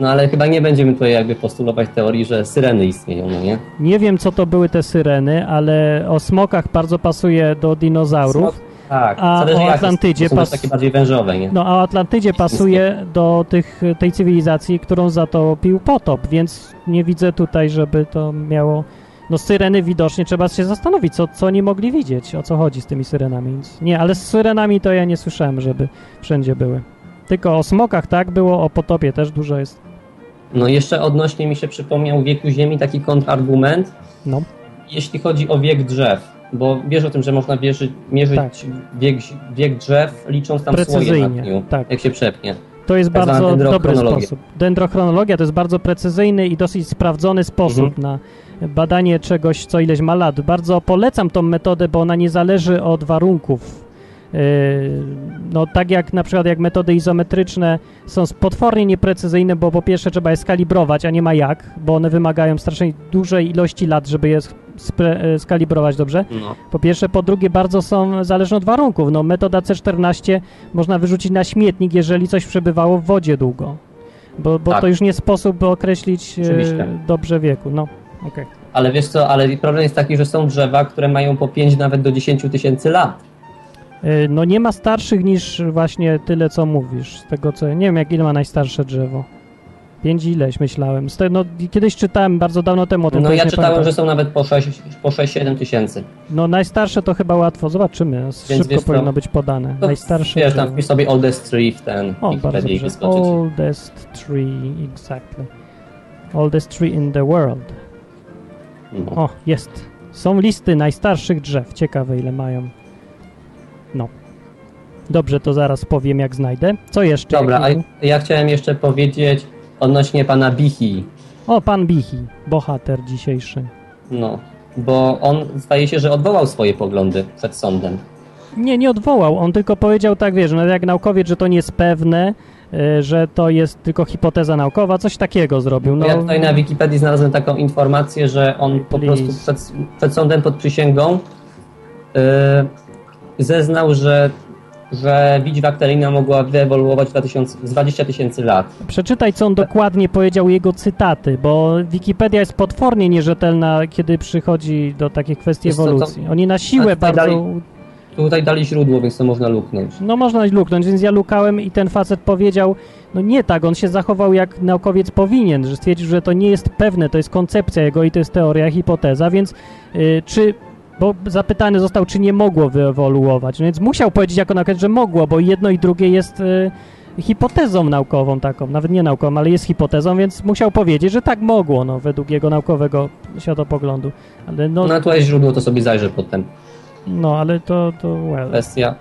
No ale chyba nie będziemy tutaj jakby postulować teorii, że syreny istnieją, no nie? Nie wiem, co to były te syreny, ale o smokach bardzo pasuje do dinozaurów. Smok- Tak, A o Atlantydzie to pas- takie bardziej wężowe, nie? No, a o Atlantydzie pasuje do tych, tej cywilizacji, którą zatopił potop, więc nie widzę tutaj, żeby to miało... No syreny widocznie trzeba się zastanowić, co, co nie mogli widzieć, o co chodzi z tymi syrenami. Nie, ale z syrenami to ja nie słyszałem, żeby wszędzie były. Tylko o smokach tak było, o potopie też dużo jest. No jeszcze odnośnie mi się przypomniał wieku Ziemi taki kontrargument, No. jeśli chodzi o wiek drzew. Bo wiesz o tym, że można wierzyć, mierzyć Tak. wiek, wiek drzew, licząc tam słoje na Precyzyjnie, dniu, tak. jak się przepnie. To jest Tak bardzo dobry sposób. Dendrochronologia to jest bardzo precyzyjny i dosyć sprawdzony sposób Mhm. na badanie czegoś, co ileś ma lat. Bardzo polecam tą metodę, bo ona nie zależy od warunków. Yy, No tak jak na przykład jak metody izometryczne są potwornie nieprecyzyjne, bo po pierwsze trzeba je skalibrować, a nie ma jak, bo one wymagają strasznie dużej ilości lat, żeby je e, skalibrować dobrze. No. Po pierwsze, po drugie bardzo są zależne od warunków. No metoda C14 można wyrzucić na śmietnik, jeżeli coś przebywało w wodzie długo. Bo, bo Tak. to już nie sposób by określić e, Oczywiście. dobrze wieku. No, okej. Ale wiesz co, ale problem jest taki, że są drzewa, które mają po 5 nawet do 10 tysięcy lat. E, No nie ma starszych niż właśnie tyle, co mówisz. Z tego co... Nie wiem, jak ile ma najstarsze drzewo. Pięć ileś myślałem. No, kiedyś czytałem bardzo dawno temu o tym. No to ja czytałem, pamiętam. że są nawet po 6, po 6-7 tysięcy. No najstarsze to chyba łatwo. Zobaczymy. Szybko wiesz co? powinno być podane. To najstarsze Wiesz, tam wpisz sobie oldest tree w ten O, bardzo dobrze. Oldest tree, exactly. Oldest tree in the world. No. O, jest. Są listy najstarszych drzew. Ciekawe ile mają. No. Dobrze, to zaraz powiem jak znajdę. Co jeszcze? Dobra, a ja chciałem jeszcze powiedzieć odnośnie pana Bichi. O, pan Bichi, bohater dzisiejszy. No, bo on zdaje się, że odwołał swoje poglądy przed sądem. Nie, nie odwołał. On tylko powiedział tak, wiesz, no jak naukowiec, że to nie jest pewne, y, że to jest tylko hipoteza naukowa, coś takiego zrobił. No, Ja tutaj na Wikipedii znalazłem taką informację, że on po Please. prostu przed, przed sądem pod przysięgą yy, zeznał, że, że widź bakteryjna mogła wyewoluować w 2000 z 20 tysięcy lat. Przeczytaj, co on dokładnie powiedział, jego cytaty, bo Wikipedia jest potwornie nierzetelna, kiedy przychodzi do takich kwestii Wiesz co, ewolucji. Oni na siłę bardzo dalej- Tutaj dali źródło, więc to można luknąć. No można luknąć, więc ja lukałem i ten facet powiedział, no nie tak, on się zachował jak naukowiec powinien, że stwierdził, że to nie jest pewne, to jest koncepcja jego i to jest teoria, hipoteza, więc y, czy, bo zapytany został, czy nie mogło wyewoluować, no więc musiał powiedzieć jako naukowiec, że mogło, bo jedno i drugie jest y, hipotezą naukową taką, nawet nie naukową, ale jest hipotezą, więc musiał powiedzieć, że tak mogło, no według jego naukowego światopoglądu. Ale no, No, tu jest źródło, to sobie zajrzę potem. no ale to, to well. Kwestia.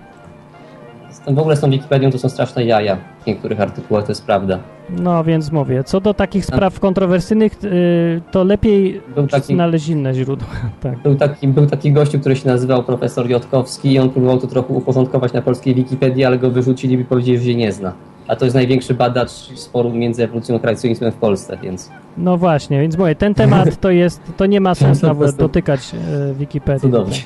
W ogóle z tą Wikipedią to są straszne jaja. W niektórych artykułach to jest prawda. No więc mówię, co do takich spraw kontrowersyjnych, y, to lepiej Był taki- znaleźć inne źródła. Tak. Był taki, był taki gościu, który się nazywał profesor Jotkowski i on próbował to trochę uporządkować na polskiej Wikipedii, ale go wyrzucili i powiedzieli, że się nie zna. A to jest największy badacz sporu między ewolucją a kreacjonizmem w Polsce, więc No właśnie, więc mówię, ten temat to jest, to nie ma sensu nawet dotykać y, Wikipedii. cudownie.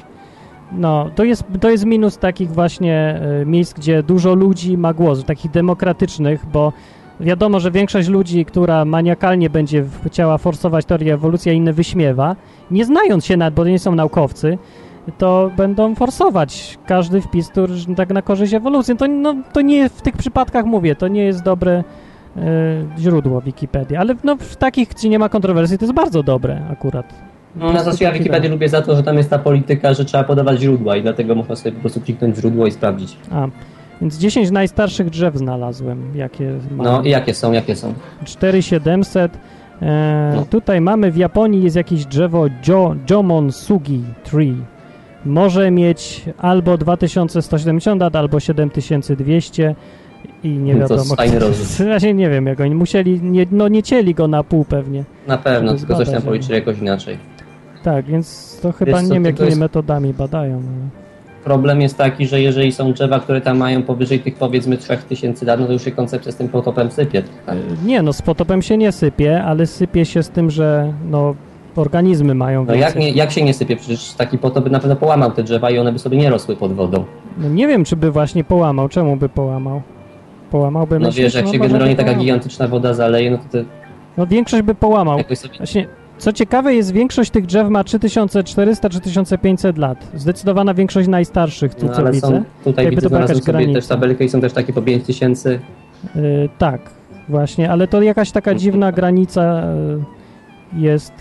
No, to jest, to jest minus takich właśnie y, miejsc, gdzie dużo ludzi ma głos, takich demokratycznych, bo wiadomo, że większość ludzi, która maniakalnie będzie chciała forsować teorię ewolucji, a inne wyśmiewa, nie znając się nad, bo nie są naukowcy, to będą forsować każdy wpis, który tak na korzyść ewolucji. To, no, to nie w tych przypadkach mówię, to nie jest dobre y, źródło Wikipedii, ale no, w takich, gdzie nie ma kontrowersji, to jest bardzo dobre akurat. No, na zasadzie ja Wikipedię lubię za to, że tam jest ta polityka, że trzeba podawać źródła i dlatego można sobie po prostu kliknąć w źródło i sprawdzić. A, więc 10 najstarszych drzew znalazłem, jakie mam. No i jakie są, jakie są? 4700. E, No. Tutaj mamy w Japonii jest jakieś drzewo jo, Jomon Sugi Tree. Może mieć albo 2170 lat, albo 7200 i nie To wiadomo. jest fajny. Ja się nie wiem, jak oni musieli, nie, no nie cieli go na pół pewnie. Na pewno, tylko coś tam policzyli jakoś inaczej. Tak, więc to chyba Wiesz nie wiem, jakimi jest- metodami badają. ale- Problem jest taki, że jeżeli są drzewa, które tam mają powyżej tych powiedzmy 3000 lat, no to już się koncepcja z tym potopem sypie. Tak? Nie, no z potopem się nie sypie, ale sypie się z tym, że no organizmy mają No więcej. jak, nie, jak się nie sypie? Przecież taki potop by na pewno połamał te drzewa i one by sobie nie rosły pod wodą. No nie wiem, czy by właśnie połamał. Czemu by połamał? Połamałby No myślisz? wiesz, jak no, się generalnie taka gigantyczna woda zaleje, no to te, No większość by połamał. sobie... Właśnie, co ciekawe jest, większość tych drzew ma 3400-3500 lat. Zdecydowana większość najstarszych, tu No co ale widzę. są, tutaj Jakby widzę, to jakaś sobie też tabelkę i są też takie po 5000. Y, tak, właśnie, ale to jakaś taka dziwna granica y, jest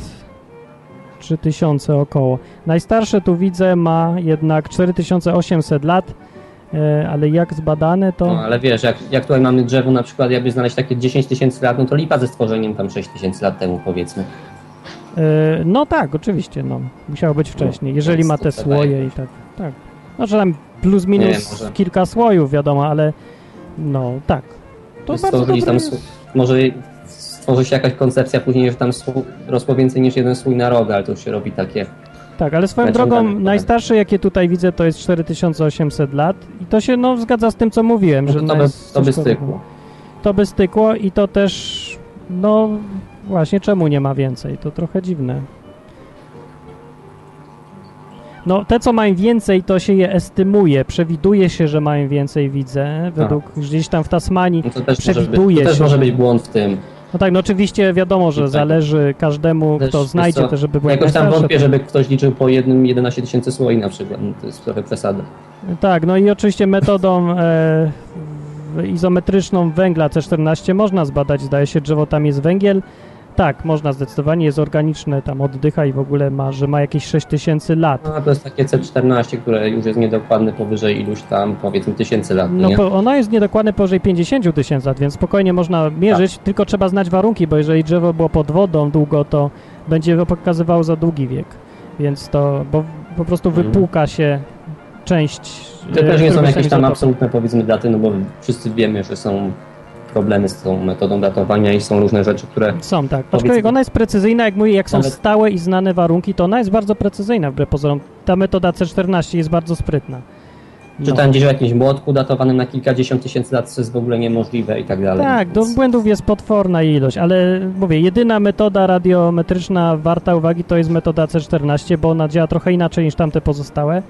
3000 około. Najstarsze tu widzę ma jednak 4800 lat, y, ale jak zbadane to... No ale wiesz, jak, jak tutaj mamy drzewo na przykład, jakby znaleźć takie 10 tysięcy lat, no to lipa ze stworzeniem tam 6 tysięcy lat temu powiedzmy. E, No tak, oczywiście, no. Musiało być wcześniej, jeżeli więc ma to te słoje i tak, tak. Znaczy tam plus Nie, minus może- kilka słojów, wiadomo, ale no tak. To bardzo stworzyli dobre tam, może stworzy się jakaś koncepcja później, że tam sł- rosło więcej niż jeden słój na rok, ale to już się robi takie... Tak, ale swoją drogą najstarsze jakie tutaj widzę to jest 4800 lat i to się no zgadza z tym co mówiłem, No że to, to, no by, to by stykło. To by stykło i to też no właśnie czemu nie ma więcej? To trochę dziwne. No, te co mają więcej, to się je estymuje. Przewiduje się, że mają więcej, widzę. Według gdzieś tam w Tasmanii No to też, może być, przewiduje to też się. może że- być błąd w tym. No tak, no oczywiście wiadomo, że Tak. zależy każdemu, Też, kto znajdzie co, też, żeby było Jakoś tam wątpię, żeby ktoś liczył po jednym 11 tysięcy słoi na przykład. No, to jest trochę przesada. Tak, no i oczywiście metodą e, izometryczną węgla C14 można zbadać, zdaje się, drzewo tam jest węgiel. Tak, można zdecydowanie, jest organiczne, tam oddycha i w ogóle ma, że ma jakieś 6000 lat. No to jest takie C14, które już jest niedokładne powyżej iluś tam powiedzmy tysięcy lat. No nie? po, ono jest niedokładne powyżej 50 tysięcy lat, więc spokojnie można mierzyć, Tak. tylko trzeba znać warunki, bo jeżeli drzewo było pod wodą długo, to będzie pokazywało za długi wiek. Więc to, bo po prostu Mhm. wypłuka się część... To e, też nie są jakieś tam absolutne powiedzmy daty, no bo wszyscy wiemy, że są problemy z tą metodą datowania i są różne rzeczy, które... Są, tak. Aczkolwiek ona jest precyzyjna, jak mówię, jak są Nawet- stałe i znane warunki, to ona jest bardzo precyzyjna wbrew pozorom. Ta metoda C14 jest bardzo sprytna. No. Czytałem gdzieś o jakimś młotku datowanym na kilkadziesiąt tysięcy lat, co jest w ogóle niemożliwe i tak dalej. Tak, do Więc- błędów jest potworna ilość, ale mówię, jedyna metoda radiometryczna warta uwagi to jest metoda C14, bo ona działa trochę inaczej niż tamte pozostałe,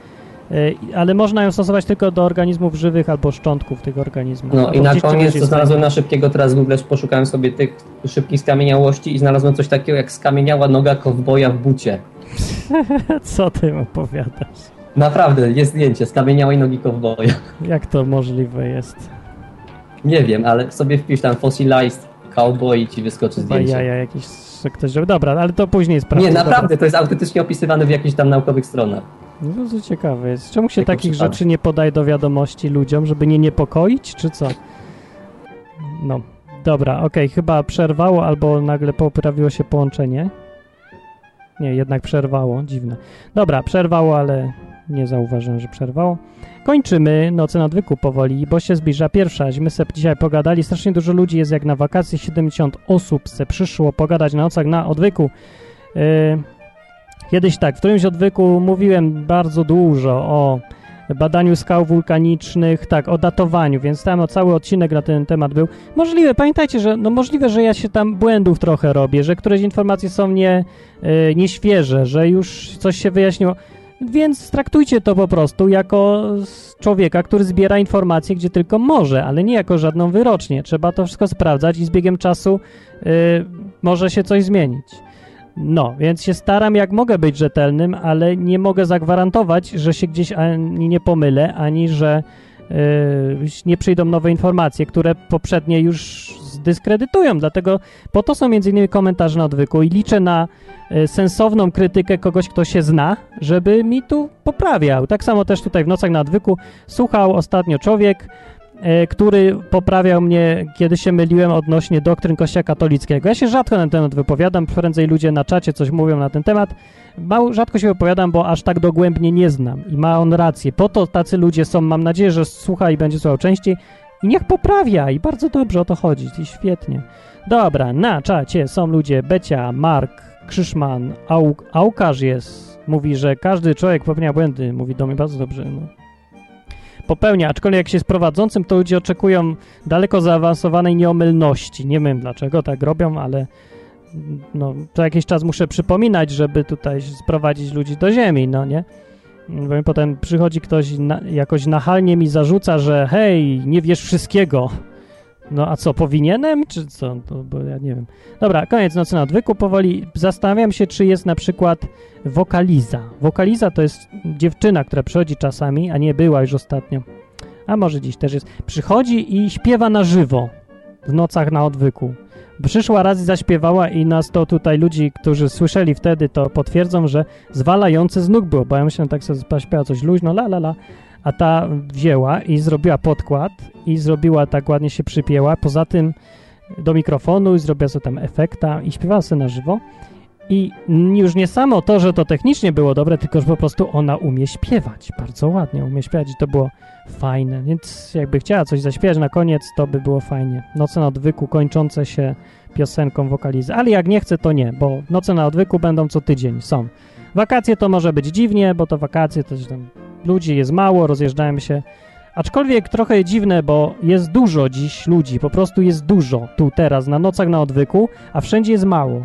ale można ją stosować tylko do organizmów żywych albo szczątków tych organizmów. No i na koniec to znalazłem na szybkiego teraz w Google, poszukałem sobie tych szybkich skamieniałości i znalazłem coś takiego jak skamieniała noga kowboja w bucie. Co ty opowiadasz? Naprawdę, jest zdjęcie skamieniałej nogi kowboja. Jak to możliwe jest? Nie wiem, ale sobie wpisz tam fossilized cowboy i ci wyskoczy zdjęcie. jaja jakieś, że ktoś zrobił. Dobra, ale to później sprawdzę. Nie, naprawdę, to jest autentycznie opisywane w jakichś tam naukowych stronach. No to ciekawe jest. Czemu się Jako takich przypadek. rzeczy nie podaje do wiadomości ludziom, żeby nie niepokoić, czy co? No, dobra, okej, chyba przerwało albo nagle poprawiło się połączenie. Nie, jednak przerwało, dziwne. Dobra, przerwało, ale nie zauważyłem, że przerwało. Kończymy noce na odwyku powoli, bo się zbliża pierwsza. My se dzisiaj pogadali, strasznie dużo ludzi jest jak na wakacje, 70 osób se przyszło pogadać na nocach na odwyku. Yy, Kiedyś tak, w którymś odwyku mówiłem bardzo dużo o badaniu skał wulkanicznych, tak, o datowaniu, więc tam o cały odcinek na ten temat był. Możliwe, pamiętajcie, że no możliwe, że ja się tam błędów trochę robię, że któreś informacje są nie, yy, nieświeże, że już coś się wyjaśniło, więc traktujcie to po prostu jako człowieka, który zbiera informacje, gdzie tylko może, ale nie jako żadną wyrocznię. Trzeba to wszystko sprawdzać i z biegiem czasu yy, może się coś zmienić. No, więc się staram jak mogę być rzetelnym, ale nie mogę zagwarantować, że się gdzieś ani nie pomylę, ani że yy, nie przyjdą nowe informacje, które poprzednie już zdyskredytują. Dlatego po to są między innymi komentarze na odwyku i liczę na y, sensowną krytykę kogoś, kto się zna, żeby mi tu poprawiał. Tak samo też tutaj w nocach na odwyku słuchał ostatnio człowiek, który poprawiał mnie, kiedy się myliłem odnośnie doktryn Kościoła katolickiego. Ja się rzadko na ten temat wypowiadam, prędzej ludzie na czacie coś mówią na ten temat. Mało, rzadko się wypowiadam, bo aż tak dogłębnie nie znam i ma on rację. Po to tacy ludzie są, mam nadzieję, że słucha i będzie słuchał częściej i niech poprawia i bardzo dobrze o to chodzi i świetnie. Dobra, na czacie są ludzie Becia, Mark, Krzyszman, Au, Aukarz jest, mówi, że każdy człowiek popełnia błędy, mówi do mnie bardzo dobrze, no popełnia, aczkolwiek jak się jest prowadzącym, to ludzie oczekują daleko zaawansowanej nieomylności. Nie wiem dlaczego tak robią, ale no, co jakiś czas muszę przypominać, żeby tutaj sprowadzić ludzi do ziemi, no nie? Bo potem przychodzi ktoś na, jakoś nachalnie mi zarzuca, że hej, nie wiesz wszystkiego. No a co, powinienem, czy co? To, bo ja nie wiem. Dobra, koniec nocy na odwyku powoli. Zastanawiam się, czy jest na przykład wokaliza. Wokaliza to jest dziewczyna, która przychodzi czasami, a nie była już ostatnio. A może dziś też jest. Przychodzi i śpiewa na żywo w nocach na odwyku. Przyszła raz i zaśpiewała i nas to tutaj ludzi, którzy słyszeli wtedy, to potwierdzą, że zwalające z nóg było, bo ja myślałem, tak sobie zaśpiewała coś luźno, la la la, a ta wzięła i zrobiła podkład i zrobiła tak ładnie się przypięła, poza tym do mikrofonu i zrobiła sobie tam efekta i śpiewała sobie na żywo. I już nie samo to, że to technicznie było dobre, tylko że po prostu ona umie śpiewać, bardzo ładnie umie śpiewać i to było fajne, więc jakby chciała coś zaśpiewać na koniec, to by było fajnie. Noce na odwyku kończące się piosenką wokalizy, ale jak nie chce, to nie, bo noce na odwyku będą co tydzień, są. Wakacje to może być dziwnie, bo to wakacje, to tam ludzi jest mało, rozjeżdżają się, aczkolwiek trochę dziwne, bo jest dużo dziś ludzi, po prostu jest dużo tu, teraz, na nocach na odwyku, a wszędzie jest mało.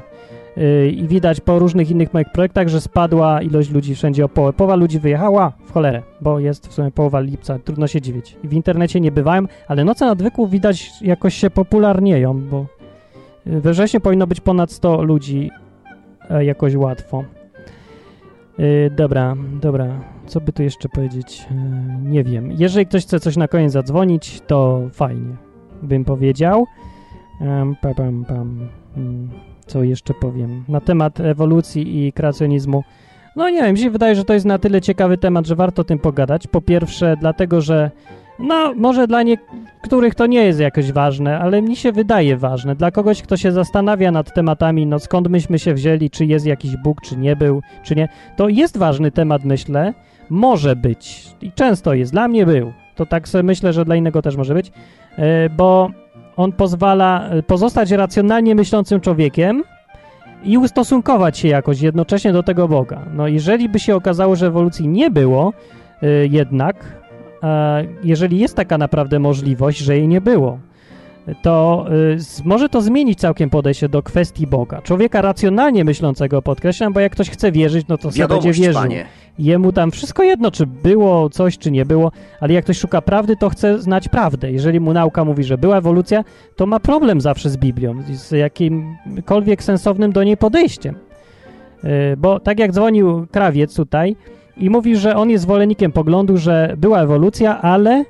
Yy, I widać po różnych innych moich projektach, że spadła ilość ludzi wszędzie o połowę. Połowa ludzi wyjechała w cholerę, bo jest w sumie połowa lipca, trudno się dziwić. W internecie nie bywają, ale noce na odwyku widać jakoś się popularnieją, bo we wrześniu powinno być ponad 100 ludzi e, jakoś łatwo. Yy, dobra, dobra. Co by tu jeszcze powiedzieć? Yy, nie wiem. Jeżeli ktoś chce coś na koniec zadzwonić, to fajnie, bym powiedział. Um, pam, pam, pam. Mm, co jeszcze powiem? Na temat ewolucji i kreacjonizmu. No nie wiem, mi się wydaje, że to jest na tyle ciekawy temat, że warto o tym pogadać. Po pierwsze, dlatego, że no, może dla niektórych to nie jest jakoś ważne, ale mi się wydaje ważne. Dla kogoś, kto się zastanawia nad tematami, no skąd myśmy się wzięli, czy jest jakiś Bóg, czy nie był, czy nie, to jest ważny temat, myślę. Może być. I często jest. Dla mnie był. To tak sobie myślę, że dla innego też może być, yy, bo on pozwala y, pozostać racjonalnie myślącym człowiekiem i ustosunkować się jakoś jednocześnie do tego Boga. No jeżeli by się okazało, że ewolucji nie było y, jednak, jeżeli jest taka naprawdę możliwość, że jej nie było, to y, może to zmienić całkiem podejście do kwestii Boga. Człowieka racjonalnie myślącego podkreślam, bo jak ktoś chce wierzyć, no to sobie będzie wierzył. panie. Jemu tam wszystko jedno, czy było coś, czy nie było, ale jak ktoś szuka prawdy, to chce znać prawdę. Jeżeli mu nauka mówi, że była ewolucja, to ma problem zawsze z Biblią, z jakimkolwiek sensownym do niej podejściem. Yy, Bo tak jak dzwonił krawiec tutaj, i mówi, że on jest zwolennikiem poglądu, że była ewolucja, ale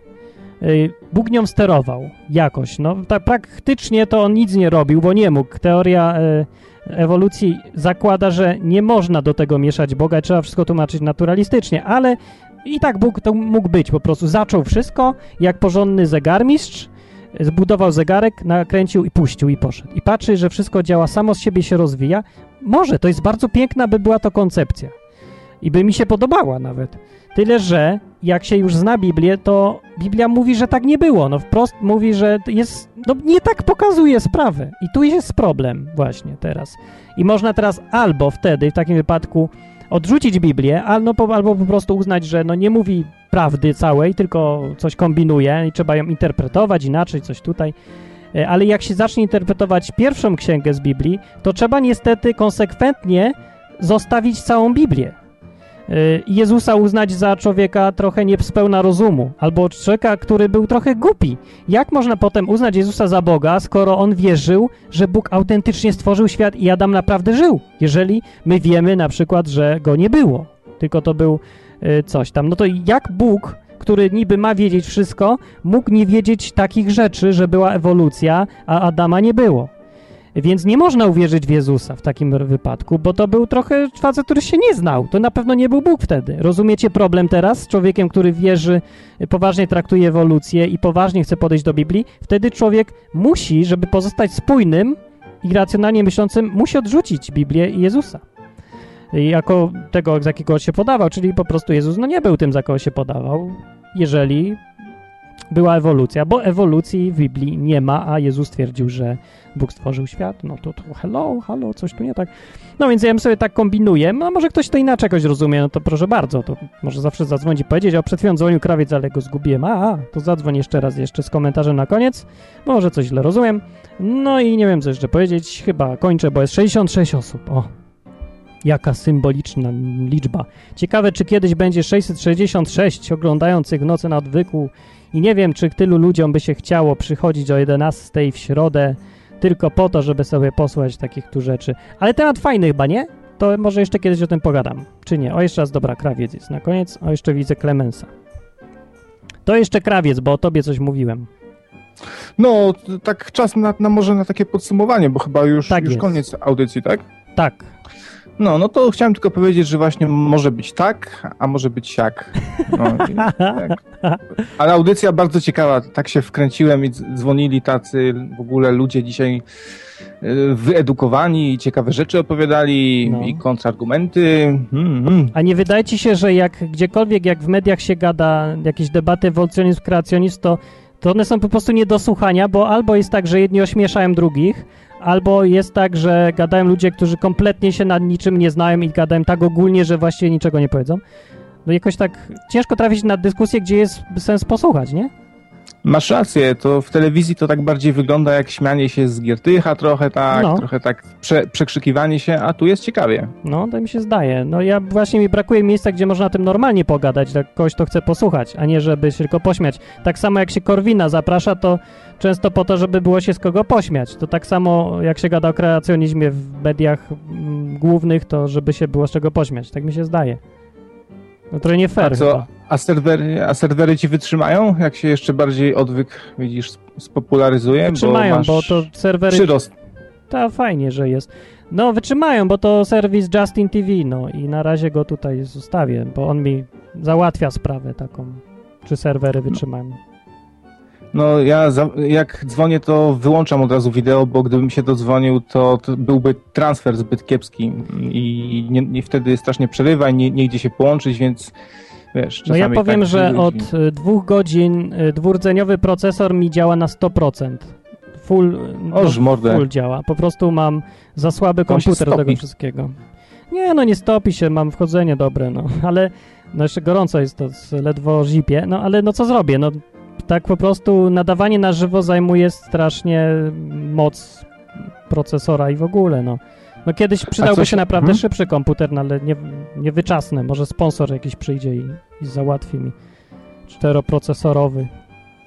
y, Bóg nią sterował jakoś. No, tak praktycznie to on nic nie robił, bo nie mógł. Teoria y, ewolucji zakłada, że nie można do tego mieszać Boga, trzeba wszystko tłumaczyć naturalistycznie, ale i tak Bóg to mógł być, po prostu zaczął wszystko jak porządny zegarmistrz, zbudował zegarek, nakręcił i puścił i poszedł. I patrzy, że wszystko działa samo z siebie się rozwija. Może, to jest bardzo piękna, by była to koncepcja. I by mi się podobała nawet. Tyle, że jak się już zna Biblię, to Biblia mówi, że tak nie było. No wprost mówi, że jest, no nie tak pokazuje sprawę. I tu jest problem właśnie teraz. I można teraz albo wtedy, w takim wypadku, odrzucić Biblię, albo po, albo po prostu uznać, że no nie mówi prawdy całej, tylko coś kombinuje i trzeba ją interpretować inaczej, coś tutaj. E, Ale jak się zacznie interpretować pierwszą księgę z Biblii, to trzeba niestety konsekwentnie zostawić całą Biblię. Y, Jezusa uznać za człowieka trochę niespełna rozumu, albo człowieka, który był trochę głupi. Jak można potem uznać Jezusa za Boga, skoro on wierzył, że Bóg autentycznie stworzył świat i Adam naprawdę żył, jeżeli my wiemy na przykład, że go nie było, tylko to był y, coś tam. No to jak Bóg, który niby ma wiedzieć wszystko, mógł nie wiedzieć takich rzeczy, że była ewolucja, a Adama nie było? Więc nie można uwierzyć w Jezusa w takim wypadku, bo to był trochę facet, który się nie znał. To na pewno nie był Bóg wtedy. Rozumiecie problem teraz z człowiekiem, który wierzy, poważnie traktuje ewolucję i poważnie chce podejść do Biblii? Wtedy człowiek musi, żeby pozostać spójnym i racjonalnie myślącym, musi odrzucić Biblię i Jezusa. Jako tego, za jakiego się podawał, czyli po prostu Jezus no nie był tym, za kogo się podawał, jeżeli była ewolucja, bo ewolucji w Biblii nie ma, a Jezus twierdził, że Bóg stworzył świat, no to, to hello, halo, coś tu nie tak. No więc ja bym sobie tak kombinuję, no może ktoś to inaczej jakoś rozumie, no to proszę bardzo, to może zawsze zadzwonić i powiedzieć, o przed chwilą dzwonił krawiec, ale go zgubiłem, a, a, to zadzwoń jeszcze raz, jeszcze z komentarzem na koniec, może coś źle rozumiem, no i nie wiem co jeszcze powiedzieć, chyba kończę, bo jest 66 osób, o. Jaka symboliczna liczba. Ciekawe, czy kiedyś będzie 666 oglądających w nocy na odwyku i nie wiem, czy tylu ludziom by się chciało przychodzić o 11 w środę tylko po to, żeby sobie posłać takich tu rzeczy. Ale temat fajny chyba, nie? To może jeszcze kiedyś o tym pogadam. Czy nie? O, jeszcze raz, dobra, krawiec jest na koniec. O, jeszcze widzę Klemensa. To jeszcze krawiec, bo o tobie coś mówiłem. No, tak czas na, na może na takie podsumowanie, bo chyba już, Tak już jest. koniec audycji, tak? Tak. No, no to chciałem tylko powiedzieć, że właśnie może być tak, a może być siak. No, tak. Ale audycja bardzo ciekawa, tak się wkręciłem i dz- dzwonili tacy w ogóle ludzie dzisiaj y, wyedukowani i ciekawe rzeczy opowiadali No. i kontrargumenty. Mm, mm. A nie wydaje ci się, że jak gdziekolwiek, jak w mediach się gada jakieś debaty ewolucjonizm, kreacjonizm, to, to one są po prostu nie do słuchania, bo albo jest tak, że jedni ośmieszają drugich, albo jest tak, że gadają ludzie, którzy kompletnie się nad niczym nie znają i gadają tak ogólnie, że właściwie niczego nie powiedzą. No jakoś tak ciężko trafić na dyskusję, gdzie jest sens posłuchać, nie? Masz rację, to w telewizji to tak bardziej wygląda jak śmianie się z Giertycha trochę tak, No. trochę tak prze, przekrzykiwanie się, a tu jest ciekawie. No, to mi się zdaje. No ja właśnie mi brakuje miejsca, gdzie można o tym normalnie pogadać, dla kogoś, kto chce posłuchać, a nie żeby się tylko pośmiać. Tak samo jak się Korwina zaprasza, to często po to, żeby było się z kogo pośmiać. To tak samo jak się gada o kreacjonizmie w mediach mm, głównych, to żeby się było z czego pośmiać. Tak mi się zdaje. No trochę nie fair A co, a serwery, a serwery ci wytrzymają? Jak się jeszcze bardziej odwyk, widzisz, sp- spopularyzuje? Wytrzymają, masz bo to serwery... Przyrost. To fajnie, że jest. No, wytrzymają, bo to serwis Justin TV, no i na razie go tutaj zostawię, bo on mi załatwia sprawę taką, czy serwery wytrzymają. No ja za, jak dzwonię, to wyłączam od razu wideo, bo gdybym się dodzwonił, to, to byłby transfer zbyt kiepski i nie, nie wtedy strasznie przerywa i nie, nie idzie się połączyć, więc wiesz, No ja czasami powiem, tak że od y, dwóch godzin y, dwurdzeniowy procesor mi działa na 100%. Full, y, Oż mordę. full działa. Po prostu mam za słaby on komputer do tego wszystkiego. Nie, no nie stopi się, mam wchodzenie dobre, no. Ale no jeszcze gorąco jest to, ledwo zipie. No ale no co zrobię, no tak po prostu nadawanie na żywo zajmuje strasznie moc procesora i w ogóle, no. No kiedyś przydałby się naprawdę hmm? szybszy komputer, no ale nie, niewyczasny. Może sponsor jakiś przyjdzie i, i załatwi mi. Czteroprocesorowy.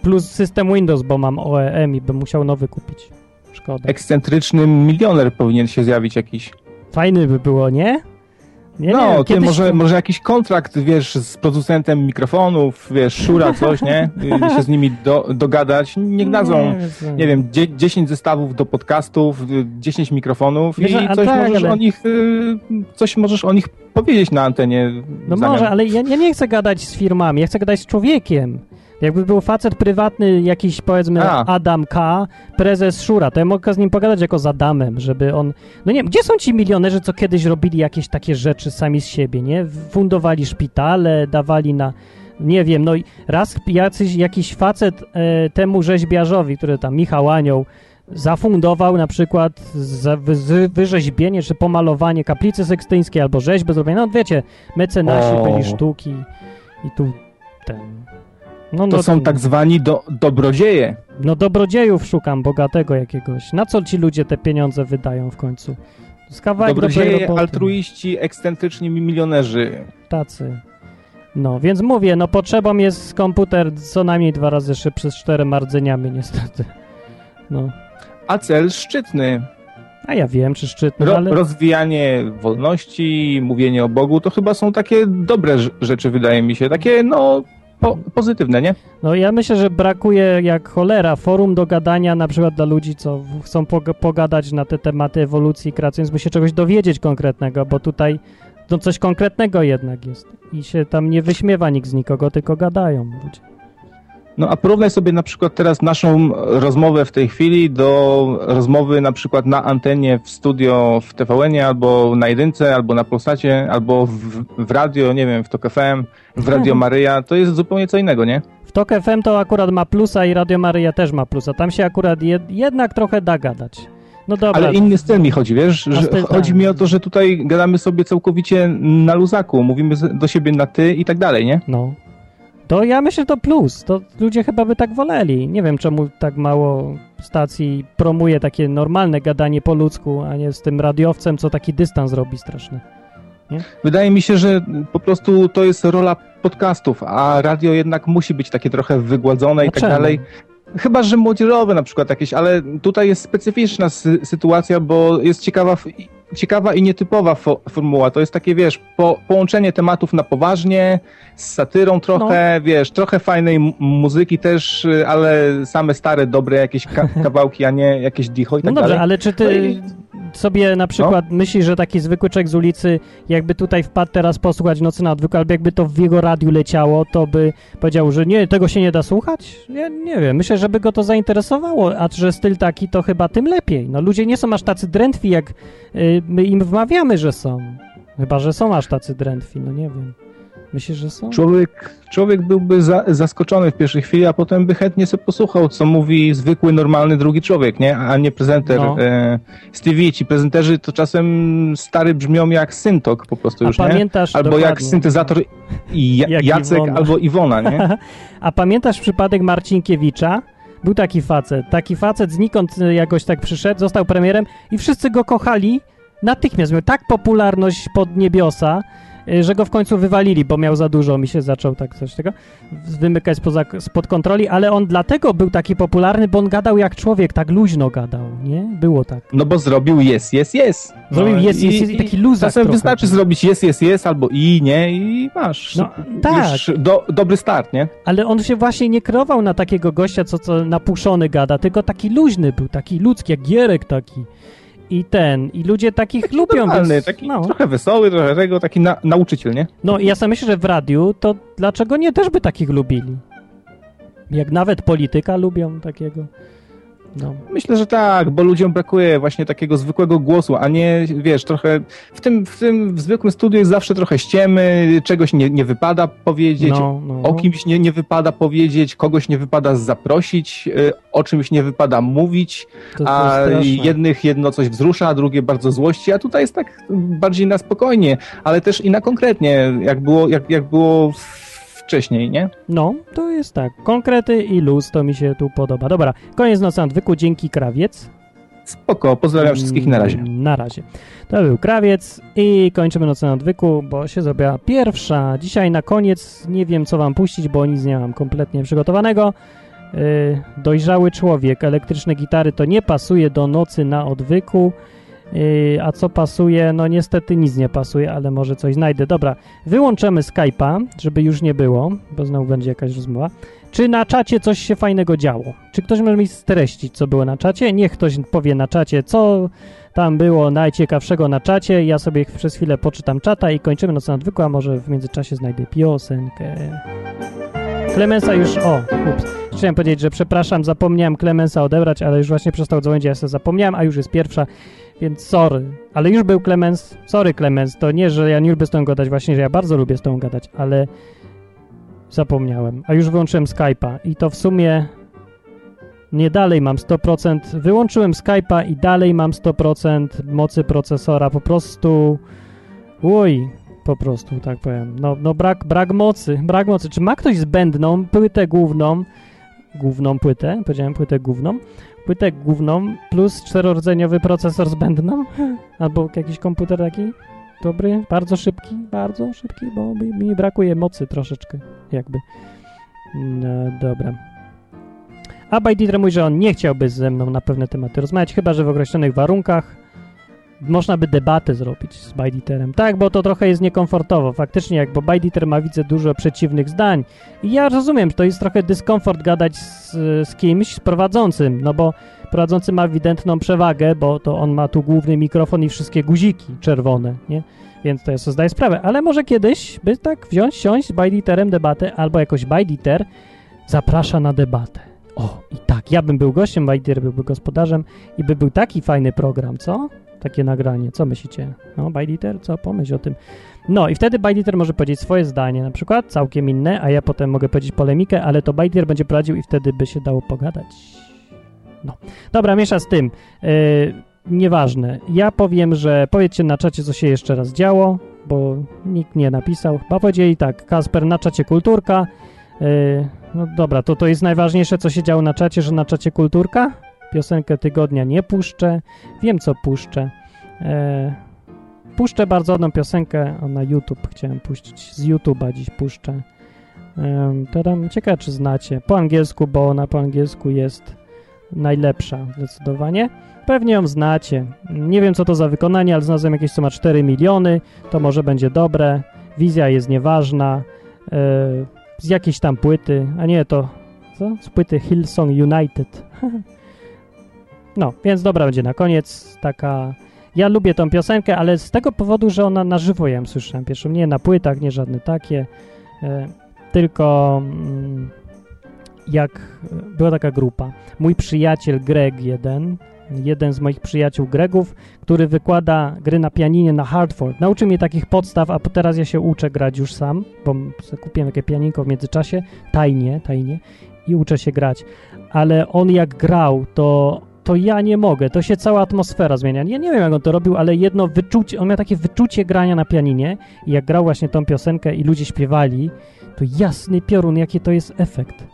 Plus system Windows, bo mam OEM i bym musiał nowy kupić. Szkoda. Ekscentryczny milioner powinien się zjawić jakiś. Fajny by było, nie? Nie, no, nie, ty może, może jakiś kontrakt, wiesz, z producentem mikrofonów, wiesz, szura, coś, nie? I się z nimi do, dogadać. Niech dadzą, Nie, nie, wiem, dzie, 10 zestawów do podcastów, y, 10 mikrofonów Wiesz, i coś tak, możesz ale- o nich, y, coś możesz o nich powiedzieć na antenie. No może, ale ja, ja nie chcę gadać z firmami, ja chcę gadać z człowiekiem. Jakby był facet prywatny, jakiś powiedzmy A. Adam K., prezes Szura, to ja mogę z nim pogadać jako z Adamem, żeby on... No nie wiem, gdzie są ci milionerzy, co kiedyś robili jakieś takie rzeczy sami z siebie, nie? Fundowali szpitale, dawali na... Nie wiem, no i raz jacyś, jakiś facet e, temu rzeźbiarzowi, który tam, Michał Anioł, zafundował na przykład za wyrzeźbienie czy pomalowanie kaplicy sekstyńskiej albo rzeźby zrobienie. No wiecie, mecenasi O. byli sztuki i tu ten... No, To no, są tak zwani do, dobrodzieje. no dobrodziejów szukam, bogatego jakiegoś. Na co ci ludzie te pieniądze wydają w końcu? Z kawałek Dobrodzieje, altruiści, ekscentryczni milionerzy. Tacy. No, więc mówię, no potrzebą jest komputer co najmniej dwa razy szybszy z czterema rdzeniami niestety. No. A cel szczytny. A ja wiem, czy szczytny, Ro, ale... Rozwijanie wolności, mówienie o Bogu, to chyba są takie dobre rz- rzeczy, wydaje mi się. Takie, no, po, pozytywne, nie? No ja myślę, że brakuje jak cholera forum do gadania na przykład dla ludzi, co chcą pog- pogadać na te tematy ewolucji i kreacji, więc się czegoś dowiedzieć konkretnego, bo tutaj no coś konkretnego jednak jest i się tam nie wyśmiewa nikt z nikogo, tylko gadają ludzie. No a porównaj sobie na przykład teraz naszą rozmowę w tej chwili do rozmowy na przykład na antenie w studio w TVN-ie, albo na Jedynce, albo na Polsacie, albo w, w radio, nie wiem, w TOK FM, w Radio Maryja. To jest zupełnie co innego, nie? W TOK FM to akurat ma plusa i Radio Maryja też ma plusa. Tam się akurat jed jednak trochę da gadać. No dobra. Ale inny styl mi chodzi, wiesz? Że styl, chodzi tak. mi o to, że tutaj gadamy sobie całkowicie na luzaku, mówimy do siebie na ty i tak dalej, nie? No. To ja myślę, że to plus. To ludzie chyba by tak woleli. Nie wiem, czemu tak mało stacji promuje takie normalne gadanie po ludzku, a nie z tym radiowcem, co taki dystans robi straszny. Wydaje mi się, że po prostu to jest rola podcastów, a radio jednak musi być takie trochę wygładzone i tak Dlaczego? dalej. Chyba, że młodzieżowe na przykład jakieś, ale tutaj jest specyficzna sy sytuacja, bo jest ciekawa, ciekawa i nietypowa fo formuła. To jest takie, wiesz, po połączenie tematów na poważnie, z satyrą trochę, No. wiesz, trochę fajnej m- muzyki też, y, ale same stare, dobre jakieś ka kawałki, a nie jakieś dicho i No tak dobrze, dalej. ale czy No ty i- sobie na przykład myślisz, że taki zwykły człowiek z ulicy, jakby tutaj wpadł teraz posłuchać Nocy na odwyku, albo jakby to w jego radiu leciało, to by powiedział, że nie, tego się nie da słuchać? Ja nie wiem, myślę, żeby go to zainteresowało, a że styl taki, to chyba tym lepiej. No ludzie nie są aż tacy drętwi, jak y, my im wmawiamy, że są. Chyba, że są aż tacy drętwi, no nie wiem. Myślisz, że są? Człowiek, człowiek byłby za, zaskoczony w pierwszej chwili, a potem by chętnie sobie posłuchał, co mówi zwykły, normalny drugi człowiek, nie? A nie prezenter. No. E, Stevie, ci prezenterzy to czasem stary brzmią jak syntok po prostu A już, nie? pamiętasz- Albo dokładnie. jak syntezator ja, Jak Jacek Iwona. albo Iwona, nie? A pamiętasz przypadek Marcinkiewicza? Był taki facet. Taki facet znikąd y, jakoś tak przyszedł, został premierem i wszyscy go kochali natychmiast. Miał tak popularność pod niebiosa, y, że go w końcu wywalili, bo miał za dużo, mi się zaczął tak coś tego wymykać spoza, spod kontroli, ale on dlatego był taki popularny, bo on gadał jak człowiek, tak luźno gadał, nie? Było tak. No bo zrobił jest, jest, jest. Zrobił jest, jest, jest i taki luzak Czasem trochę. wystarczy zrobić jest, jest, jest albo i, nie? I masz No, tak. już do, dobry start, nie? Ale on się właśnie nie kreował na takiego gościa, co, co napuszony gada, tylko taki luźny był, taki ludzki, jak Gierek taki. I ten, i ludzie takich lubią, Normalny, więc... taki no. trochę wesoły, trochę tego, taki na, nauczyciel, nie? no i ja sobie myślę, że w radiu, to dlaczego nie też by takich lubili? Jak nawet polityka lubią takiego. No. Myślę, że tak, bo ludziom brakuje właśnie takiego zwykłego głosu, a nie, wiesz, trochę w tym, w tym w zwykłym studiu jest zawsze trochę ściemy, czegoś nie, nie wypada powiedzieć, No, no. o kimś nie, nie wypada powiedzieć, kogoś nie wypada zaprosić, y, o czymś nie wypada mówić, To- a jednych jedno coś wzrusza, a drugie bardzo złości, a tutaj jest tak bardziej na spokojnie, ale też i na konkretnie, jak było, jak, jak było wcześniej, nie? No, to jest tak. Konkrety i luz, to mi się tu podoba. Dobra, koniec nocy na odwyku, dzięki Krawiec. Spoko, pozdrawiam wszystkich na razie. Na razie. To był Krawiec i kończymy noc na odwyku, bo się zrobiła pierwsza. Dzisiaj na koniec nie wiem, co wam puścić, bo nic nie mam kompletnie przygotowanego. Yy, dojrzały człowiek, elektryczne gitary to nie pasuje do nocy na odwyku. Yy, a co pasuje? No niestety nic nie pasuje, ale może coś znajdę. Dobra, wyłączymy Skype'a, żeby już nie było, bo znowu będzie jakaś rozmowa. Czy na czacie coś się fajnego działo? Czy ktoś może mi streścić, co było na czacie? Niech ktoś powie na czacie, co tam było najciekawszego na czacie. Ja sobie przez chwilę poczytam czata i kończymy noc nadwykła. Może w międzyczasie znajdę piosenkę. Klemensa już... O, ups. Chciałem powiedzieć, że przepraszam, zapomniałem Klemensa odebrać, ale już właśnie przestał dzwonić, ja sobie zapomniałem, a już jest pierwsza, więc sorry. Ale już był Klemens. Sorry, Klemens. To nie, że ja nie lubię z tobą gadać, właśnie, że ja bardzo lubię z tobą gadać, ale zapomniałem. A już wyłączyłem Skype'a i to w sumie nie dalej mam 100%. Wyłączyłem Skype'a i dalej mam 100% mocy procesora. Po prostu... Uj, po prostu, tak powiem. No, no brak, brak mocy, brak mocy. Czy ma ktoś zbędną płytę główną, główną płytę, powiedziałem płytę główną, płytę główną plus czterordzeniowy procesor zbędną? Albo jakiś komputer taki dobry, bardzo szybki, bardzo szybki, bo mi, mi brakuje mocy troszeczkę, jakby. No, dobra. A Bajditer mówi, że on nie chciałby ze mną na pewne tematy rozmawiać, chyba że w określonych warunkach można by debatę zrobić z Bajditerem. Tak, bo to trochę jest niekomfortowo. Faktycznie, jak bo Bajditer ma, widzę, dużo przeciwnych zdań. I ja rozumiem, że to jest trochę dyskomfort gadać z, z kimś, z prowadzącym, no bo prowadzący ma ewidentną przewagę, bo to on ma tu główny mikrofon i wszystkie guziki czerwone, nie? Więc to ja sobie zdaję sprawę. Ale może kiedyś by tak wziąć, siąść z Bajditerem debatę, albo jakoś Bajditer zaprasza na debatę. O, i tak, ja bym był gościem, Bajditer byłby gospodarzem i by był taki fajny program, co? Takie nagranie. Co myślicie? No, Bajditer, co? Pomyśl o tym. No i wtedy Bajditer może powiedzieć swoje zdanie, na przykład całkiem inne, a ja potem mogę powiedzieć polemikę, ale to Bajditer będzie prowadził i wtedy by się dało pogadać. No. Dobra, miesza z tym. Yy, nieważne. Ja powiem, że powiedzcie na czacie, co się jeszcze raz działo, bo nikt nie napisał. Chyba powiedzieli tak, Kasper, na czacie kulturka. Yy, no dobra, to to jest najważniejsze, co się działo na czacie, że na czacie kulturka. Piosenkę tygodnia nie puszczę. Wiem, co puszczę. E, puszczę bardzo ładną piosenkę na YouTube. Chciałem puścić. Z YouTube'a dziś puszczę. E, tadam. Ciekawe, czy znacie. Po angielsku, bo ona po angielsku jest najlepsza zdecydowanie. Pewnie ją znacie. Nie wiem, co to za wykonanie, ale znalazłem jakieś, co ma 4 miliony. To może będzie dobre. Wizja jest nieważna. E, z jakiejś tam płyty. A nie, to co? Z płyty Hillsong United. No, więc dobra będzie na koniec taka... Ja lubię tą piosenkę, ale z tego powodu, że ona na żywo ją słyszałem pierwszą. Nie na płytach, nie żadne takie, e, tylko mm, jak była taka grupa. Mój przyjaciel Greg jeden, jeden z moich przyjaciół Gregów, który wykłada gry na pianinie na Hartford. Nauczył mnie takich podstaw, a teraz ja się uczę grać już sam, bo kupiłem takie pianinko w międzyczasie, tajnie, tajnie i uczę się grać. Ale on jak grał, to to ja nie mogę, to się cała atmosfera zmienia. Ja nie wiem, jak on to robił, ale jedno wyczucie, on miał takie wyczucie grania na pianinie i jak grał właśnie tą piosenkę i ludzie śpiewali, to jasny piorun, jaki to jest efekt.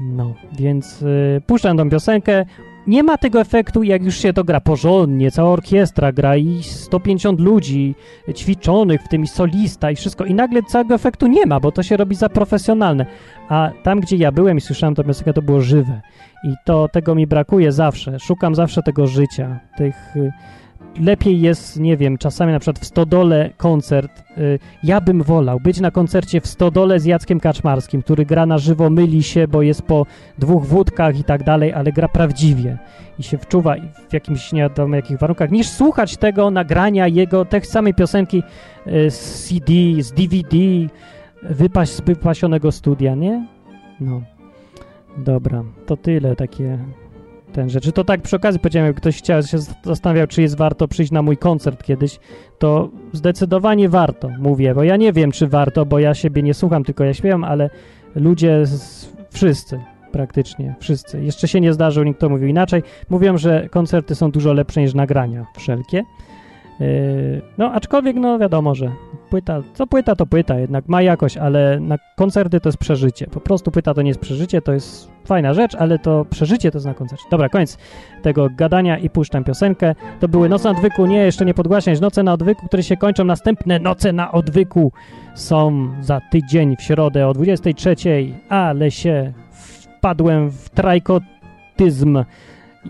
No, więc yy, puszczam tą piosenkę. Nie ma tego efektu, jak już się to gra porządnie, cała orkiestra gra i 150 ludzi ćwiczonych, w tym i solista i wszystko. I nagle całego efektu nie ma, bo to się robi za profesjonalne. A tam, gdzie ja byłem i słyszałem tę piosenkę, to było żywe. I to tego mi brakuje zawsze. Szukam zawsze tego życia. Tych y, lepiej jest, nie wiem, czasami na przykład w Stodole koncert. Y, ja bym wolał być na koncercie w Stodole z Jackiem Kaczmarskim, który gra na żywo, myli się, bo jest po dwóch wódkach i tak dalej, ale gra prawdziwie i się wczuwa w jakimś nie wiadomo jakich warunkach, niż słuchać tego nagrania jego, tej samej piosenki y, z CD, z DVD, wypaść z wypasionego studia, nie? No. Dobra, to tyle takie ten rzeczy. To tak przy okazji powiedziałem, jak ktoś chciał, się zastanawiał, czy jest warto przyjść na mój koncert kiedyś, to zdecydowanie warto, mówię, bo ja nie wiem, czy warto, bo ja siebie nie słucham, tylko ja śpiewam, ale ludzie, z, wszyscy praktycznie, wszyscy. Jeszcze się nie zdarzył, nikt to mówił inaczej. Mówią, że koncerty są dużo lepsze niż nagrania wszelkie. Yy, no, aczkolwiek, no wiadomo, że płyta, co płyta, to płyta, jednak ma jakość, ale na koncerty to jest przeżycie. Po prostu płyta to nie jest przeżycie, to jest fajna rzecz, ale to przeżycie to jest na koncercie. Dobra, koniec tego gadania i puszczam piosenkę. To były Noce na odwyku, nie, jeszcze nie podgłaśniać, Noce na odwyku, które się kończą. Następne Noce na odwyku są za tydzień w środę o 23, ale się wpadłem w trajkotyzm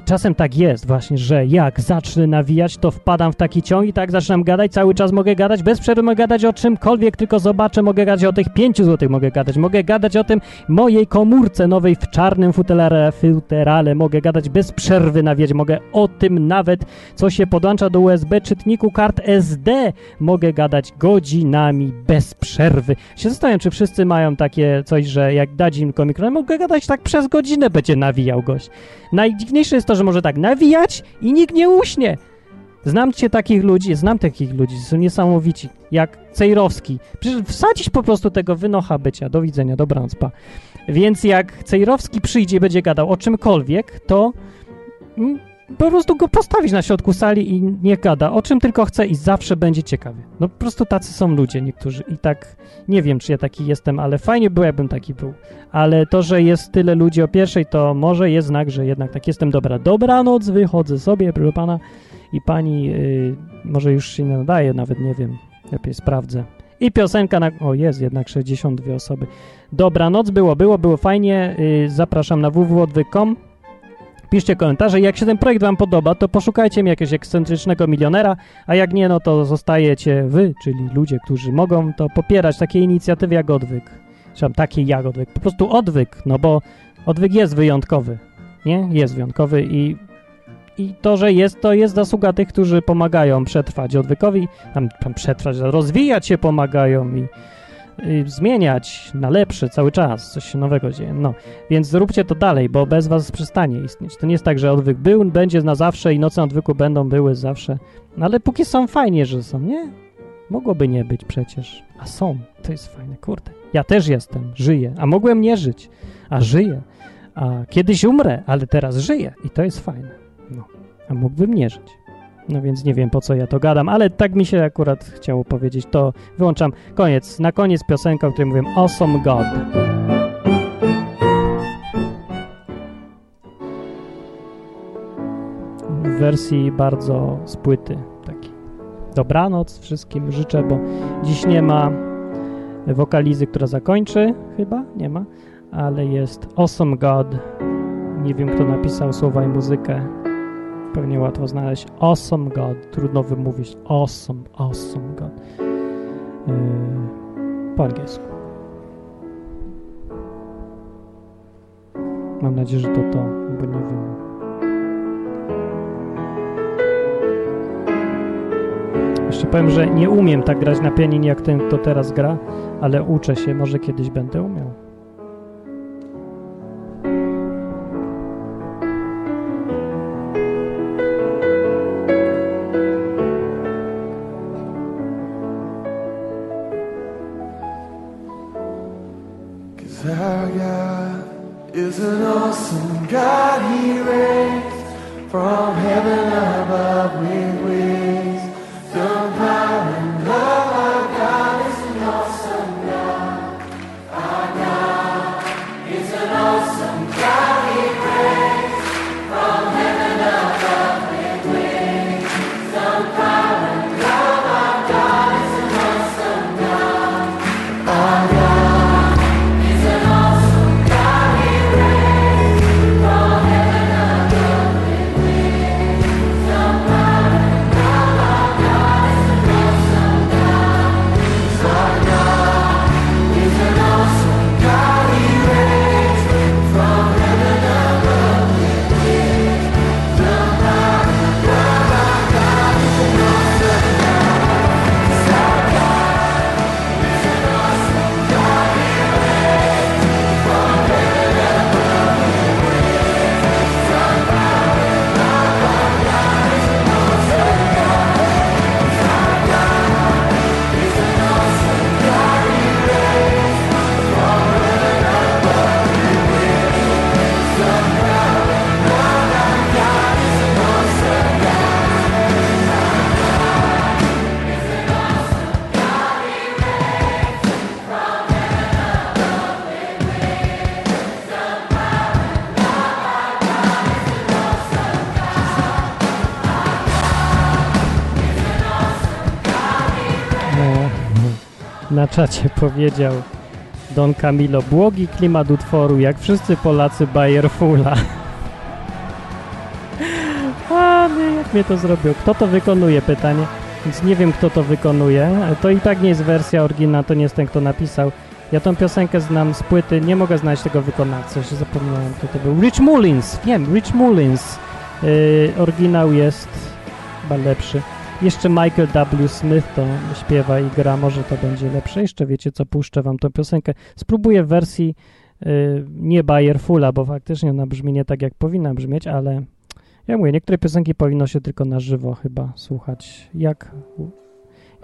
czasem tak jest właśnie, że jak zacznę nawijać, to wpadam w taki ciąg i tak zaczynam gadać, cały czas mogę gadać, bez przerwy mogę gadać o czymkolwiek, tylko zobaczę, mogę gadać o tych 5 złotych, mogę gadać, mogę gadać o tym mojej komórce nowej w czarnym futerale, futerale, mogę gadać bez przerwy nawijać, mogę o tym nawet, co się podłącza do USB czytniku kart SD, mogę gadać godzinami bez przerwy. Się zastanawiam, czy wszyscy mają takie coś, że jak dać im mikrofon, mogę gadać tak przez godzinę, będzie nawijał gość. Najdziwniejsze jest to, że może tak nawijać i nikt nie uśnie. Znam cię takich ludzi, znam takich ludzi, są niesamowici, jak Cejrowski. Przecież wsadzić po prostu tego wynocha bycia. Do widzenia, dobranoc, pa. Więc jak Cejrowski przyjdzie i będzie gadał o czymkolwiek, to mm, po prostu go postawić na środku sali i nie gada o czym tylko chce i zawsze będzie ciekawy. No po prostu tacy są ludzie niektórzy i tak nie wiem, czy ja taki jestem, ale fajnie było, jakbym taki był. Ale to, że jest tyle ludzi o pierwszej, to może jest znak, że jednak tak jestem dobra. Dobranoc, wychodzę sobie, proszę pana i pani, yy, może już się nie nadaje, nawet nie wiem, lepiej sprawdzę. I piosenka na... O, jest jednak 62 osoby. Dobranoc, było, było, było fajnie. Yy, zapraszam na www.odwyk.com Piszcie komentarze. Jak się ten projekt Wam podoba, to poszukajcie mi jakiegoś ekscentrycznego milionera, a jak nie, no to zostajecie Wy, czyli ludzie, którzy mogą to popierać takie inicjatywy jak Odwyk. Zresztą takie jak Odwyk. Po prostu Odwyk, no bo Odwyk jest wyjątkowy. Nie? Jest wyjątkowy i, i to, że jest, to jest zasługa tych, którzy pomagają przetrwać Odwykowi, tam, tam przetrwać, rozwijać się pomagają i zmieniać na lepsze cały czas, coś się nowego dzieje. No, więc zróbcie to dalej, bo bez was przestanie istnieć. To nie jest tak, że odwyk był, będzie na zawsze i noce odwyku będą były zawsze. No ale póki są fajnie, że są, nie? Mogłoby nie być przecież. A są. To jest fajne, kurde. Ja też jestem, żyję, a mogłem nie żyć, a żyję. A kiedyś umrę, ale teraz żyję i to jest fajne. No, a mógłbym nie żyć. No więc nie wiem po co ja to gadam, ale tak mi się akurat chciało powiedzieć. To wyłączam. Koniec. Na koniec piosenka, o której mówiłem Awesome God. W wersji bardzo z płyty. Taki. Dobranoc wszystkim życzę, bo dziś nie ma wokalizy, która zakończy. Chyba? Nie ma. Ale jest Awesome God. Nie wiem, kto napisał słowa i muzykę pewnie łatwo znaleźć. Awesome God, trudno wymówić. Awesome, awesome God. Yy, po angielsku. Mam nadzieję, że to to, bo nie wiem. Jeszcze powiem, że nie umiem tak grać na pianinie, jak ten, kto teraz gra, ale uczę się, może kiedyś będę umiał. Czacie powiedział Don Camilo, błogi klimat utworu, jak wszyscy Polacy Bayerfula. nie, jak mnie to zrobił? Kto to wykonuje? Pytanie. Więc nie wiem, kto to wykonuje. To i tak nie jest wersja oryginalna, to nie jest ten, kto napisał. Ja tą piosenkę znam z płyty, nie mogę znaleźć tego wykonawcy, się zapomniałem, kto to był. Rich Mullins, wiem, Rich Mullins. Yy, oryginał jest chyba lepszy. Jeszcze Michael W. Smith to śpiewa i gra, może to będzie lepsze. Jeszcze wiecie co, puszczę wam tą piosenkę. Spróbuję w wersji yy, nie Bayerfula, bo faktycznie ona brzmi nie tak, jak powinna brzmieć, ale ja mówię, niektóre piosenki powinno się tylko na żywo chyba słuchać. Jak,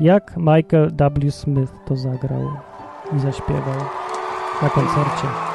jak Michael W. Smith to zagrał i zaśpiewał na koncercie.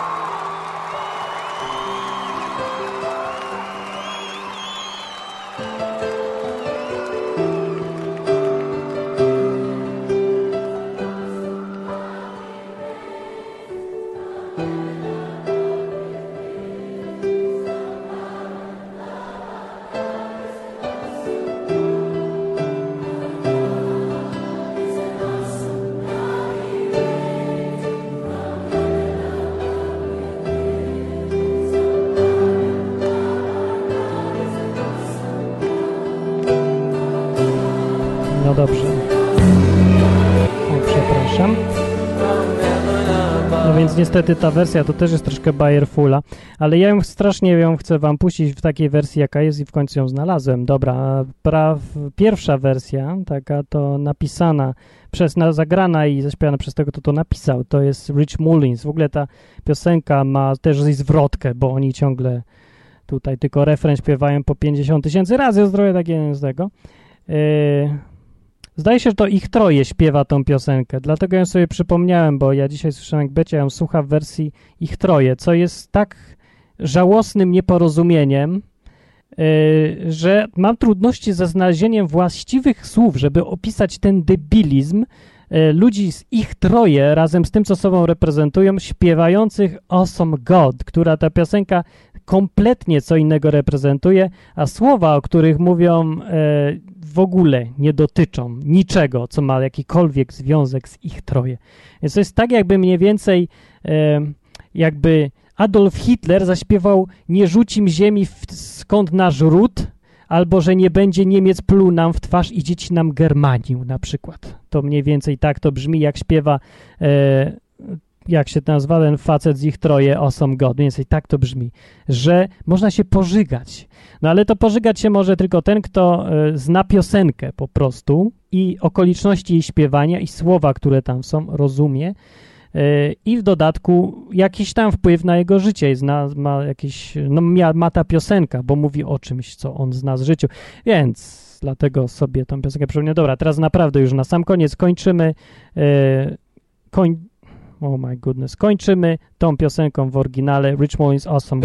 Niestety ta wersja to też jest troszkę Bayerfula, ale ja ją strasznie ją chcę wam puścić w takiej wersji jaka jest i w końcu ją znalazłem. Dobra, pra, pierwsza wersja, taka to napisana przez, na, zagrana i zaśpiewana przez tego, kto to napisał, to jest Rich Mullins. W ogóle ta piosenka ma też zwrotkę, bo oni ciągle tutaj tylko refren śpiewają po 50 tysięcy razy, zdrowie takie z tego. Yy, Zdaje się, że to ich troje śpiewa tą piosenkę, dlatego ją sobie przypomniałem, bo ja dzisiaj słyszałem, jak Becia ją słucha w wersji ich troje, co jest tak żałosnym nieporozumieniem, yy, że mam trudności ze znalezieniem właściwych słów, żeby opisać ten debilizm yy, ludzi z ich troje razem z tym, co sobą reprezentują, śpiewających Awesome God, która ta piosenka kompletnie co innego reprezentuje, a słowa, o których mówią, e, w ogóle nie dotyczą niczego, co ma jakikolwiek związek z ich troje. Więc to jest tak, jakby mniej więcej e, jakby Adolf Hitler zaśpiewał nie rzucim ziemi skąd nasz ród, albo że nie będzie Niemiec pluł nam w twarz i dzieci nam Germanił na przykład. To mniej więcej tak to brzmi, jak śpiewa e, jak się nazywa ten facet z ich troje, Awesome God, mniej więcej tak to brzmi, że można się pożygać. No ale to pożygać się może tylko ten, kto y, zna piosenkę po prostu i okoliczności jej śpiewania i słowa, które tam są, rozumie y, i w dodatku jakiś tam wpływ na jego życie, zna, ma jakiś, no ma, ta piosenka, bo mówi o czymś, co on zna z życiu, więc dlatego sobie tą piosenkę przypomniałem. Dobra, teraz naprawdę już na sam koniec kończymy. Y, koń, Oh my goodness. Kończymy tą piosenką w oryginale Rich Mullins Awesome.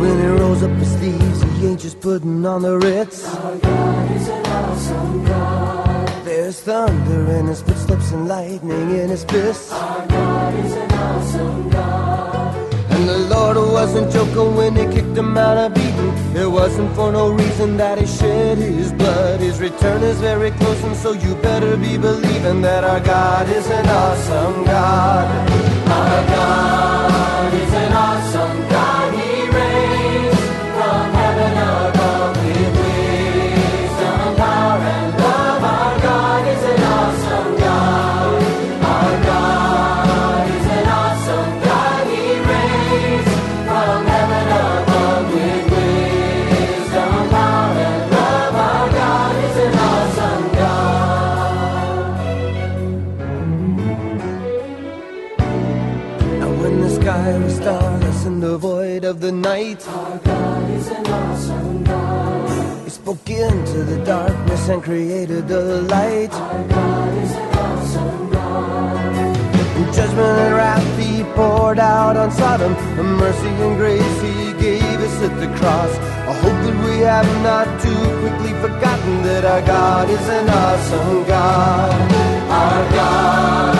When he rolls up his sleeves, he ain't just putting on the Ritz. Our God is an awesome God. There's thunder in his footsteps and lightning in his fists. Our God is an awesome God. And the Lord wasn't joking when he kicked him out of Eden. It wasn't for no reason that he shed his blood. His return is very close, and so you better be believing that our God is an awesome God. Our God is an awesome God. Of the night, our God is an awesome God. He spoke into the darkness and created the light. Our God is an awesome God. In judgment and wrath he poured out on Sodom, the mercy and grace he gave us at the cross. I hope that we have not too quickly forgotten that our God is an awesome God. Our God